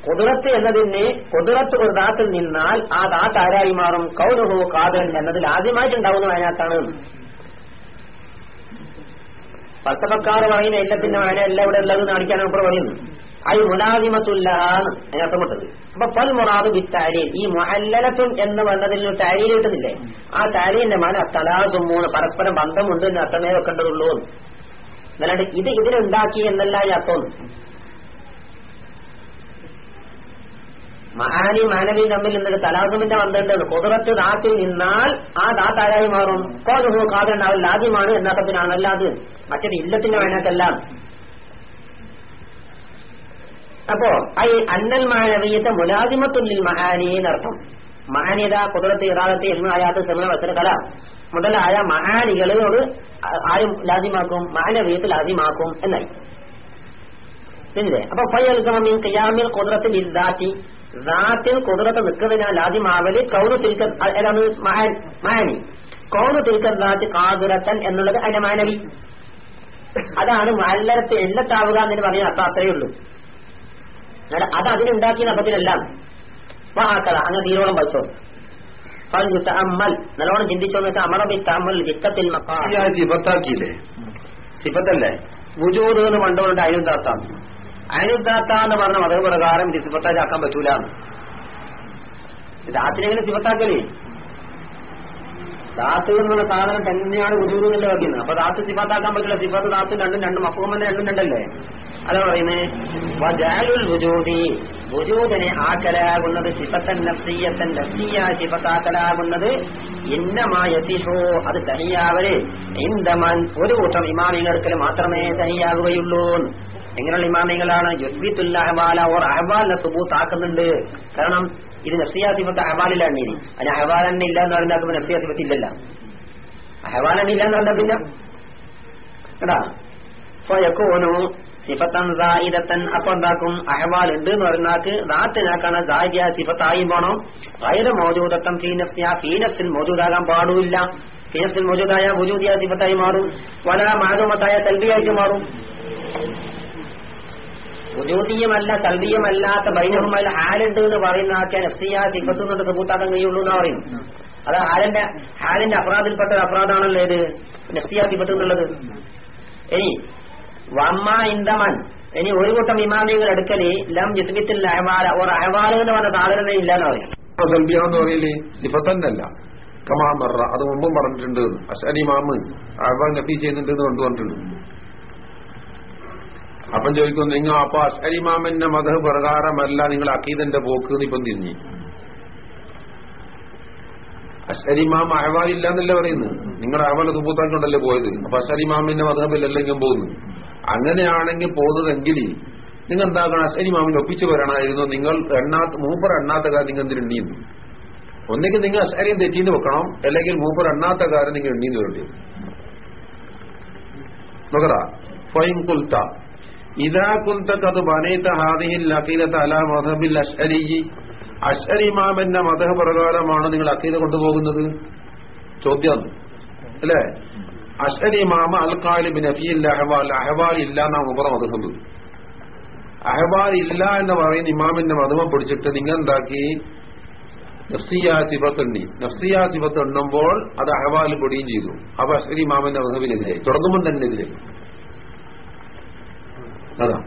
കുതിരത്ത് എന്നതിന് കുതിരത്ത് ഒരു ദാത്തിൽ നിന്നാൽ ആ ദാത്ത് ആരായി മാറും? കൗനുഹു കാതൻ എന്നതിൽ ആദ്യമായിട്ടുണ്ടാവുന്നത് അതിനകത്താണ് ഫൽസഫക്കാർ പറയുന്ന എല്ലാത്തിന്റെ വായന എല്ലാം ഇവിടെ ഉള്ളത് കാണിക്കാനാണ് ഇപ്പോൾ പറയുന്നു അത് മുലാദിമത്തുല്ലാന്ന് അതിനർത്ഥം വിട്ടത് അപ്പൊ പൽ മുറാദ് ബിത്താലീൽ ഈ മുഹല്ലലത്തും എന്ന് വന്നതിൽ താലീൽ കിട്ടുന്നില്ലേ? ആ താലീലിന്റെ മാന തലാസും മൂന്ന് പരസ്പരം ബന്ധമുണ്ട് എന്ന് അർത്ഥമേ വെക്കേണ്ടതുള്ളൂ എന്നല്ലാണ്ട് ഇത് ഇതിനുണ്ടാക്കി എന്നല്ല ഈ അർത്ഥം. മഹാനി മാനവി തമ്മിൽ നിന്നൊരു തലാസുമിന്റെ ബന്ധമുണ്ട് കുതിരത്ത് ദാത്തിൽ നിന്നാൽ ആ ദാത്താരായി മാറും? കോലുഹു കാതൻ അവൻ ലാദ്യമാണ് എന്നർത്ഥത്തിനാണ് അല്ലാതെ മറ്റൊരു ഇല്ലത്തിന്റെ വേനക്കല്ല അപ്പോ ഐ അന്നൽ മാനവീയത്തെ മുലാദിമത്തുള്ളിൽ മഹാനി എന്നർത്ഥം. മഹാനിയത കുതിരത്ത് ഇറാദത്ത് എൽമായാത്ത് സമയ വസര കല മുതലായ മഹാനികളോട് ആരും ലാദ്യമാക്കും മാനവീയത്തിൽ ആദ്യമാക്കും എന്നായി. അപ്പൊ അൽസമിൻ കയാമിൽ കുതിരത്തിൽ ബിദ്ദാത്തി ദാത്തിൽ കുതിരത്ത് നിൽക്കുന്നതിനാൽ ലാദ്യമാവൽ കൗരു തിരിക്ക അതാണ് മാനി കൗരു തിരിക്ക ദാത്തി കാതുരത്തൻ എന്നുള്ളത് അതിന്റെ മാനവി. അതാണ് മല്ലരത്ത് എല്ലത്താവുക എന്ന് പറയുന്ന അപ്പൊ അത്രയേ ഉള്ളൂ. അത് അതിനുണ്ടാക്കിയ അപ്പത്തിലല്ല വാക്കല അങ്ങനെ തീരോളം വച്ചോ. പറഞ്ഞു അമ്മൽ നല്ലോണം ചിന്തിച്ചോന്ന് വെച്ചാൽ അമറബി തമ്മൽ ചിത്തത്തിൽ സിഫത്താക്കിയില്ലേ? സിഫത്തല്ലേ? വുജൂദ് എന്ന് പണ്ടുകൊണ്ട് അയനുദാത്താം അയനുദാത്ത എന്ന് പറഞ്ഞ മത പ്രകാരം ഇത് സിഫത്താക്കാൻ പറ്റൂല. ദാത്തിനെങ്ങനെ സിഫത്താക്കലേ ദാത്ത് എന്ന് പറഞ്ഞ സാധനം തന്നെയാണ് എന്നല്ലേ വയ്ക്കുന്നത് അപ്പൊ ദാത്ത് സിഫത്താക്കാൻ പറ്റില്ല. സിഫത്ത് ദാത്ത് രണ്ടും രണ്ടും മക്കുമെന്ന് രണ്ടും രണ്ടല്ലേ? അതാ പറയുന്നത് വുജൂദിനെ ആക്കലാകുന്നത് സിഫത്തൻ നഫ്സിയത്തൻ നഫ്സീയ സിഫത്താക്കലാകുന്നത് ഇന്നമായസിഹോ അത് തനിയാവൽ. ഇന്ദമൻ ഒരു കൂട്ടം ഇമാമികൾക്ക് മാത്രമേ സഹിയാകുകയുള്ളൂ എങ്ങനെയുള്ള ഇമാമികളാണ് യുസ്ബിത്തുല്ല അഹ്വാല ഓർ അഹ്വാലിനെ സുബൂത്ത് ആക്കുന്നുണ്ട്. കാരണം ഇത് നസിയാസിഫത്ത് സിഫത്ത് അഹ്വാലിലാണ് ഇനി. അതിന് അഹ്വാൽ തന്നെ ഇല്ല എന്ന് പറഞ്ഞാൽ നസിയാസിഫത്ത് ഇല്ലല്ല. അഹ്വാൽ തന്നെ ഇല്ല എന്ന് പറഞ്ഞാൽ പിന്നെ കേട്ടാ ഫയക്കോനു സിഫത്തൻ സായിദത്തൻ. അപ്പൊ എന്താക്കും? അഹ്വാൽ ഉണ്ട് എന്ന് പറഞ്ഞാക്ക് ദാത്തിനാക്കാണ് സായിദിയ സിഫത്തായി പോണോ? വൈര മോജൂദത്തം ഫീനഫ്സിയ ഫീനഫ്സിൽ മോജൂദാകാൻ പാടില്ല ഫീനഫ്സിൽ മോജൂദായ മോജൂദിയ സിഫത്തായി മാറും. വല മാധുമത്തായ തൽബിയായിട്ട് മാറും. വുജൂദിയുമല്ല തൽബിയുമല്ലാത്ത ബൈനഹുമല്ല ഹാലുണ്ട് എന്ന് പറയുന്ന ആക്കിയാൽ എഫ്സിയാ സിഫത്ത് എന്നിട്ട് സബൂത്താക്കാൻ കഴിയുള്ളൂ എന്നാ പറയും അത് ഹാലിന്റെ ഹാലിന്റെ അപരാധിൽപ്പെട്ട അപരാധാണല്ലോ ഏത് നഫ്സിയ സിഫത്ത് എന്നുള്ളത്. ഇനി വമ്മ ഇന്ദമൻ. ഇനി ഒരു കൂട്ടം ഇമാമികൾ എടുക്കൽ ലം ജിസ്ബിത്തിൽ അഹവാല. ഒരു അഹവാല എന്ന് പറഞ്ഞ സാധനം ഇല്ല എന്ന് പറയും. കമാ മറ. അത് മുമ്പും പറഞ്ഞിട്ടുണ്ട്. അഷരി മാമ് അഹ്വാൻ നഫി ചെയ്യുന്നുണ്ട് കൊണ്ടുവന്നിട്ടുണ്ട് അപ്പം ചോദിക്കും നിങ്ങൾ അപ്പൊ അഷരി മാമന്റെ മത പ്രകാരമല്ല നിങ്ങൾ അക്കീദന്റെ പോക്ക് ഇപ്പം തിരിഞ്ഞി. അഷരിമാം അഹവാലില്ല എന്നല്ലേ പറയുന്നത്? നിങ്ങൾ അഹ്വാൽ തുപ്പൂത്താക്കൊണ്ടല്ലേ പോയത്? അപ്പൊ അഷരിമാമിന്റെ മാമിന്റെ മതബില്ലല്ലെങ്കിൽ പോകുന്നു. അങ്ങനെയാണെങ്കിൽ പോകുന്നതെങ്കിൽ നിങ്ങൾ എന്താക്കണം അഷരി മാമിനെ ഒപ്പിച്ചു വരണമായിരുന്നു നിങ്ങൾ എണ്ണാത്ത മൂപ്പർ എണ്ണാത്ത കാര്യം നിങ്ങൾ എന്തിനു എണ്ണീന്നു? ഒന്നെങ്കിൽ നിങ്ങൾ അഷരിയും തെറ്റീന്ന് വെക്കണം? അല്ലെങ്കിൽ മൂപ്പർ എണ്ണാത്ത കാര്യം നിങ്ങൾ എണ്ണീന്ന് വരേണ്ടി വരും. നോക്കടാ. ഫൈൻ ഇതാ ബനൈത്ത ഹാദിഹിൽ അഖീലത്ത് അല മധബിൽ അഷ്അരി മാമന്റെ മതഹ പ്രകാരമാണ് നിങ്ങൾ അഖീല കൊണ്ടുപോകുന്നത്? ചോദ്യം. അല്ലേ? അഷ്അരി മാമ അൽക്കാലിബിൻ അഹ്വാൽ. അഹ്വാൽ ഇല്ല എന്നാണ് ഉപറ മതഹബ് അഹ്വാൽ ഇല്ല എന്ന് പറയുന്ന ഇമാമിന്റെ മതമ പിടിച്ചിട്ട് നിങ്ങൾ എന്താക്കി? നഫ്സിയാ സിഫത്ത് നഫ്സിയാ സിബത്ത് എണ്ണുമ്പോൾ അത് അഹ്വാൽ പൊടിയും ചെയ്തു. അപ്പൊ അഷ്അരി ഇമാമിന്റെ മതവിനെതിരെ തുടങ്ങുമ്പോൾ തന്നെ എതിരെ അതാ.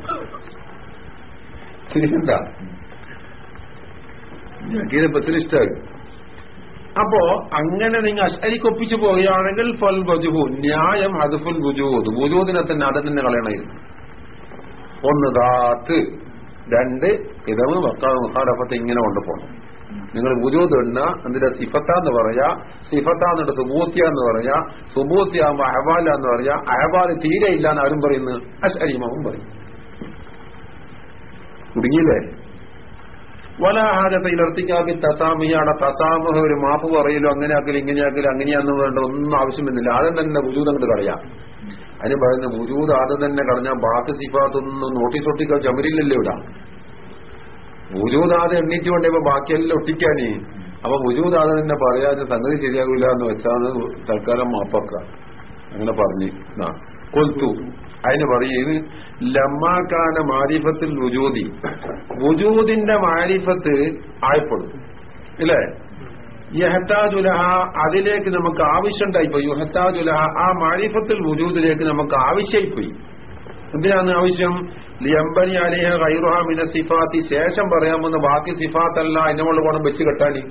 അപ്പോ അങ്ങനെ നിങ്ങൾ അശ്വരിക്ക് ഒപ്പിച്ചു പോവുകയാണെങ്കിൽ ഫൽ ബജുഹു ന്യായം ഹദഫുൽ ബുജൂദ് ബുജൂദിനെ തന്നെ അത് തന്നെ കളയണമായിരുന്നു ഒന്ന് ദാത്ത് രണ്ട് ഇതവ് മുഖാലഫത്ത് ഇങ്ങനെ കൊണ്ടുപോകണം നിങ്ങൾ ബുജൂത് എണ്ണ എന്തിന്റെ സിഫത്താന്ന് പറയാ സിഫത്താന്നിട്ട് സുബൂത്തിയാന്ന് പറയാ സുബൂത്തിയാകുമ്പോ അഹബാല എന്ന് പറയാ അഹബാൽ തീരെ ഇല്ല എന്ന് ആരും പറയുന്നു. അശ്വരിമാവും പറയും. കുടുങ്ങിയില്ലേ? വല ഹാജത്തെ ഇലർത്തിക്കാക്കി തസാമിയാണ്. തസാമഹ ഒരു മാപ്പ് പറയലോ അങ്ങനെ ആക്കലും ഇങ്ങനെ ആക്കലും അങ്ങനെയാന്ന് വേണ്ട ഒന്നും ആവശ്യമെന്നില്ല. ആദ്യം തന്നെ ബുജൂദ് അങ്ങോട്ട് കളയാം. അതിന് പറയുന്ന ബുജൂദ് ആദ്യം തന്നെ കളഞ്ഞാൽ ബാക്കി സിഫാത്തൊന്നും നോട്ടീസ് ഒട്ടിക്കാൻ ചമരില്ലല്ലോ ഇവിടെ ബുജൂദ് ആദ്യം എണ്ണീറ്റ് കൊണ്ടപ്പോ ബാക്കിയെല്ലാം ഒട്ടിക്കാനേ. അപ്പൊ ബുജൂദ് ആദ്യം തന്നെ പറയാതെ സംഗതി ശരിയാകില്ല എന്ന് വെച്ചാണ് തൽക്കാലം മാപ്പക്ക. അങ്ങനെ പറഞ്ഞു. കൊൽത്തു. അതിന് പറയുന്നത് ലമ്മാക്കാന മാരിഫത്തിൽ വുജൂതി വുജൂദിന്റെ മാരിഫത്ത് ആയപ്പെടും. ഇല്ലേ? യഹത്താജുലഹ അതിലേക്ക് നമുക്ക് ആവശ്യമുണ്ടായിപ്പോയി യുഹത്താജുലഹ ആ മാരിഫത്തിൽ വുജൂദിലേക്ക് നമുക്ക് ആവശ്യമായിപ്പോയി എന്തിനാണ് ആവശ്യം? ലിയമ്പനി അലിഹ ഖൈറുഹ മിന സിഫാത്തി. ശേഷം പറയാൻ വന്ന ബാക്കി സിഫാത്തല്ല അതിനുള്ള ഗുണം വെച്ച് കെട്ടാനി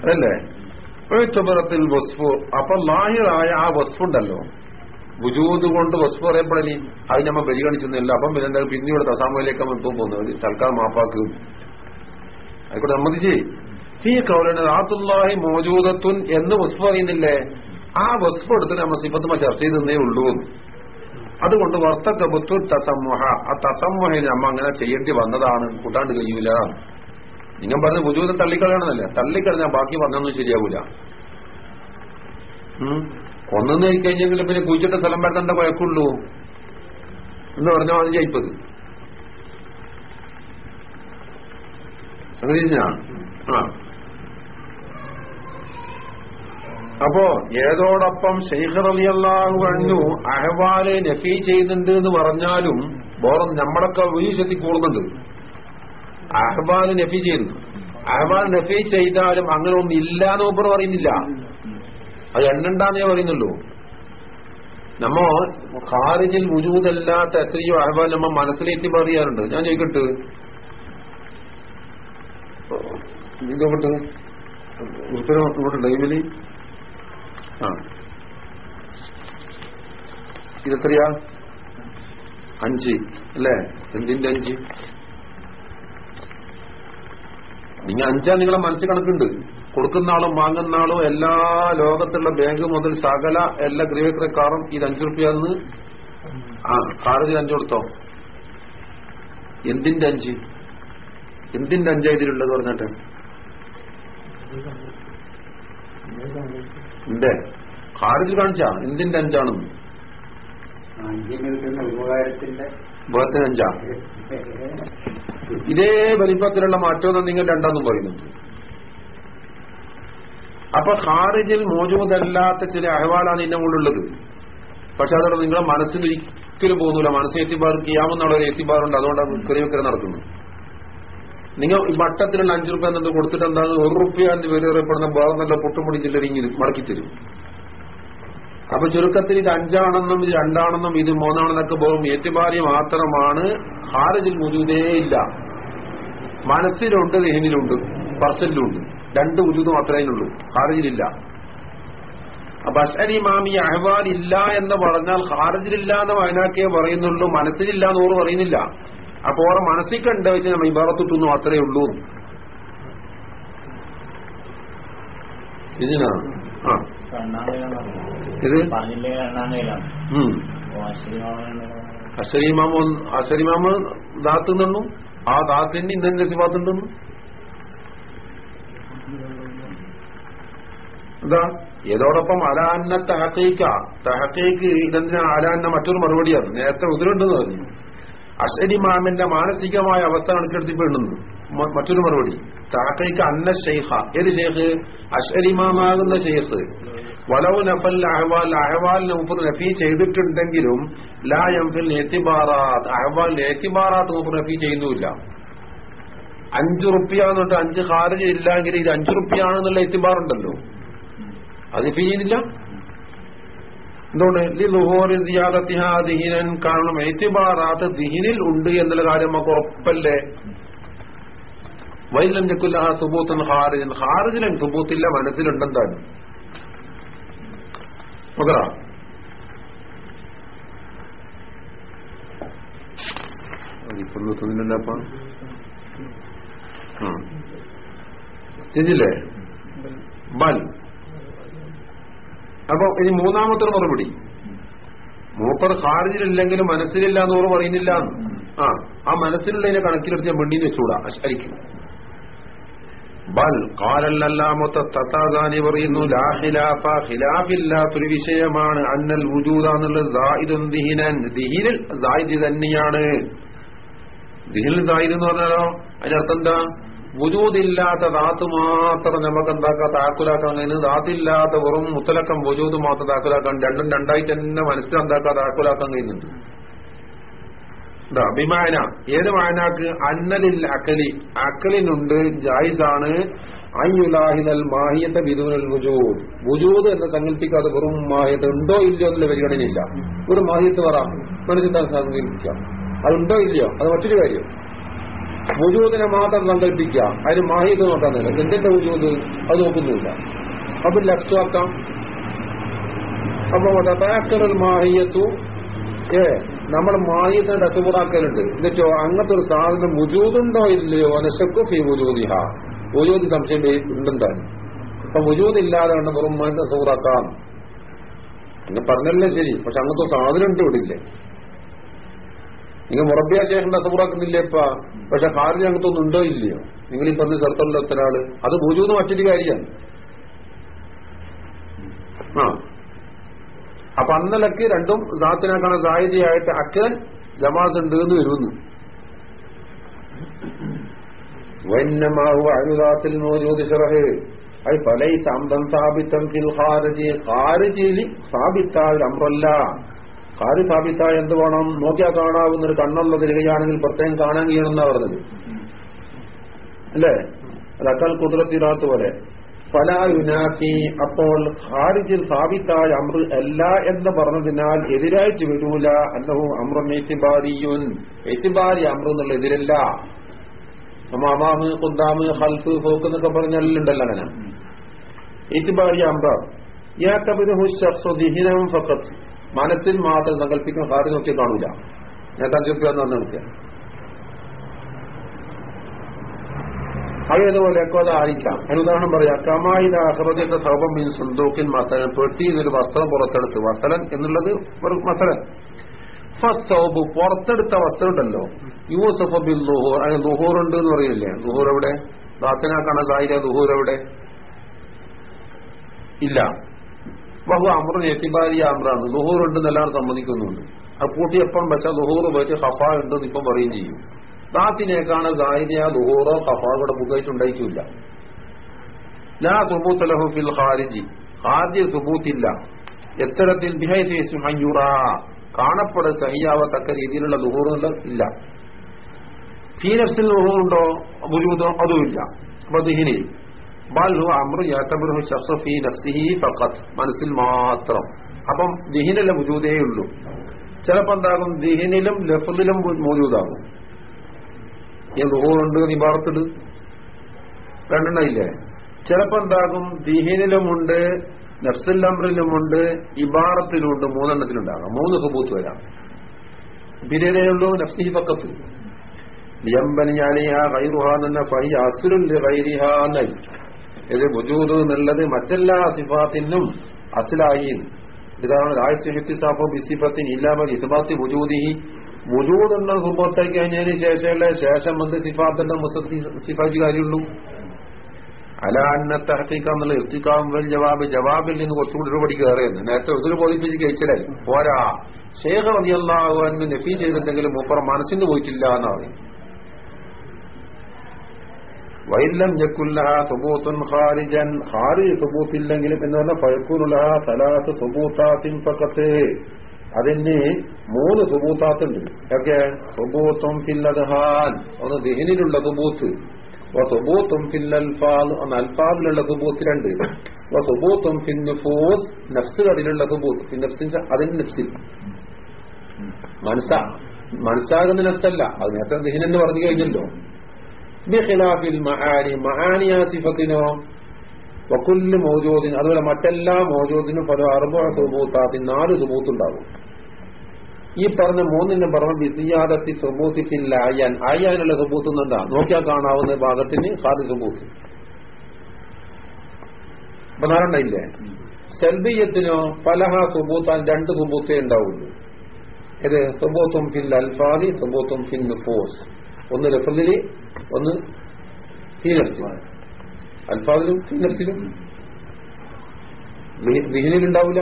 അതല്ലേ? എഴുത്തുപുറത്തിൽ വസ്ഫു. അപ്പൊ ലാഹിറായ ആ വസ്ഫുണ്ടല്ലോ. വുജൂദ് കൊണ്ട് വസ്തു പറയപ്പെടലി. അത് നമ്മൾ പരിഗണിച്ചൊന്നുമില്ല അപ്പം പിന്നെ എന്താ പിന്നെ ഇവിടെ തസാമയിലേക്ക് നമ്മൾ പോകുന്നത് തൽക്കാലം മാപ്പാക്കും. ആയിക്കോട്ടെ സമ്മതിച്ചേ? ഈ കൗലാണ് റാത്തുല്ലാഹി മോജൂദത്തുൻ എന്ന് വസ്തു പറയുന്നില്ലേ? ആ വസ്തു എടുത്ത് നമ്മൾ സിബത്തുമ ചർച്ച ചെയ്തേ ഉള്ളൂ. അതുകൊണ്ട് വർത്തക്കബുത്തു തസമ്മുഹ. ആ തസമൂഹ നമ്മ അങ്ങനെ ചെയ്യേണ്ടി വന്നതാണ്. കൂട്ടാണ്ട് കഴിയൂല. നിങ്ങൾ പറഞ്ഞ ബുജൂദം തള്ളിക്കളയണമെന്നല്ലേ തള്ളിക്കളഞ്ഞാൽ ബാക്കി പറഞ്ഞൊന്നും ശരിയാവൂല. കൊന്നു കഴിഞ്ഞെങ്കിൽ പിന്നെ കുഴിച്ചിട്ട സ്ഥലം പെട്ടെന്ന് കുഴക്കുള്ളൂ എന്ന് പറഞ്ഞാൽ അത് ജയിപ്പത്. അപ്പോ ഏതോടൊപ്പം ഷെയ്ഖർ അലി അള്ളാഹു അഹവാലെ നഫീ ചെയ്യുന്നുണ്ട് എന്ന് പറഞ്ഞാലും ബോറം നമ്മളൊക്കെ വീശത്തി കൂടുന്നുണ്ട് അഹ്വാൽ നഫീ ചെയ്യുന്നു. അഹ്വാൽ നഫീ ചെയ്താലും അങ്ങനെ ഒന്നും ഇല്ല എന്ന് പറയുന്നില്ല. അത് എണ്ണണ്ടാന്നേ പറയുന്നുള്ളൂ. നമ്മ ഖാരിജിൽ വുജൂതല്ലാത്ത എത്രയോ അഹ്ബാൽ നമ്മ മനസ്സിലേറ്റി പറയാറുണ്ട് ഞാൻ ചോദിക്കട്ട്? ഇതോട്ട് ആ. ഇതെത്രയാ? അഞ്ച്. അല്ലേ? എന്തിന്റെ അഞ്ച്? നിങ്ങ അഞ്ചാ നിങ്ങളെ മനസ്സിൽ കണക്കുണ്ട്. കൊടുക്കുന്ന ആളും വാങ്ങുന്ന ആളും എല്ലാ ലോകത്തുള്ള ബാങ്ക് മുതൽ സകല എല്ലാ ഗ്രീവക്രക്കാറും ഇത് അഞ്ചു റുപ്യാന്ന് ആ കാറിൽ അഞ്ചു കൊടുത്തോ? എന്തിന്റെ അഞ്ച്? എന്തിന്റെ അഞ്ചാ ഇതിലുള്ളത് പറഞ്ഞിട്ട്? എന്തേ? കാറിൽ കാണിച്ചാ? എന്തിന്റെ അഞ്ചാണെന്ന് ഉപകാരത്തിന്റെ അഞ്ചാ? ഇതേ വലിപ്പത്തിലുള്ള മാറ്റമൊന്നും നിങ്ങൾ രണ്ടാന്നും പറയുന്നുണ്ട്. അപ്പൊ ഖാറിജിൽ മോജൂദല്ലാത്ത ചില അഹവാലാണ് ഇതിന്റെ കൊണ്ടുള്ളത്. പക്ഷെ അതോടെ നിങ്ങളെ മനസ്സിൽ ഒരിക്കലും പോകുന്നില്ല മനസ്സിൽ എത്തിബാർ ചെയ്യാമെന്നുള്ളൊരു എത്തിബാറുണ്ട് അതുകൊണ്ടാണ് ചെറിയ നടക്കുന്നത് നിങ്ങൾ ഈ മട്ടത്തിലുള്ള അഞ്ചു റുപ്യ എന്നത് കൊടുത്തിട്ട് എന്താണ് ഒരു റുപ്യ എന്ന് പേര് അറിയപ്പെടുന്ന നല്ല പൊട്ടുമുടി ഇങ്ങനെ മടക്കി തരും. അപ്പൊ ചുരുക്കത്തിൽ ഇത് അഞ്ചാണെന്നും ഇത് രണ്ടാണെന്നും ഇത് മൂന്നാണെന്നൊക്കെ പോകും ഏറ്റുപാരി മാത്രമാണ് ഹാരജിൽ മുജൂദേ ഇല്ല. മനസ്സിലുണ്ട് ദഹനിലുണ്ട് പറച്ചലിലുണ്ട് രണ്ട് മുജൂദ് മാത്രമേ ഉള്ളൂ ഹാരജിലില്ല അഷരി മാമി അഹ്വാൽ ഇല്ല എന്ന് പറഞ്ഞാൽ ഹാരജിലില്ല എന്ന് വയനാക്കേ പറയുന്നുള്ളൂ. മനസ്സിലില്ല എന്ന് ഓർ പറയുന്നില്ല. അപ്പൊ ഓറെ മനസ്സിൽ കണ്ട വെച്ച് നമ്മൾ ഇബാറത്തിട്ടു മാത്രമേ ഉള്ളൂ. ഇതിനാ? ആ. ഇത്? പറഞ്ഞില്ലേ എണ്ണാങ്കയിലാണ് ഉം അഷരീമാമ അഷരീമാമ ദാത്ത് നിന്നു. ആ ദാത്തിന്റെ ഇന്ധന സിഫാത്തുണ്ടെന്നു എന്താ? ഏതോടൊപ്പം അലാന്ന തഹക്കീക്ക തഹക്കീക്ക് ഇതെന്തിനാ? അലാന്ന മറ്റൊരു മറുപടിയാണ്. നേരത്തെ ഉതിരുണ്ടെന്ന് പറഞ്ഞു അഷരിമാമിന്റെ മാനസികമായ അവസ്ഥ കണക്കെടുത്തിപ്പെടുന്നു മറ്റൊരു മറുപടി. തഹക്കൈക്ക് അന്ന ഷെയ്ഖ ഏത് ഷെയ്ഖ് അഷരിമാമാകുന്ന ഷെയ്ഖ് വലവ് നഫൽ അഹ്വാൽ. അഹ്വാലിന് മുപ്പത് നഫി ചെയ്തിട്ടുണ്ടെങ്കിലും ലാ എംഫിൽ എത്തിബാറാത്ത് അഹ്വാൽ എത്തിബാറാത്ത് മുപ്പത് നഫി ചെയ്യുന്നുമില്ല. അഞ്ചു റുപ്യ എന്നിട്ട് അഞ്ച് ഹാരജ് ഇല്ലെങ്കിൽ ഇത് അഞ്ചു റുപ്യ ആണെന്നുള്ള എത്തിബാറുണ്ടല്ലോ അത് ചെയ്തില്ല എന്തുകൊണ്ട്? കാരണം എത്തിബാറാത്ത് ദിഹിനിൽ ഉണ്ട് എന്നുള്ള കാര്യം നമുക്ക് ഉറപ്പല്ലേ? വൈലം ആ സുബൂത്തൻ ഹാരജൻ ഹാരിജിലും സുബൂത്തില്ല മനസ്സിലുണ്ടെന്താണ്? മകറ ഇപ്പം ശരിയില്ലേ ബൽ. അപ്പൊ ഇനി മൂന്നാമത്തെ മറുപടി. മൂപ്പർ ഹാർജിലില്ലെങ്കിലും മനസ്സിലില്ല എന്ന് ഓർ പറയുന്നില്ല. ആ ആ മനസ്സിലുള്ളതിനെ കണക്കിലെടുത്ത് ഞാൻ വെണ്ണീന്ന് വെച്ചൂടാ. ശരിക്കും ബൽ കാലല്ലാമത്തെ തത്താദാനി പറയുന്നു ലാ ഹിലാഫില്ലാത്തൊരു വിഷയമാണ്. അന്നൽ വുജൂദ തന്നെയാണ്. ദിഹിൽ സായിദ് എന്ന് പറഞ്ഞാലോ? അതിനർത്ഥം എന്താ? വുജൂദില്ലാത്ത ദാത്ത് മാത്രം നമുക്ക് എന്താക്കാം താക്കുലാക്കാൻ? കഴിയുന്നത് ദാത്തില്ലാത്ത വെറും മുത്തലക്കം വുജൂത് മാത്രം താക്കുലാക്കാൻ രണ്ടും രണ്ടായി തന്നെ മനസ്സിലെന്താക്കാൻ താക്കുലാക്കാൻ കഴിയുന്നുണ്ട്. അഭിമാന ഏത് മാനാക്ക്? അന്നലിൽ അക്കലി. അക്കലിനുണ്ട് ജായിസാണ്. അയ്യുലാഹിനൽ മാഹിയത്തെ വിധുവിനൽ വുജൂദ്. വുജൂദ് എന്ന് സങ്കല്പിക്കാതെ വെറും മാഹിയത്ത് ഉണ്ടോ ഇല്ലയോ എന്നുള്ള പരിഗണനയില്ല. ഒരു മാഹിയത്ത് പറ. മനസ്സിൽ സങ്കല്പിക്കാം അതുണ്ടോ ഇല്ലയോ? അത് മറ്റൊരു കാര്യം. വുജൂദിനെ മാത്രം സങ്കല്പിക്കുക. അതിന് മാഹിയത്ത് നോക്കാന്നില്ല എന്തിന്റെ വുജൂദ്? അത് നോക്കുന്നില്ല അപ്പൊ ലക്ഷ്യമാക്കാം അപ്പൊ തയാക്കറൽ മാഹിയത്തു. ഏ നമ്മൾ മാഹിയത്തിന് ഡക്കുപുറാക്കലുണ്ട് എന്നിട്ടോ അങ്ങനത്തെ ഒരു സാധനം വുജൂദുണ്ടോ ഇല്ലയോ? അനശക്കു ഫി വുജൂദിഹ. വുജൂദ് സംശയം ഉണ്ടെന്താണ്. അപ്പൊ വുജൂദ് ഇല്ലാതെ കണ്ട് വെറും മായത്തെ സൂറാക്കാം. എന്ന് പറഞ്ഞല്ലേ ശരി. പക്ഷെ അങ്ങനത്തെ സാധനം ഉണ്ട് ഇവിടെ ഇല്ലേ? നിങ്ങൾ മുറബിയ ശേഖന്റെ സൂറാക്കുന്നില്ലേപ്പ പക്ഷെ ഹാരിന് അങ്ങനത്തൊന്നും ഉണ്ടോ ഇല്ലയോ? നിങ്ങൾ ഈ പറഞ്ഞ സ്ഥലത്തുള്ള ഒരാൾ അത് ഭൂജൂന്ന് മറ്റൊരു കാര്യമാണ്. ആ. അപ്പൊ അന്നലക്ക് രണ്ടും ദാത്തിനാക്കണ സാഹിതിയായിട്ട് അക്കൻ ജമാസ് ഉണ്ട് എന്ന് വരുന്നു. അത് പല ഫിൽ ഖാരജി. ഖാരജിയിൽ സ്ഥാപിത്താൽ അമ്രല്ല. ഖാരി സാബിത്ത എന്ത് വേണം? നോക്കിയാൽ കാണാവുന്ന ഒരു കണ്ണുള്ള തിരികെയാണെങ്കിൽ പ്രത്യേകം കാണാൻ കഴിയണമെന്നാ പറഞ്ഞത്. അല്ലേ? റക്കൽ കുതിരത്തിരാത്ത പോലെ. ഫലാ യുനാക്കി അപ്പോൾ ഹാരിജിൽ സ്ഥാപിത്തായ അമൃ അല്ല എന്ന് പറഞ്ഞതിനാൽ എതിരായിട്ട് വരൂല. അന്നഹു അമ്രം ഏറ്റിബാരിയുൻ ഏറ്റിബാരി അമ്ര എന്നുള്ള എതിരല്ല. നമ്മ അമാമ് കുന്താമ് ഹൽഫ് ഫോക്ക് എന്നൊക്കെ പറഞ്ഞല്ലുണ്ടല്ലോ അങ്ങനെ. ഏറ്റിബാരി അമ്ര. ഷഖ്സു ദിഹിനം ഫഖത്ത് മനസ്സിൽ മാത്രം സങ്കല്പിക്കുന്ന കാര്യം നോക്കി കാണൂല. ഞാൻ സങ്കല്പിക്കുക എന്ന് പറഞ്ഞു നോക്കിയ അതേതുപോലെ ആയിരിക്കാം. ആയിരിക്കാം അതിനുദാഹരണം പറയാം. കമായിത അഹ്റദിന്റെ സൗഭം മീൻ സന്തോക്കിൻ മസലൻ പെട്ടിയിൽ ഒരു വസ്ത്രം പുറത്തെടുത്ത്. വസലൻ എന്നുള്ളത് ഒരു മസലൻ. സൗബ് പുറത്തെടുത്ത വസ്ത്രം ഉണ്ടല്ലോ. യൂസഫ് ബിൻ ദുഹൂർ അതിന് ദുഹൂറുണ്ട് എന്ന് പറയില്ലേ? ദുഹൂർ എവിടെ? ദാത്തനാക്കാണ് സായിര ദുഹൂർ എവിടെ? ഇല്ല. ബഹു അമ്രൻ എത്തിബാരി അമ്രാണ്. ദുഹൂർ ഉണ്ടെന്ന് എല്ലാവരും സമ്മതിക്കുന്നുണ്ട്. അത് പൂട്ടിയപ്പം വെച്ചാൽ ദുഹൂർ പോയിട്ട് ഹഫ ഉണ്ടെന്ന് ഇപ്പം പറയുകയും ചെയ്യും. ദാത്തിനേക്കാണ് ദാരിയ ദുഹൂറോ ഹഫാ കൂടെ പുകയിട്ടുണ്ടായിട്ടില്ല ലാ സുബൂത്ത് ലഹു ഫിൽ ഖാരിജി. സുബൂത്തില്ല. എത്തരത്തിൽ കാണപ്പെട സഹിയാവത്തക്ക രീതിയിലുള്ള ദുഹൂറുകൾ ഇല്ല. ഫീ നഫ്സിൽ ദുഹൂറുണ്ടോ? ബുജൂദോ അതുമില്ല. അപ്പൊ ദിഹിനി ബൽ നഫ്സിഹി മനസ്സിൽ മാത്രം. അപ്പം ദിഹിനല്ല മുജൂദേ ഉള്ളൂ. ചിലപ്പോ എന്താകും? ദിഹിനിലും ലഫ്ലിലും മോജൂദാകും. ഈ ദുഹൂറുണ്ട് നിബാർത്തിട് രണ്ടെണ്ണം ഇല്ലേ ചിലപ്പോ എന്താകും? ദിഹിനിലുമുണ്ട് നഫ്സുൽ അമ്രിലുമുണ്ട് ഇബാറത്തിലുമുണ്ട് മൂന്നെണ്ണത്തിലുണ്ടാകാം. മൂന്ന് സുബൂത്ത് വരാം. ബിരിയനയുള്ളൂ നഫ്സി പക്കത്ത് ലിയമ്പനി അലിഹ ഗൈറുഹ എന്ന ഫൈ അസുരുൽ എന്നായി ഇത് ബുജൂദ് എന്നുള്ളത് മറ്റെല്ലാ സിഫാത്തിനും അസിലായി. ഇതാണ് രാജ്യഹിത്തിസാഫോ ബിസിഫത്തിൻ ഇല്ലാമൽ ഇസ്ബാത്തി ബുജൂദി ബുജൂദ് എന്ന സുബത്തായി കഴിഞ്ഞതിന് ശേഷമുള്ള ശേഷം എന്ത് സിഫാത്തിന്റെ സിഫാറ്റ് കാര്യമുള്ളൂ? അല അന്ന തഹക്കീക്ക എന്നുള്ള ജവാബ്. ജവാബിൽ നിന്ന് കുറച്ചുകൂടി പടിക്ക് കയറിയെന്ന് നേരത്തെ ഒരു ബോധിപ്പിച്ച് കഴിച്ചില്ലേ പോരാ. ശേഖർ റബിയല്ലാഹുവിന് നെഫീ ചെയ്തിട്ടുണ്ടെങ്കിലും മൂപ്പറ മനസ്സിന് പോയിട്ടില്ല എന്നാ പറയും വൈലം ജക്കുല്ലഹ സുബൂത്തുൻ ഖാരിജൻ. ഖാരിജ് സുബൂത്തില്ലെങ്കിലും എന്ന് പറഞ്ഞാൽ ഫയക്കൂനുലഹ സലാത്ത് സുബൂത്താത്തിൻ പക്കത്ത് അതിന് മൂന്ന് സുബൂത്താത്തുണ്ട്. ഓക്കെ സുബൂത്തും ഫില്ലദ്ഹാൻ. ഒന്ന് ദിഹിനിലുള്ള സുബൂത്ത്. വസുബൂത്തും ഫിൽ അൽഫാദ് ഒന്ന് അൽഫാദിലുള്ള സുബൂത്ത് രണ്ട്. വസുബൂത്തും ഫിൻ നുഫൂസ് അതിലുള്ള സുബൂത്ത്. നഫ്സിന്റെ അതിന് നഫ്സിൽ മനസ്സാ. മനസ്സാകുന്ന നഫ്സല്ല. അത് നേരത്തെ ദിഹിനെന്ന് പറഞ്ഞു കഴിഞ്ഞല്ലോ. ബിഖിലാഫിൽ മഹാനി. മഹാനിയ സിഫത്തിനോ വക്കുല്ല് മോജോദിന് അതുപോലെ മറ്റെല്ലാ മോജോദിനും പല അറുപത് സുബൂത്താത്തിൽ നാല് സുബൂത്തുണ്ടാകും. ഈ പറഞ്ഞ മൂന്നിന്റെ പറഞ്ഞ ബിസിയാദത്തി സുബൂത്തില്ല അയ്യാൻ. അയ്യാനുള്ള സുബൂത്ത് എന്താ നോക്കിയാൽ കാണാവുന്ന ഭാഗത്തിന് ഹാദി സുബൂത്ത്. ഇല്ലേ സെൽബിയത്തിനോ പലഹ സുബൂത്താൻ രണ്ട് സുബൂത്തേ ഉണ്ടാവുള്ളൂ. ഇത് സുബൂത്തും ഫിൽ അൽഫാദി സുബൂത്തും ഫിൻ ഫോസ് ഒന്ന് ലഫലിൽ ഒന്ന് ഫീ നഫ്സിൽ അൽഫാദിലും ഫീ നഫ്സിലും വിഹിനിലുണ്ടാവില്ല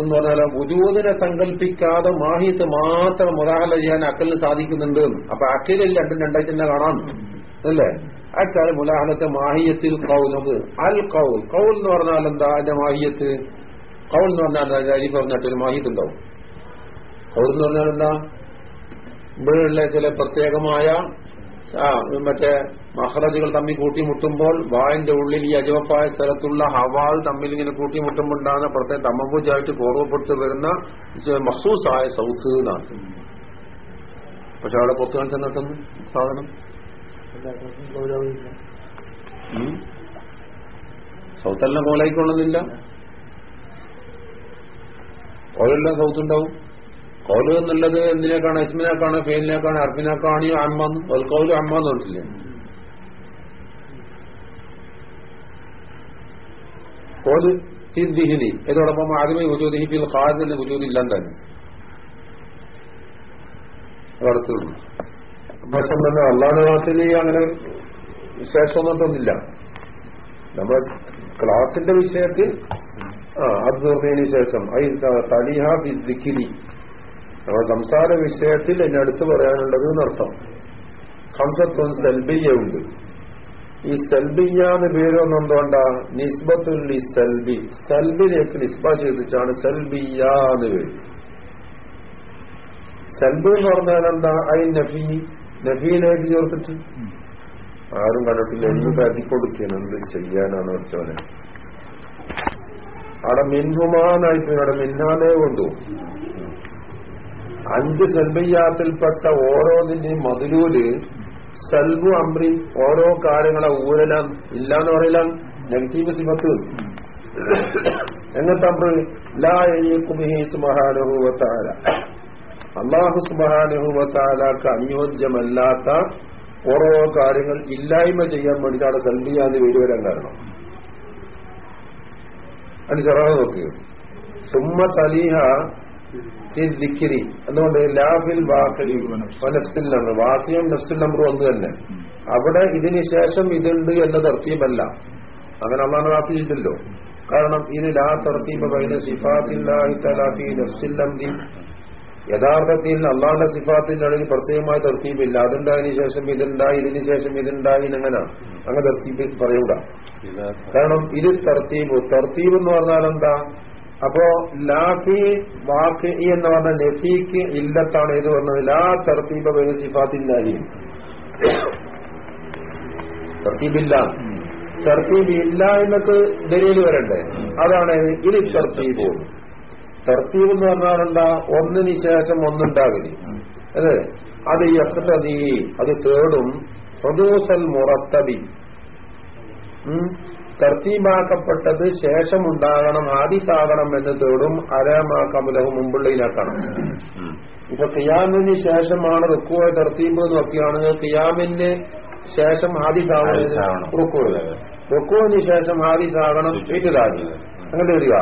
എന്ന് പറഞ്ഞാൽ വുജൂദിനെ സങ്കല്പിക്കാതെ മാഹിത്ത് മാത്രം മുതാഹല ചെയ്യാൻ അക്കലിന് സാധിക്കുന്നുണ്ട്. അപ്പൊ അക്കലിൽ രണ്ടും രണ്ടായി തന്നെ കാണാം. അല്ലേ? അക്കാൽ മുലാഹലത്തെ മാഹിയത്തിൽ കൗലത് അൽ കൗൽ. കൗൽ എന്ന് പറഞ്ഞാൽ എന്താ? അതിന്റെ മാഹിയത്ത്? കൗൽ എന്ന് പറഞ്ഞാൽ അരി പറഞ്ഞിട്ടൊരു മാഹിയത്ത് ഉണ്ടാവും. എന്ന് പറഞ്ഞാൽ എന്താ? ഇവിടെയുള്ള ചില പ്രത്യേകമായ മറ്റേ മഹ്റജുകൾ തമ്മിൽ കൂട്ടിമുട്ടുമ്പോൾ വായന്റെ ഉള്ളിൽ ഈ അജവപ്പായ സ്ഥലത്തുള്ള ഹവാൾ തമ്മിൽ ഇങ്ങനെ കൂട്ടിമുട്ടുമ്പോൾ ഉണ്ടാകുന്ന പ്രത്യേക തമ്മപൂജായിട്ട് കോർവപ്പെട്ട് വരുന്ന മഹസൂസായ സൗത്ത് എന്നാണ്. പക്ഷെ അവിടെ പുറത്തു കാണിച്ചാൽ നടത്തുന്നു സാധനം സൗത്തെല്ലാം കോലായിക്കൊള്ളുന്നില്ല ഓരെല്ലാം സൗത്ത് ഉണ്ടാവും കൗൽ എന്നുള്ളത് എന്തിനേക്കാണ്? ഇസ്മിനേക്കാണ് ഫെയിലിനേക്കാണ് അർഫിനേക്കാണ് ഈ അമ്മാന്ന് അത് കൗൽ അമ്മാന്ന് പറഞ്ഞിട്ടില്ലേ? കോൽ ഹിന്ദിഹിനി ഇതോടൊപ്പം ആദ്യമേ ഉജൂദി ഹിപ്പിൽ ഖാദിന് ഉജൂദി ഇല്ലെന്താണ് തന്നെ പക്ഷെ തന്നെ അള്ളാഹ് നാട്ടിൽ അങ്ങനെ വിശേഷമൊന്നുമില്ല നമ്മുടെ ക്ലാസിന്റെ വിഷയത്തിൽ ആ അത് തീർന്നതിന് ശേഷം തലിഹ ദിക്കിരി നമ്മുടെ സംസാര വിഷയത്തിൽ എന്നെ അടുത്ത് പറയാനുള്ളത് എന്നർത്ഥം. ഹംസത്വം സെൽബിയ ഉണ്ട്. ഈ സെൽബിയ എന്ന് പേരൊന്നും എന്തുകൊണ്ടാ? നിസ്ബത്തുൽ സെൽബി സെൽബിലേക്ക് നിസ്ബ ചെയ്തിട്ടാണ് സെൽബിയ എന്ന് പേര്. സെൽബ് എന്ന് പറഞ്ഞാൽ എന്താ? ഐ നഫി. നഫീനായിട്ട് ചേർത്തിട്ട്. ആരും കണ്ടിട്ടില്ല. എന്ത് കൊടുക്കണം എന്ത് ചെയ്യാനാണ് വെച്ചവനെ അവിടെ മിൻഹുമാനായിട്ട് അവിടെ മിന്നാലേ കൊണ്ടു അഞ്ച് സെൽബയ്യാത്തിൽപ്പെട്ട ഓരോന്നിന്റെയും മതിലൂര് സൽബു അമ്രി ഓരോ കാര്യങ്ങളെ ഊരലാം ഇല്ലാന്ന് പറയലാം. നെഗറ്റീവ് സിമത്ത് സുമഹാനുഭവത്താല അള്ളാഹു സുബാനുഭവത്താലാക്ക് അനുയോജ്യമല്ലാത്ത ഓരോ കാര്യങ്ങൾ ഇല്ലായ്മ ചെയ്യാൻ വേണ്ടിയിട്ടാണ് സൽബിയാന്ന് വീട് കാരണം. അതിന് ചെറാതെ നോക്കുക സുമ്മ തലീഹ ദിക്കിരി. അതുകൊണ്ട് ലാഫിൽ വാക്കലി നഫ്സിൽ നമ്പർ വാസിയും നഫ്സിൽ നമ്പറും ഒന്ന് തന്നെ. അവിടെ ഇതിന് ശേഷം ഇതുണ്ട് എന്ന തർത്തീബല്ല അങ്ങനെ അള്ളാഹ് വാക്കിയിട്ടില്ലോ കാരണം ഇത് ലാ തർത്തീബ് ബൈന സിഫാത്തില്ലാഹി നഫ്സിൽ അംരി യഥാർത്ഥത്തിൽ അള്ളാഹുന്റെ സിഫാത്തിന്റെ ഇടയിൽ പ്രത്യേകമായ തർത്തീബില്ല അതുണ്ടായതിനു ശേഷം ഇതുണ്ടായി ഇതിനു ശേഷം ഇതുണ്ടായി അങ്ങനെ അങ്ങനെ തർത്തീബ് പറയൂടാ കാരണം ഇത് തർത്തീബ് തർത്തീബ് എന്ന് പറഞ്ഞാൽ എന്താ? അപ്പോ ലാഫി വാക്ക് എന്ന് പറഞ്ഞ നഫീക്ക് ഇല്ലത്താണ് ഇത് പറഞ്ഞത് ലാ തർത്തീബ ബൈന സിഫാത്തില്ലാഹി. തർത്തീബില്ല. തർത്തീബ് ഇല്ല എന്നൊക്കെ ദലീൽ വരണ്ടേ? അതാണ് ഇത് തർത്തീബ്. തർത്തീബ് എന്ന് പറഞ്ഞാൽ എന്താ? ഒന്നിന് ശേഷം ഒന്നുണ്ടാകൽ. അതെ അത് എത്തീ അത് തേടും സദൂസൽ മുറത്തബി. തർത്തീബാക്കപ്പെട്ടത് ശേഷമുണ്ടാകണം ആദിസാകണം എന്ന് തേടും അരമാക്കമുലഹു മുമ്പുള്ളതിലാക്കണം ഇപ്പൊ കിയാമിന് ശേഷമാണ് റുക്കുവ തർത്തീബ് എന്ന് നോക്കുകയാണെങ്കിൽ കിയാമിന് ശേഷം ആദിസാകണം റുക്കുവ. റുക്കുവ് റുക്കുവിന് ശേഷം ആദിസാകണം വീട്ടിലാകില്ല അങ്ങനെ വരിക.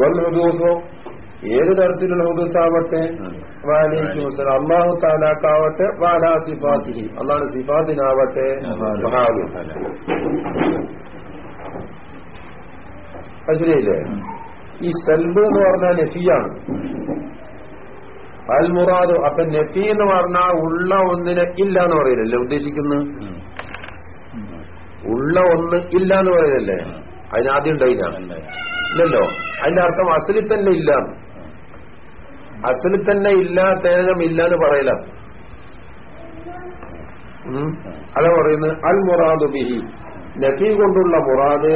വൽ ഹുദൂസോ ഏത് തരത്തിലുള്ള ഹുദൂസാവട്ടെ വാലേക്കും. അള്ളാഹു താലാക്കാവട്ടെ വാലാ സിഫാത്തിഹി. അള്ളാഹ് സിഫാത്തിനാവട്ടെ. മഹാവി അത് ശരിയല്ലേ ഈ സെൽബ് എന്ന് പറഞ്ഞാൽ നെഫിയാണ്. അൽ മുറാദ് അപ്പൊ നെഫി എന്ന് പറഞ്ഞാൽ ഉള്ള ഒന്നിനെ ഇല്ല എന്ന് പറയില്ലല്ലേ ഉദ്ദേശിക്കുന്നത് ഉള്ള ഒന്ന് ഇല്ല എന്ന് പറയുന്നല്ലേ അതിനാദ്യം ഉണ്ടായില്ല. ഇല്ലല്ലോ? അതിന്റെ അർത്ഥം അസലി തന്നെ ഇല്ല. അസലി തന്നെ ഇല്ല തേജം ഇല്ല എന്ന് പറയല. ഉം. അതാ പറയുന്നത് അൽ മുറാദു ബിഹി. നഫി കൊണ്ടുള്ള മുറാദ്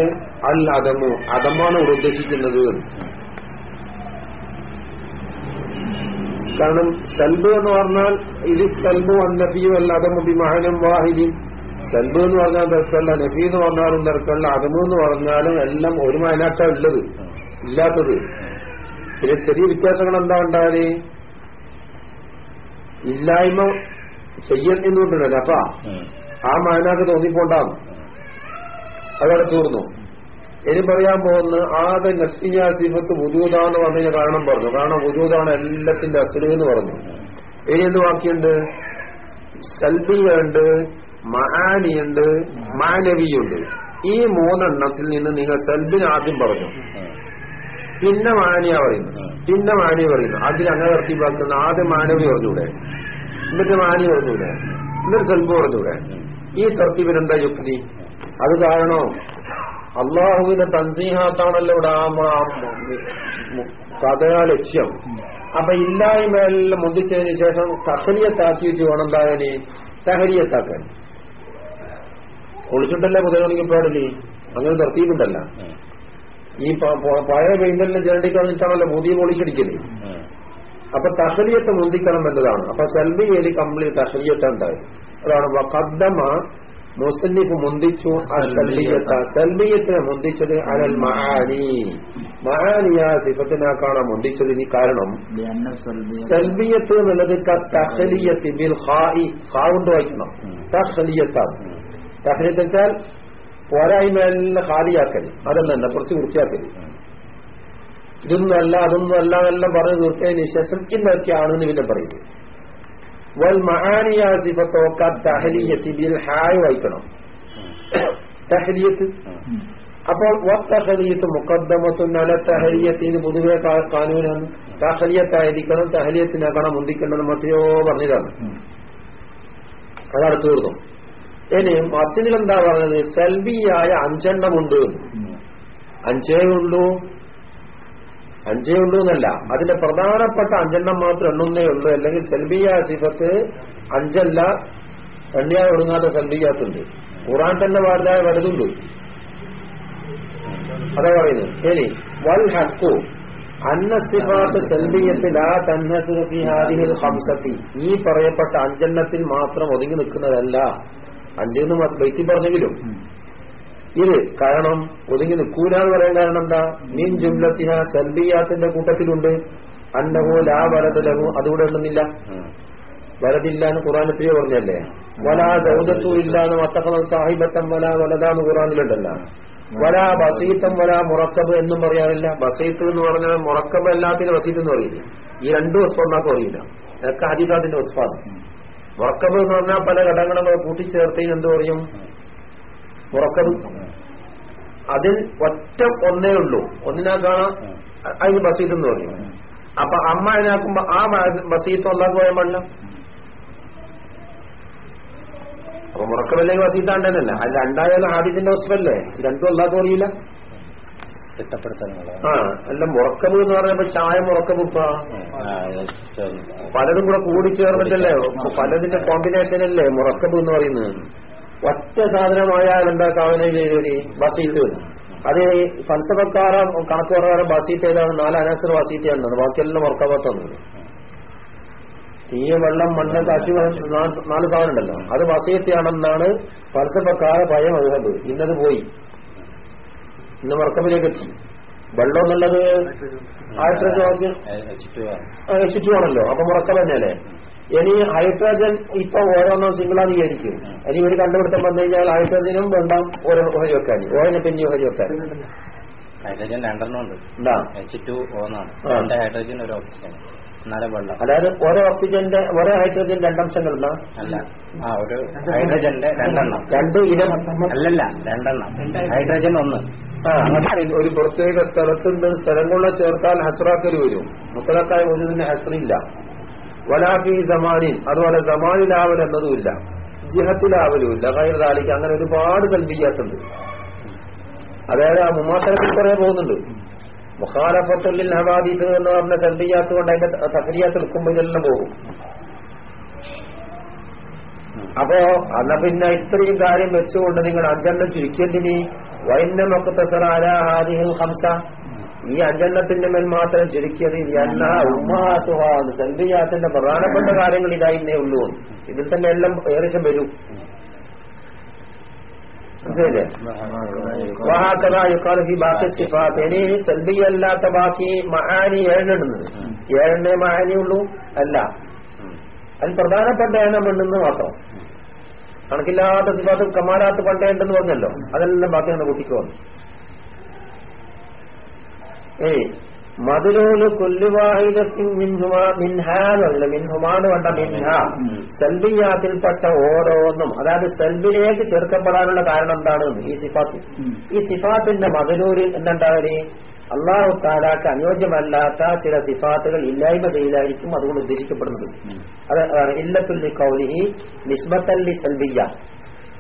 അൽ അദമു അദമാണ് ഇവിടെ ഉദ്ദേശിക്കുന്നത്. കാരണം സൽബ് എന്ന് പറഞ്ഞാൽ ഇത് സൽബു നഫിയും അല്ല അദമു ബിമഹനും വാഹിദി സൽബ് എന്ന് പറഞ്ഞാൽ തെർക്കല്ല നഫി എന്ന് പറഞ്ഞാലും തെർക്കല്ല അദമു എന്ന് പറഞ്ഞാലും എല്ലാം ഒരു മയനാട്ടാ ഉള്ളത് ഇല്ലാത്തത്. പിന്നെ ചെറിയ വ്യത്യാസങ്ങൾ എന്താ ഉണ്ടാൽ ഇല്ലായ്മ ചെയ്യുന്നുണ്ടല്ലോ അപ്പ ആ മാനാക്ക് തോന്നിപ്പോണ്ടാവും. അതവിടെ തീർന്നു. ഇനി പറയാൻ പോകുന്ന ആദ്യ നഫ്സിയ സിഫത്ത് പറഞ്ഞ കാരണം പറഞ്ഞു. കാരണം വുജൂതാണ് എല്ലാത്തിന്റെ അസുര എന്ന് പറഞ്ഞു. ഇനി എന്ത് ബാക്കിയുണ്ട്? സൽബിയുണ്ട് മഹാനിയുണ്ട് മാനവിയുണ്ട്. ഈ മൂന്നെണ്ണത്തിൽ നിന്ന് നിങ്ങൾ സൽബിന് ആദ്യം പറഞ്ഞു. പിന്നെ മാനിയ പറയുന്നു. പിന്നെ മാനിയ പറയുന്നു. അതിൽ അങ്ങനെ തർത്തിപ്പാക്കുന്ന ആദ്യം മാനവി പറഞ്ഞൂടെ. എന്നിട്ട് മാനി പറഞ്ഞൂടെ. എന്നിട്ട് സൽബ് പറഞ്ഞൂടെ. ഈ തർത്തിപ്പിനെന്താ യുക്തി? അത് കാരണം അള്ളാഹുവിന്റെ തൻസീഹാത്താണല്ലോ ഇവിടെ ആ കഥയാ ലക്ഷ്യം. അപ്പൊ ഇല്ലായ്മയെല്ലാം മുന്തിച്ചതിന് ശേഷം തഹലിയത്താക്കിയിട്ട് വേണം എന്താകാന് സഹരിയത്താക്കാൻ ഒളിച്ചിട്ടല്ലേ കുതിരകളിക്ക് പാടില്ലേ? അങ്ങനെ നിർത്തിയിട്ടുണ്ടല്ല ഈ പഴയ പെയിന്റെല്ലാം ചേണ്ടിക്കളഞ്ഞിട്ടാണല്ലോ പുതിയ പൊളിച്ചടിക്കൽ. അപ്പൊ തഹലിയത്ത് മുന്തിക്കണം എന്നതാണ്. അപ്പൊ സെൽബിയയിൽ കംപ്ലീറ്റ് തഹലിയത്ത് അതാണ് വഖദ്ദമ മുസന്നിഫ് മുന്തിച്ചു സെൽബിയത്തിനെ മുന്തിച്ചത് അനൽ മഹാനി മഹാനിയ സിഫത്തിനാക്കാണ് മുന്തിച്ചത് ഇനി കാരണം സെൽബിയത്ത് എന്നുള്ളത് തഹലിയത്ത് ബിൽ ഹായി ഹാ കൊണ്ട് വായിക്കണം തഹലിയത്താണ്. തഹലിയത്ത് വെച്ചാൽ പോരായ്മയെല്ലാം ഹാദിയാക്കൽ അതല്ല കുറച്ച് വൃത്തിയാക്കൽ. ഇതൊന്നും അല്ല അതൊന്നും അല്ല എന്നെല്ലാം പറഞ്ഞ് തീർച്ചയായും ശേഷം ഇന്നൊക്കെയാണെന്ന് പിന്നെ പറയുന്നത് വായിക്കണം അപ്പോൾ വത്തഹലിയത്ത് പൊതുവെ കാനൂനാണ് തഹലിയത്തായിരിക്കണം തഹലിയത്തിനാക്കണം മുന്തിക്കേണ്ടത് മറ്റയോ പറഞ്ഞതാണ്. അതാണ് തീർന്നു. ഇനി മറ്റതിൽ എന്താ പറഞ്ഞത്? സെൽബിയായ അഞ്ചെണ്ണമുണ്ട് അഞ്ചേ ഉള്ളൂ. അഞ്ചേ ഉള്ളൂ എന്നല്ല. അതിന്റെ പ്രധാനപ്പെട്ട അഞ്ചെണ്ണം മാത്രം എണ്ണുന്നേ ഉള്ളൂ. അല്ലെങ്കിൽ സെൽബിയ സിഫത്ത് അഞ്ചല്ല എണ്ണിയായി ഒടുങ്ങാത്ത സെൽബിയാത്തുണ്ട്. ഖുറാൻ തന്നെ വലുതായ വലുതുണ്ട്. അതാ പറയുന്നത്. ശരി. വൽ ഹക്കു. അന്ന സിഫാത്ത് സെൽബിയത്തിൽ ആ തന്നസുറ ഹംസത്തി ഈ പറയപ്പെട്ട അഞ്ചെണ്ണത്തിൽ മാത്രം ഒതുങ്ങി നിൽക്കുന്നതല്ല. അഞ്ചെന്ന് വ്യക്തി പറഞ്ഞെങ്കിലും. ഇത് കാരണം ഒതുങ്ങി നിൽക്കൂല എന്ന് പറയാൻ കാരണം എന്താ? മീൻ ജുംലത്തിന സൽബിയാത്തിന്റെ കൂട്ടത്തിലുണ്ട്. അന്നഹോ ലാ വരതലഹോ അതുകൂടെ ഉണ്ടെന്നില്ല. വരതില്ല എന്ന് എത്രയോ പറഞ്ഞല്ലേ? വലാ ദൗദത്തു ഇല്ല എന്ന് മത്തക്കള സാഹിബത്തം വല വലതാന്ന് ഖുറാനിലുണ്ടല്ല വലാ ബസീത്തം വലാ മുറക്കബ് എന്നും പറയാറില്ല. ബസീത്ത് എന്ന് പറഞ്ഞാൽ മുറക്കബ് എല്ലാത്തിനും ബസീത്ത് എന്ന് പറയില്ല. ഈ രണ്ടു വസ്ഫാന്നാക്കും അറിയില്ല ഇതൊക്കെ ഹദീസാത്തിന്റെ വസ്ഫാദ് മുറക്കബ് എന്ന് പറഞ്ഞാൽ പല ഘടകങ്ങളും കൂട്ടിച്ചേർത്തതിന് എന്ത് പറയും? മുറക്കബ്. അതിൽ ഒറ്റ ഒന്നേ ഉള്ളൂ. ഒന്നിനാ കാണാം. അതിന് ബസീത്ത് എന്ന് പറയും. അപ്പൊ അമ്മ അതിനാക്കുമ്പോ ആ ബസീത്ത് ഒന്നാക്ക് പോയാൽ പാടില്ല അപ്പൊ മുറക്കമല്ലെങ്കിൽ വസീത്താണ്ടല്ല അത് രണ്ടായാലും ആദ്യത്തിന്റെ വസ്തുവല്ലേ രണ്ടും അല്ലാതെ പറയില്ല ചിട്ടപ്പെടുത്താനുള്ള ആ അല്ല മുറക്കബ് എന്ന് പറയുമ്പോ ചായ മുറക്കബ് പലതും കൂടെ കൂടി ചേർന്നിട്ടല്ലേ പലതിന്റെ കോമ്പിനേഷൻ അല്ലേ മുറക്കബ് എന്ന് പറയുന്നത്? ഒറ്റ സാധനമായാൽ എന്താ സാധനം ബസീറ്റ് ബസീത്ത് അത് ഫൽസഫക്കാര കണക്ക് പ്രകാരം ബസീത്ത് ഏതാണ്? നാല് അനസർ ബസീത്ത് എന്നത് ബാക്കിയെല്ലാം മുറക്കബത്തൊന്നും തീ വെള്ളം മണ്ണ് കാശി നാല് സാധനം ഉണ്ടല്ലോ. അത് വസീയത്തെയാണെന്നാണ് ഫൽസഫക്കാര ഭയം അതുകൊണ്ട് ഇന്നത് പോയി. ഇന്ന് മുറക്കബിലേക്ക് എത്തി. വെള്ളം എന്നുള്ളത് ഹൈഡ്രജൻ ആണല്ലോ. അപ്പൊ മുറക്കം തന്നെയല്ലേ? ഇനി ഹൈഡ്രജൻ ഇപ്പൊ ഓരോന്നും സിംഗിളാന്ന് വിചാരിക്കും. ഇനി ഒരു കണ്ടുപിടുത്തം വന്നു കഴിഞ്ഞാൽ ഹൈഡ്രജനും വേണ്ടാം ഓരോ ഓഹരി വെക്കാൻ ഓരോ പിന്നെ ഓഹരി വെക്കാൻ ഹൈഡ്രജൻ രണ്ടെണ്ണം ഉണ്ട്. എച്ച് ടു ഓന്നാണ്. രണ്ട് ഹൈഡ്രജൻ ഒരു ഓക്സിജൻ എന്നാലും വെള്ളം അതായത് ഓരോ ഓക്സിജന്റെ ഓരോ ഹൈഡ്രജൻ രണ്ടംശങ്ങൾ ഉണ്ടാ? അല്ല. ആ ഒരു ഹൈഡ്രജന്റെ രണ്ടെണ്ണം. രണ്ട് ഇനം അല്ലല്ല രണ്ടെണ്ണം. ഹൈഡ്രജൻ ഒന്ന്. ഒരു പ്രത്യേക സ്ഥലത്തുണ്ട്. സ്ഥലം കൊണ്ട് ചേർത്താൽ ഹസ്രാക്കൽ വരും. മുത്തലക്കായ തന്നെ ഹസ്രില്ല. വലാഫി സമാനിൻ. അതുപോലെ സമാനിലാവൽ എന്നതുമില്ല. ജിഹത്തിലാവലുമില്ല. കൈറാലിക്ക് അങ്ങനെ ഒരുപാട് കൽപ്പിക്കാത്തുണ്ട് അതായത് ആ മുമാസരത്തിൽ കുറെ പോകുന്നുണ്ട്. മുഖാലഫത്തുള്ളിൽ ഹവാദീത്ത് എന്ന് പറഞ്ഞ സൽബിയാത്ത് കൊണ്ട് അതിന്റെ തകരിയാത്ത് എടുക്കുമ്പോൾ ഇതെല്ലാം പോകും. അപ്പോ അന്ന പിന്നെ ഇത്രയും കാര്യം വെച്ചുകൊണ്ട് നിങ്ങൾ അഞ്ചെണ്ണം ചുരുക്കിയതിന് വൈന്നമൊക്കെ ഹംസ ഈ അഞ്ചെണ്ണത്തിന്റെ മേൽ മാത്രം ചുരുക്കിയത് എന്ന ഉമ്മാസുഹാന്ന് സന്ധിയാത്തിന്റെ പ്രധാനപ്പെട്ട കാര്യങ്ങൾ ഇതായിന്നേ ഉള്ളൂ. ഇതിൽ തന്നെ എല്ലാം ഏകദേശം വരും. ല്ലാത്ത ബാക്കി മഹാനി ഏഴെണ്ണുന്നത് ഏഴെണ്ണേ മഹാനി ഉള്ളൂ. അല്ല. അതിൽ പ്രധാനപ്പെട്ട എണ്ണം ഉണ്ടെന്ന് മാത്രം. കണക്കില്ലാത്ത സിഫാത്ത് കമാലാത്ത് പണ്ടേ ഉണ്ടെന്ന് പറഞ്ഞല്ലോ. അതെല്ലാം ബാക്കി അങ്ങനെ കൂട്ടിക്കോ ഏയ് മധുരോൽ കൊല്ലുവാഹിതത്തിൻ മിൻഹുമാ മിൻഹാന്നല്ല മിൻഹുമാന്ന് വേണ്ട മിൻഹ. സെൽബിയാത്തിൽപ്പെട്ട ഓരോന്നും. അതായത് സെൽബിലേക്ക് ചേർക്കപ്പെടാനുള്ള കാരണം എന്താണ്? ഈ സിഫാത്ത്. ഈ സിഫാത്തിന്റെ മധുരൂരിൽ എന്തുണ്ടാവര് അള്ളാഹു താലാക്ക് അനുയോജ്യമല്ലാത്ത ചില സിഫാത്തുകൾ ഇല്ലായ്മ ചെയ്തായിരിക്കും അതുകൊണ്ട് ഉദ്ദേശിക്കപ്പെടുന്നത്. അത് ഇല്ലത്തുല്ലി കൗലിഹി നിസ്ബത്തല്ലി സെൽബിയ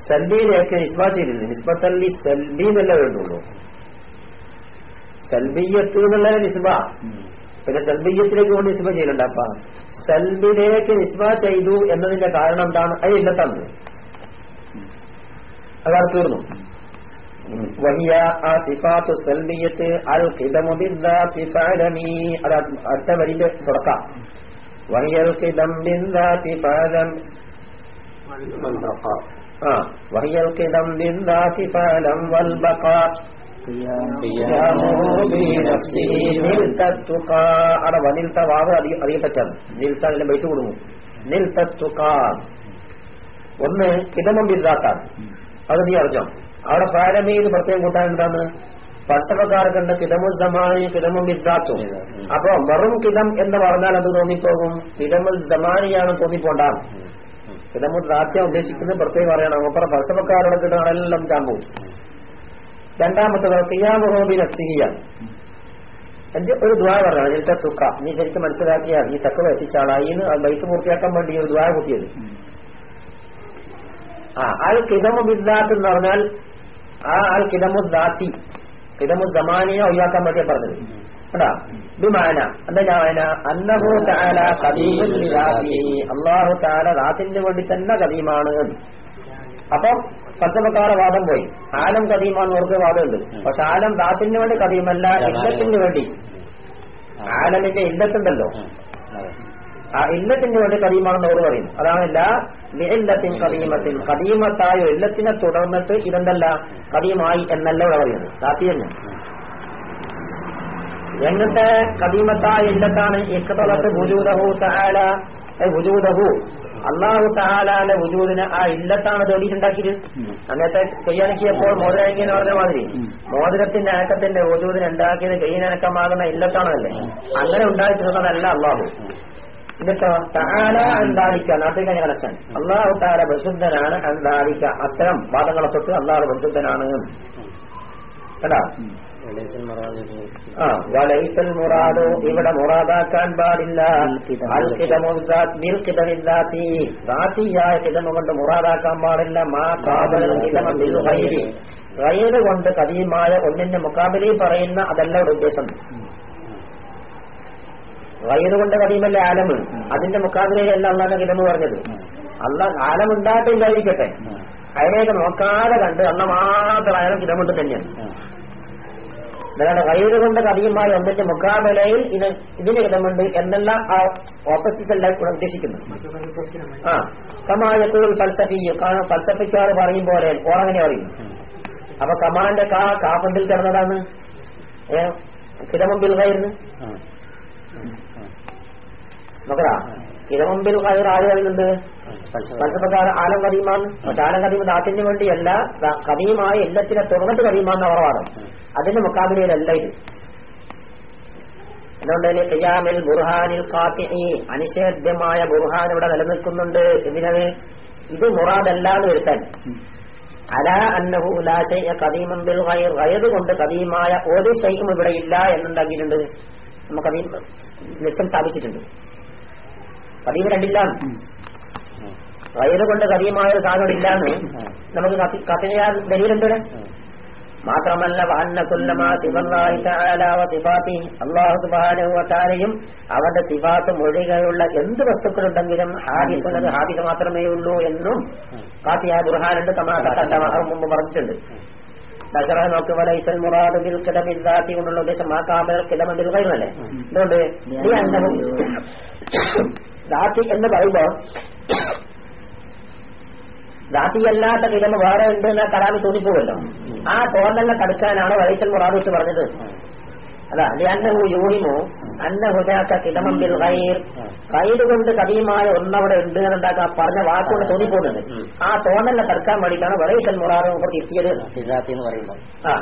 സെൽബിയിലേക്ക് നിസ്ബ ചെയ്തില്ല നിസ്ബത്തല്ലി സെൽബി എന്നല്ലേ വേണ്ടുള്ളൂ. സൽബിയത്ത് എന്നുള്ളത് നിസ്ബ പിന്നെ സൽബിയത്തിലേക്ക് കൊണ്ട് നിസ്ബ ചെയ്യലുണ്ട്. അപ്പ സൽബിലേക്ക് നിസ്ബ ചെയ്തു എന്നതിന്റെ കാരണം എന്താണ്? അത് ഇല്ലത്താണ് അതാണ് തീർന്നു. സിഫാത്തു സൽബിയത്ത് അൽ കിദമു ബിദ്ദാത്തി ഫഅലമി. അത് അടുത്ത വരിന്റെ തുടക്കം. ബിദ്ദാത്തി ഫഅലം. ആ ബിദ്ദാത്തി ഫഅലം വൽ ബഖാ. അവിടെ ഒന്ന് കിതമം ബിദ്ദാത്താണ് അത് നീ അറിഞ്ഞോ? അവിടെ പ്രാരംഭയിൽ പ്രത്യേകം കൂട്ടാൻ എന്താണ് പച്ചവക്കാർക്കുണ്ട് കിതമുസമാനി സമാനി കിതമു ബിദ്ദാത്തും അപ്പൊ വെറും കിതം എന്ന് പറഞ്ഞാൽ അത് തോന്നിപ്പോകും? കിതമുസമാനിയാണ് സമാനിയാണ് തോന്നിപ്പോണ്ടാണ്. കിതമു ദാത്യം ഉദ്ദേശിക്കുന്നത് പ്രത്യേകം അറിയണം. അപ്പൊ പച്ചവക്കാരുടെ കിടങ്ങളെല്ലാം ചാമ്പും. രണ്ടാമത്തത് കിയാമുഹോബി നസ്തിഹിയ എന്റെ ഒരു ദ്വാ പറഞ്ഞാണ് ഇതിലത്തെ തുക്ക. നീ ശരിക്കും മനസ്സിലാക്കിയാൽ നീ തക്കവ എത്തിച്ചാളായി എന്ന് ബൈക്ക് പൂർത്തിയാക്കാൻ വേണ്ടി ഒരു ദ്വാ കൂട്ടിയത്. ആ അൽ കിതമു ബിദ്ദാത്ത് എന്ന് പറഞ്ഞാൽ ആ അൽ കിതമു ദാത്തി കിതമു സമാനിയെ ഒഴിവാക്കാൻ വേണ്ടിയാ പറഞ്ഞത്. കേട്ടാ ബിമാന എന്താ അന്നഹു താല കദീമുൽ അള്ളാഹു താല റാത്തിന്റെ വേണ്ടി തന്നെ കദീമാണ് അപ്പം വാദം പോയി. ആലം കദീമാന്ന് അവർക്ക് വാദമുണ്ട്. പക്ഷെ ആലം ദാത്തിന് വേണ്ടി കദീമല്ല ഇല്ലത്തിന് വേണ്ടി. ആലമിന്റെ ഇല്ലത്തുണ്ടല്ലോ. ആ ഇല്ലത്തിന് വേണ്ടി കദീമാണെന്ന് അവർ പറയും. അതാണ് അതാണല്ല ഇല്ലത്തിൻ കദീമത്തിൻ. കദീമത്തായ ഇല്ലത്തിനെ തുടർന്നിട്ട് ഇതെന്തല്ല? കദീമായി എന്നല്ല ഇവിടെ പറയുന്നത്. ദാത്തി തന്നെ. എങ്ങനത്തെ കദീമത്തായ ഇല്ലത്താണ്? ഇക്കതളത്ത് ഭുജൂദഹു തആല അള്ളാഹു തഹാലാന്റെ വുജൂദിന് ആ ഇല്ലത്താണ് തേടിയിട്ടുണ്ടാക്കിയത് അങ്ങനത്തെ കയ്യണക്കിയപ്പോൾ മോതിരനക്കി എന്ന് പറഞ്ഞ മാതിരി. മോതിരത്തിന്റെ അനക്കത്തിന്റെ വുജൂദിന് ഉണ്ടാക്കിയത് കയ്യനക്കമാകുന്ന ഇല്ലത്താണല്ലേ? അങ്ങനെ ഉണ്ടായിട്ടുള്ളതല്ല അള്ളാഹു എന്നിട്ടോ തഹാല അന്താളിക്ക നാട്ടിൽ കണക്ഷൻ അള്ളാഹു താല പരിശുദ്ധനാണ് അന്താളിക്ക. അത്തരം വാദങ്ങളെ തൊട്ട് അള്ളാഹു പരിശുദ്ധനാണ്. കേട്ടാ? വലൈസൽ മുറാദോ ഇവിടെ മുറാദാക്കാൻ പാടില്ല. ാത്തിയായ കിടമ കൊണ്ട് മുറാദാക്കാൻ പാടില്ല. മാ കാതൽ റയറ് കൊണ്ട് കദീമായ ഒന്നിന്റെ മുക്കാബിലയിൽ പറയുന്ന അതല്ല ഒരു ഉദ്ദേശം. റയറ് കൊണ്ട് കഥയുമല്ല ആലമ്? അതിന്റെ മുക്കാബിലയല്ല അള്ളാന്റെ കിടമ പറഞ്ഞത്. അല്ല ആലം ഉണ്ടായിട്ടില്ലായിരിക്കട്ടെ അതിനെയൊക്കെ നോക്കാതെ കണ്ട് അല്ല മാത്രം ആയാലും കിടമുണ്ട് തന്നെയാണ് അതാണ് വൈദ്യുതി കൊണ്ട് കഥയുമായി ഒന്നിന്റെ മുക്കാബലയിൽ ഇത് ഇതിന് ഇടമുണ്ട് എന്നല്ല ആ ഓപ്പോസിറ്റ് അല്ല ഇവിടെ ഉദ്ദേശിക്കുന്നു. ആ. കമായക്കുകൾ ഫൽസഫി കാരണം ഫൽസഫിക്കാർ പറയും പോലെ ഓറങ്ങനെ പറയും. അപ്പൊ കമാന്റെ കാ കാപ്പന്തിൽ കിടന്നതാണ്. കിടമുമ്പിൽ കയറുന്നു നോക്കടാ. കിടമുമ്പിൽ കയർ ആര് പറയുന്നുണ്ട്? ഫൽസഫക്കാർ ആലം കദീമാണ് പക്ഷെ ആലം കദീമ ദാത്തിന് വേണ്ടിയല്ല കദീമായ എല്ലാത്തിനെ തുറന്നിട്ട് കദീമാന്ന കുറവാണ് അതിന്റെ മുക്കാബിലയിലല്ല ഇത്. അതുകൊണ്ട് ഖിയാമിൽ ബുർഹാനിൽ കാത്തി അനിഷേധ്യമായ ബുർഹാൻ ഇവിടെ നിലനിൽക്കുന്നുണ്ട് എന്തിനത് ഇത് മുറാദല്ല എന്ന് വരുത്താൻ. അല അന്നഹു ലാ ശൈഅ ഖദീമൻ ബിൽ ഗൈർ. ഗൈർ കൊണ്ട് കദീമായ ഒരു ശൈഖും ഇവിടെ ഇല്ല എന്നുണ്ടാക്കിയിട്ടുണ്ട് നമുക്ക് കദീം ലക്ഷ്യം സ്ഥാപിച്ചിട്ടുണ്ട്. കദീം രണ്ടില്ലാന്ന് റയൽ കൊണ്ട് കഥീമായ ഒരു സാധനം ഇല്ലാന്ന് നമുക്ക് കഥയാ ദലീലുണ്ട് ഇവിടെ. മാത്രമല്ല വ തആലയും അവന്റെ സിഫാത്തും ഒഴികെയുള്ള എന്ത് വസ്തുക്കളുണ്ടെങ്കിലും ഹാദിസുള്ളത് ഹാദിസ് മാത്രമേ ഉള്ളൂ എന്നും കാത്തിയ ബുർഹാനുണ്ട് തമാ മുമ്പ് പറഞ്ഞിട്ടുണ്ട്. ദശറ നോക്ക് വലൈസൽ മുറാദ് ബിൽ കിടമിൽ ദാത്തി കൊണ്ടുള്ള ഉദ്ദേശം ആ കാമൽ കിടമിൽ കഴിയുമല്ലേ അതുകൊണ്ട് ഈ അന്നവും ദാത്തി എന്ന് പറയുമ്പോൾ ദാത്തിയല്ലാത്ത കിഴമ വേറെ ഉണ്ട് എന്ന കലാമി തോന്നിപ്പോവല്ലോ ആ തോന്നലിനെ തടുക്കാനാണ് വൈസൽ മുറാദ് വെച്ച് പറഞ്ഞത്. അതാ അന്നഹു യൂണിമോ അന്നഹുദാക്ക കിടമം ബിൽ ഗൈർ കൈഡ് കൊണ്ട് കഥയുമായ ഒന്നവിടെ ഉണ്ട് എന്നുണ്ടാക്കാ പറഞ്ഞ വാക്കുകൊണ്ട് തോന്നിപ്പോകുന്നത്. ആ തോന്നലിനെ തടുക്കാൻ വേണ്ടിയിട്ടാണ് വൈസൽ മുറാദ് മുമ്പ് എത്തിയത്. ആ.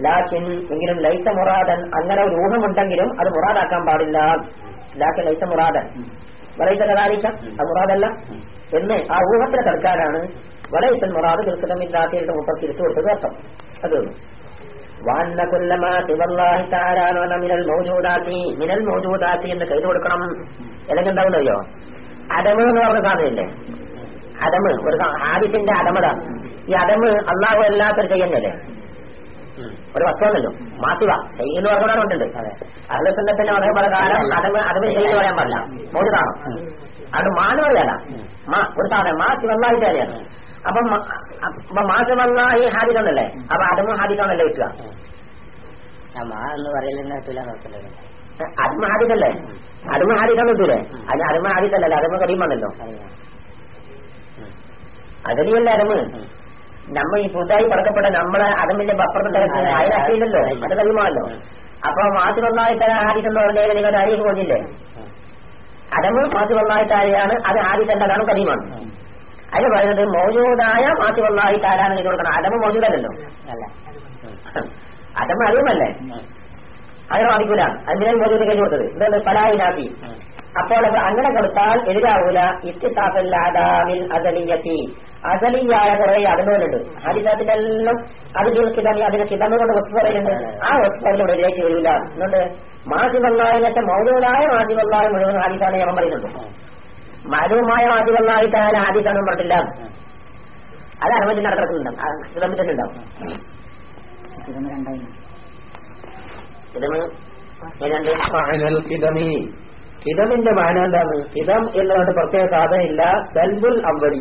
ലാക്കിൻ എങ്കിലും ലൈസ മുറാദൻ അങ്ങനെ ഒരു ഊഹമുണ്ടെങ്കിലും അത് മുറാദാക്കാൻ പാടില്ല. ലാക്കിൻ ലൈസ മുറാദൻ. വലൈസ കഥാലിക്ക അത് മുറാദല്ല. എന്ന് ആ ഊഹത്തിനെ തടുക്കാനാണ് വലൈസൻ മുറാദ് ദുർഘടമില്ലാത്തയുടെ മുപ്പം തിരിച്ചു കൊടുത്തത് അർത്ഥം. അത് വാന്ന കുല്ലമാ ശിവല്ലാഹി താരാന മിനൽ മൗജൂദാത്തി മിനൽ മൗജൂദാത്തി എന്ന് കൈത് കൊടുക്കണം. അല്ലെങ്കിൽ എന്താവുന്നറിയോ അടമ് എന്ന് പറഞ്ഞ സാധനമില്ലേ? അടമ് ഒരു ആദ്യത്തിന്റെ അടമതാണ് ഈ അടമ് അള്ളാഹു അല്ലാത്തൊരു ചെയ്യുന്നല്ലേ ഒരു വസ്തുവല്ലോ മാറ്റുക ചെയ്യുന്ന പറഞ്ഞുണ്ട് അഹ്ലസുന്നത്തിന്റെ വളരെ പല കാലം അതമ അടമ് ചെയ്യുന്ന പറയാൻ പാടില്ല. മോചിതാണ് അത് മാന്ന് പറയാല മാ ഒരു സാധനം. മാറ്റി വന്നായി തന്നെയാണ് അപ്പൊ മ- അപ്പൊ ഈ വന്നായി ഹാദിക്കണല്ലേ അപ്പൊ അതമ ഹാദിക്കാണല്ലേ കിട്ടുക മാ എന്ന് പറയലെന്നെ അടമ ഹാദിക്കല്ലേ അരുമ ഹാദിക്കാൻ കിട്ടൂലേ? അതിന് അരുമ ഹാദിക്കല്ലല്ലോ അരുമ കരീമാണല്ലോ അതലിയല്ല അടമ് നമ്മ ഈ പുതുതായി പടക്കപ്പെട്ട നമ്മളെ അടമിന്റെ അപ്പുറത്തെ അതിലല്ലോ അത് കഴിയുമല്ലോ. അപ്പൊ മാറ്റി വന്നായി തരാൻ എന്ന് പറഞ്ഞാൽ നിങ്ങൾ ആരിഫ് കൊണ്ടില്ലേ അടമ് മാസം വന്നായി ആരെയാണ് അത് ആദിത്തണ്ടതാണ് കഴിയുമാണ് അതിന് പറയുന്നത് മൗജൂദായ മാസം വന്നായി ആരാണ് നിങ്ങൾ കൊടുക്കണം. അടമ് മൗജൂദല്ലോ അടമ അറിയുമല്ലേ? അതിന് ബാധിക്കൂല അതിനായി മൗജൂദ് കഴിഞ്ഞു കൊടുത്തത്. ഇതാണ് പലായിനാക്കി അപ്പോൾ അത് അങ്ങനെ കൊടുത്താൽ എതിരാവൂല. ഇത്തിസാഫിൽ അസലിയത്തി. അസലിയായ കുറെ അതിനോലുണ്ട് ഹരിതത്തിലെല്ലാം എല്ലാം അത് കിടമി അതിന് കിടമ കൊണ്ട് പറയുന്നത് ആ വസ്തുതയിലൂടെ ഇതിലേക്ക് വരില്ല. എന്നുണ്ട് മാധ്യമങ്ങളായ വെച്ചാൽ മൗലൂലായ മാസിവല്ലായ മുഴുവൻ ഹാദിസാണ് ഞാൻ പറയുന്നുണ്ട്. മരവുമായ മാസിവല്ലായിട്ടായാലും ആദ്യത്താണ് പറഞ്ഞില്ല അത് അനുമതി നടക്കുന്നുണ്ടാവും കിടമിൽ തന്നെ ഉണ്ടാവും കിടമ് കിടമിന്റെ മാന എന്താണ്? കിടം എന്നതുകൊണ്ട് പ്രത്യേക സാധനമില്ല. സൽബുൽ അവലി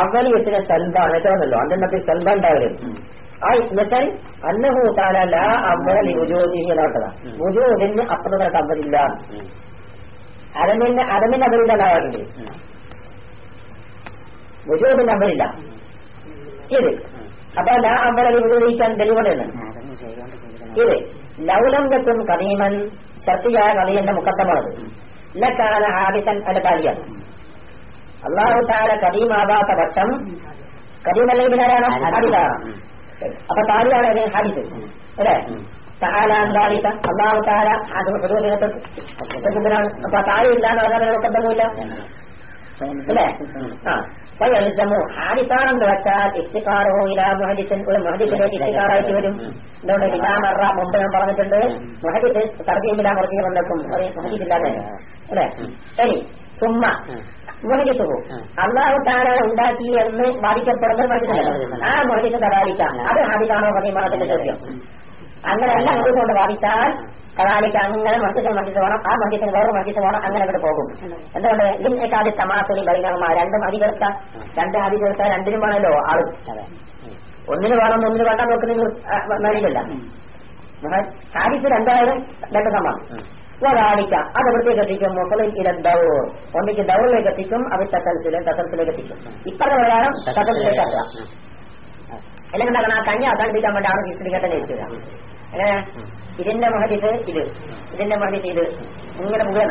അവലിയത്തിന് സൽബാണ്. എത്രയാണല്ലോ അന്നെണ്ണത്തിൽ സൽബ ഉണ്ടാവരുത് ആ എന്നുവെച്ചാൽ അന്നഹു താല ലാ അവലി ഉജോദി എന്നോട്ടതാ ഉജോദിന് അപ്പുറത്തെ അവരില്ല അരമിന്റെ അരമിന്റെ അവരുടെ ഉണ്ടാവാറുണ്ട് ഉജോദിന്റെ അവരില്ല ഇത്. അപ്പൊ ലാ അവലി ഉജോദിക്കാൻ തെളിവുണ്ടെന്ന് ഇത്. ലൗലം വെക്കും ശക്തിയായ കദീന്റെ മുക്കത്തമാണത് ലക്കാല ഹാദിസൻ അല്ല കാലിയാണ് അള്ളാഹു താര കദീമാവാത്ത പക്ഷം കദീമല്ല ഇതിനാരാണ് ഹാദിസാണ് അപ്പൊ താരിയാണ് അതിന് ഹാദിത് അല്ലേ? സഹാലാന്താലിക അള്ളാഹു താര അപ്പൊ താഴെ ഇല്ല എന്ന് പറഞ്ഞാൽ മുക്കത്തമില്ല അല്ലേ? ആ. വയൽസമു ഹാരിസാണെന്ന് വെച്ചാൽ ഇഷ്ടിക്കാറോ ഇലാ മുഹദിസൻ ഒരു മുഹദിസിലേക്ക് ഇഷ്ടിക്കാറായിട്ട് വരും. എന്തുകൊണ്ട് ഇലാമറ മുമ്പ് ഞാൻ പറഞ്ഞിട്ടുണ്ട്. മുഹദിസ് തർജീമില മുറജീ വന്നേക്കും മുഹദിസില്ലാതെ അല്ലേ? ശരി. സുമ്മ. മുഹദിസ് അള്ളാഹു താര ഉണ്ടാക്കി എന്ന് ബാധിക്കപ്പെടുന്നത് മനസ്സിലാക്കുന്നത് ആ മുഹദിസ് തരാതിക്കാം അത് ഹാദിസാണോ പതിമാനത്തിന്റെ ചോദ്യം. അങ്ങനെ എല്ലാം കൊണ്ട് കഥാലിക്ക് അങ്ങനെ മസ്ജിദിന് മസ്ജിദ് വേണം ആ മസ്ജിദിന് വേറെ മസ്ജിദ് വേണം അങ്ങനെ അവിടെ പോകും. എന്തുകൊണ്ട്? ഇതിനേക്കാതി തമാസുലി ബൈനഹമ രണ്ടും അധികർത്ത രണ്ട് അധികർത്ത രണ്ടിനും വേണമല്ലോ ആളും. ഒന്നിന് വേണം ഒന്നിന് വേണ്ട നോക്ക് നിങ്ങൾ മേടിക്കില്ല ഹാരിസ് രണ്ടായാലും രണ്ട് സമാനം. ഒരാളിക്ക അത് എവിടത്തേക്ക് എത്തിക്കും. മുസ്ലിം ഇല ദൗർ. ഒന്നിക്ക് ദൗറിലേക്ക് എത്തിക്കും അവർ തസൽസിലും തസൽസിലേക്ക് എത്തിക്കും. ഇപ്പറഞ്ഞ പ്രകാരം തസൽസിലേക്ക് എത്തുക അല്ലെങ്കിൽ ആ കഞ്ഞി അവസാനിപ്പിക്കാൻ വേണ്ടി ഹിസ്റ്ററിക്കട്ടെ ജയിക്കുക എങ്ങനെ ഇതിന്റെ മഹദിത്ത് ഇത്. ഇതിന്റെ മഹദിത്ത് ഇത്. ഇങ്ങനെ മുഖേന.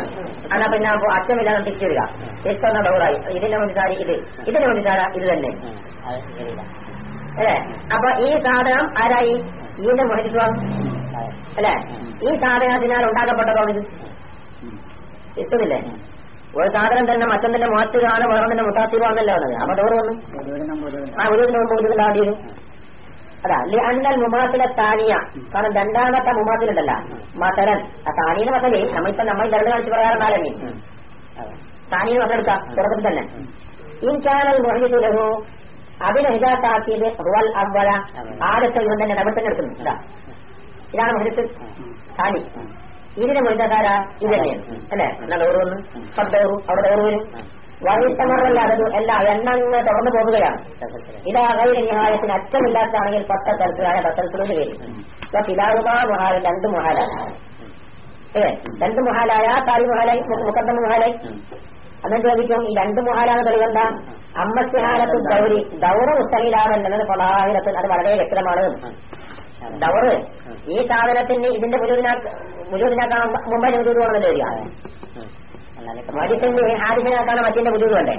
എന്നാ പിന്നെ അപ്പൊ അച്ഛമില്ലാതെ തിരിച്ചു വരിക. തിരിച്ചു ഡോറായി. ഇതിന്റെ മഹദിത്താരി ഇത്. ഇതിന്റെ മഹദിത്താര ഇത് തന്നെ. അല്ലേ? അപ്പൊ ഈ സാധനം ആരായി? ഇതിന്റെ മഹദിത്വം അല്ലേ? ഈ സാധനത്തിനാൽ ഉണ്ടാക്കപ്പെട്ടതോ ഇത്. തിരിച്ചതില്ലേ ഒരു സാധനം തന്നെ മറ്റൊന്നിന്റെ മാറ്റുകയാണ് വേറെ മുട്ടാത്തിരുവാന്നല്ലേ വന്നത്. അപ്പൊ ഡോറ് വന്നു. ആ ഒരു മുമ്പ് ഒരു വരും അതാ അന്നൽ മുമാസിലെ താനിയ. കാരണം രണ്ടാമത്തെ മുമാത്തിലുണ്ടല്ല മതലൻ ആ താനിയുടെ മതൽ നമ്മളിപ്പോ നമ്മൾ രണ്ട് കാണിച്ച് പറയാറുണ്ടാലേ താനീന് മതലെടുക്കാം തുടക്കത്തിൽ തന്നെ. ഇൻകാനൽ മുഹജിലഹു അതിനെ ഹിജാത്താക്കിയത് റുവൽ അവല ആദ്യത്തെ ഇവൻ തന്നെ നമ്മൾ തന്നെ എടുക്കുന്നു. ഇതാ ഇതാണ് മുഹജിത്ത് താനി. ഇതിനെ മുഴുതാര ഇത് തന്നെയാണ് അല്ലെ? എന്നാൽ ഓരോന്ന്. സബ്ഡോറു അവിടെ ഡോറ് വരും വൈത്തമറല്ലാതെ എല്ലാ എണ്ണങ്ങൾ തുറന്നു പോകുകയാണ്. ഇതാ കൈയുടെ ന്യായത്തിന് അറ്റമില്ലാത്തതാണെങ്കിൽ പത്ത തൽസുരായ തൽസുരൂര് വരും ഇപ്പൊ പിതാവുമാ മഹാല രണ്ട് മഹാലാണ് ഏ രണ്ട് മഹാലായ താരി മഹാലായി മുക്കന്ത മഹാലായി. അന്ന് ചോദിക്കും ഈ രണ്ട് മഹാലാണ് തെളിവെന്താ? അമ്മസ്യഹാലത്ത് ദൗരി. ദൗറ മുസ്തഹിലാണെന്നത് പലാഹിരത്തിൽ അത് വളരെ വ്യക്തമാണ്. ദൗറ് ഈ സാധനത്തിന് ഇതിന്റെ മുഴുവനാ മുഴുവനാക്കാൻ മുമ്പേ മുഴുവൻ വേണമെന്ന് വരിക? മരിച്ചെങ്കിൽ ഹാരിസിനാക്കാണ് മറ്റിന്റെ ബുദ്ധിമുട്ട് വേണ്ടേ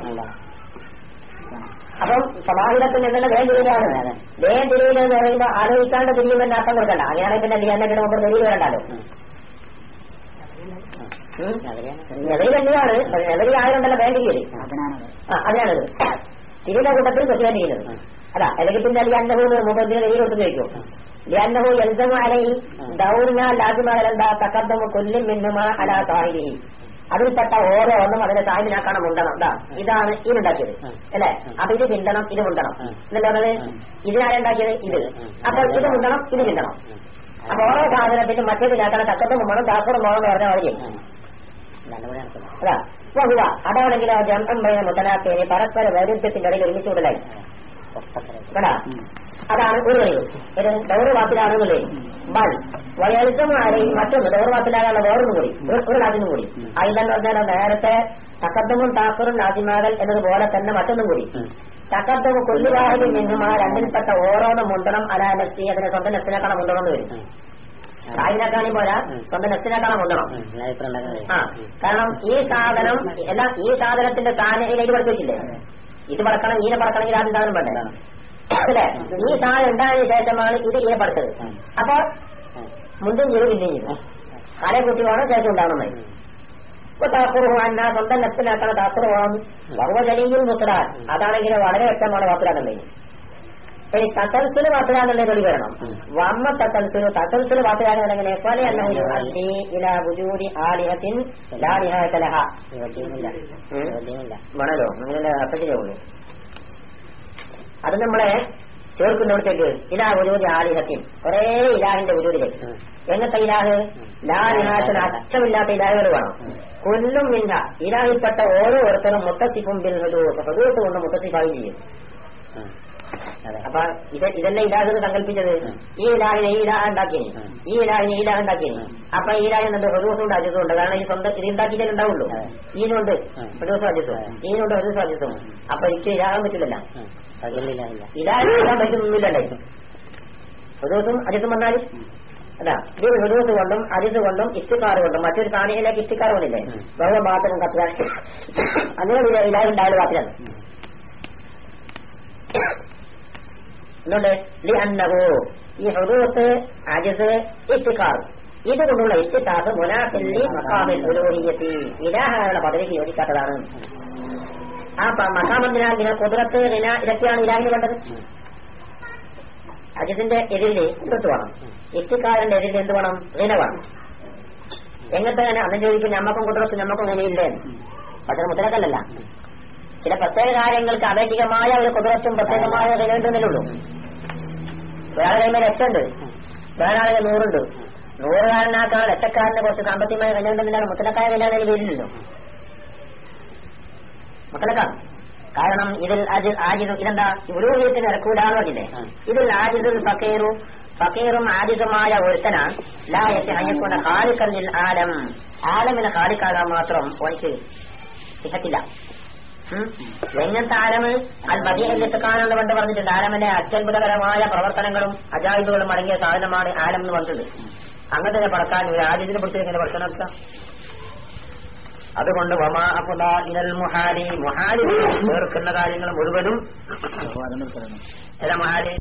അപ്പം സമാഹിതത്തിൽ നിന്നുള്ള വേഗം തിരിയിലാണ് വേഗം തിരിയില്ല എന്ന് പറയുമ്പോൾ ആലോചിക്കാണ്ട് തിരിയുമെന്ന് അർത്ഥം കൊടുക്കണ്ട. അങ്ങനെയാണെങ്കിൽ പിന്നെ ലിയാനത്തിന് മുമ്പ് തിരിയിൽ വരണ്ടല്ലോ നെവരി തന്നെയാണ്. നെവരി ആയതുകൊണ്ടല്ല തിരിയൽ ആ അതിനാണത് തിരിയുടെ കൂട്ടത്തിൽ പ്രശ്നം ചെയ്യുന്നത് അതാ അല്ലെങ്കിൽ പിന്നെ ലിയാന്നഹു മുമ്പത്തിന് വെയിൽ കൊടുത്തു ചോദിക്കും? ലിയാന്നഹു എൽസമു അലൈ ദൗർന ലാസിമാലെന്താ തക്കദ്ദമു കൊല്ലും മിന്നുമാ അലാ താഹിരിഹി. അതിൽപ്പെട്ട ഓരോന്നും അതിന്റെ സാഹിബിനാക്കണം മുണ്ടണം എന്താ ഇതാണ് ഇതുണ്ടാക്കിയത് അല്ലെ? അപ്പൊ ഇത് പിന്തണം ഇത് മുണ്ടണം. എന്നല്ലേ പറഞ്ഞത്? ഇതിനാരുണ്ടാക്കിയത് ഇത്. അപ്പൊ ഇത് മുണ്ടണം ഇത് പിന്തണം അപ്പൊ ഓരോ സാധനത്തിനും മറ്റേതിനാക്കണം തക്കത്തും മുമ്പണം ദാസറും മോളം പറഞ്ഞ മതി അതാ അതാണെങ്കിൽ ആ ജന്മം പറയുന്ന മുത്തലാക്കേന് പരസ്പര വൈരുദ്ധ്യത്തിന്റെ ഇടയിൽ ഒരുമിച്ച് വിടലായി കേടാ അതാണ് ഒരു കഴിവ് ഇത് ദൗർവാത്തിലാണെന്നുള്ളേ ബൽ. വയൽസമാരെ മറ്റൊന്ന് ദൗർവാത്തിലാകാനുള്ള വേറൊന്നും കൂടി. ഒരു- രാജ്യം കൂടി. അതിലെന്ന് പറഞ്ഞാൽ നേരത്തെ തക്കത്തമും താക്കറും നാസിമാകൽ എന്നതുപോലെ തന്നെ മറ്റൊന്നും കൂടി. തക്കദ്ദമ് കൊല്ലുവാഹിൽ നിന്നും ആ രണ്ടിൽപ്പെട്ട ഓരോന്നും മുണ്ടണം അലാ നഫ്സി അതിനെ സ്വന്തം നെസ്സിനെക്കാണം മുണ്ടണം എന്ന് വരും സാഹിനാക്കാണി പോരാ സ്വന്തം നെസ്സിനെക്കാണം മുണ്ടണം ആ. കാരണം ഈ സാധനം എല്ലാം ഈ സാധനത്തിന്റെ സാധനയിലേക്ക് പഠിച്ചു വെച്ചില്ലേ? ഇത് പറക്കണം ഈനെ പറക്കണമെങ്കിൽ ആദ്യം സാധനം വേണ്ടേ അല്ലേ? ഈ താഴെ ഉണ്ടായതിനു ശേഷമാണ് ഇത് ഇങ്ങനെ പഠിച്ചത് അപ്പൊ മുന്തും ചെയ്യും ഇല്ലേ ചെയ്യും ആരെ കുട്ടി വേണം ശേഷം ഉണ്ടാവണം ഇപ്പൊ താക്കുറുവാൻ സ്വന്തം നെഫ്സിനാക്കാണ് താക്കുറുവാൻ സർവജനീയും മുത്തടാൻ അതാണെങ്കിൽ വളരെ വ്യക്തമാണ് വാക്കുലാക്കുന്നത് ഇനി തത്തൽസുൽ വാക്കുലാന്നുള്ള തൊലി വരണം. വമ്മ തത്തൽസുൽ തത്തൽസുൽ വാക്കുലാണെങ്കിൽ പോലെ ഉള്ളൂ അത് നമ്മളെ ചേർക്കുന്നിടത്തേക്ക് ഇലാ ഉജൂതി ആലിഹത്തിൽ ഒരേ ഇലാഹിന്റെ ഉജൂതിലേക്ക് എങ്ങനത്തെ ഇലാഹ്? ലാലിഹാത്തിന് അച്ഛമില്ലാത്ത ഇലാഹുകൾ വേണം. കൊല്ലും മിന്ന. ഇലാഹിൽപ്പെട്ട ഓരോരുത്തരും മുത്തസിഫും ബിൽ ഹുദൂസ് കൊണ്ട് മുത്തസിഫായി ചെയ്യും. അപ്പൊ ഇത് ഇതല്ലേ ഇലാഹ് സങ്കല്പിച്ചത്? ഈ ഇലാഹിനെ ഈ ഇലാഹ ഉണ്ടാക്കിയേ. ഈ ഇലാഹിനെ ഈ ഇലാഹ ഉണ്ടാക്കിയേ. അപ്പൊ ഈ ഇലാഹിന് എന്ത് പ്രദോഷം ഉണ്ട്? അജിസും ഉണ്ട് കാരണം ഈ സ്വന്തം ഇത് ഉണ്ടാക്കിയിട്ടേ ഉണ്ടാവുള്ളൂ. ഈനുണ്ട് പ്രദോഷം അജിസും ഈനുണ്ട് പ്രദോഷം അജിസും അപ്പൊ എനിക്ക് ഇലാഹാൻ പറ്റില്ലല്ലോ. ഇലാഹിനെ ചെയ്യാൻ പറ്റുന്നില്ലല്ലേ ഹുദൂസും അജിത്തും വന്നാൽ അതാ ഇത് ഹുദൂസ് കൊണ്ടും അജിസ് കൊണ്ടും ഇഷ്ടിക്കാർ കൊണ്ടും മറ്റൊരു സാണിയിലേക്ക് ഇഷ്ടിക്കാർ കൊണ്ടില്ലേ? ബഹുവ മാത്രം കത്തുക അങ്ങനെ ഇലാഹ് ഉണ്ടായാലും ബാത്തിലാണ് എന്തുകൊണ്ട് ലി അന്നവോ ഈ ഹുദൂസ് അജിസ് ഇഷ്ടിക്കാർ ഇതുകൊണ്ടുള്ള ഇഷ്ടിക്കാസ് മുനാഫില്ലി മക്കാമിൽ ഉലൂഹിയത്തി പദവിക്ക് യോജിക്കാത്തതാണ് ആ മക്കാമെന്തിനാൽ ഇതിനെ കുതിരത്ത് ദിന ഇതൊക്കെയാണ് ഇലാഹിന് വേണ്ടത് അജിത്തിന്റെ എതിരിൽ കുതിരത്ത് വേണം? ഇഷ്ടിക്കാരന്റെ എതിരിൽ എന്ത് വേണം? ദിന വേണം. എങ്ങനത്തെ തന്നെ അന്ന് ചോദിക്കും ഞമ്മക്കും കുതിരത്ത് ഞമ്മക്കും വിലയില്ലേ? പക്ഷെ മുത്തലക്കല്ലല്ല ചില പ്രത്യേക കാര്യങ്ങൾക്ക് അപേക്ഷികമായ ഒരു കുതിരത്തും പ്രത്യേകമായ നിലയുണ്ടെന്നുള്ളൂ ഒരാളെ കഴിയുമ്പോൾ ലക്ഷമുണ്ട്. വേറൊരാളെ നൂറുണ്ട്. നൂറുകാരനാക്കാൻ ലക്ഷക്കാരന് കുറച്ച് സാമ്പത്തികമായ വിലയുണ്ടെന്നാണ് മുത്തലക്കായ വില എന്നതിൽ മുത്തലക്കാം കാരണം ഇതിൽ ആജിതും ആജിദും ഇതെന്താ? വീട്ടിൽ ഇറക്കൂടാന്ന് പറഞ്ഞില്ലേ ഇതിൽ ആജിദുൽ ഫക്കീറു ഫക്കീറും ആജിദുമായ ഒരുത്തനാണ്. ലായത്തെ അയ്യക്കൊണ്ട് കാലിക്കല്ലിൽ ആലം. ആലമിനെ കാലിക്കാകാൻ മാത്രം ഓനിക്ക് സിഹത്തില്ല. എങ്ങനത്തെ ആലമ് അത് ബദിയത്ത് കാണാന്ന് പണ്ട് പറഞ്ഞിട്ടുണ്ട്. ആലമിന്റെ അത്യത്ഭുതകരമായ പ്രവർത്തനങ്ങളും അജായിബുകളും അടങ്ങിയ സാധനമാണ് ആലം എന്ന് പറഞ്ഞിട്ടുണ്ട്. അങ്ങനത്തെ പടക്കാൻ ഒരു ആദ്യത്തിനെ കുറിച്ച് എങ്ങനെ പഠിച്ചനൊക്കെ അതുകൊണ്ട് മുഹാലി. മുഹാലി ചേർക്കുന്ന കാര്യങ്ങൾ മുഴുവനും ഏതാ മുഹാലി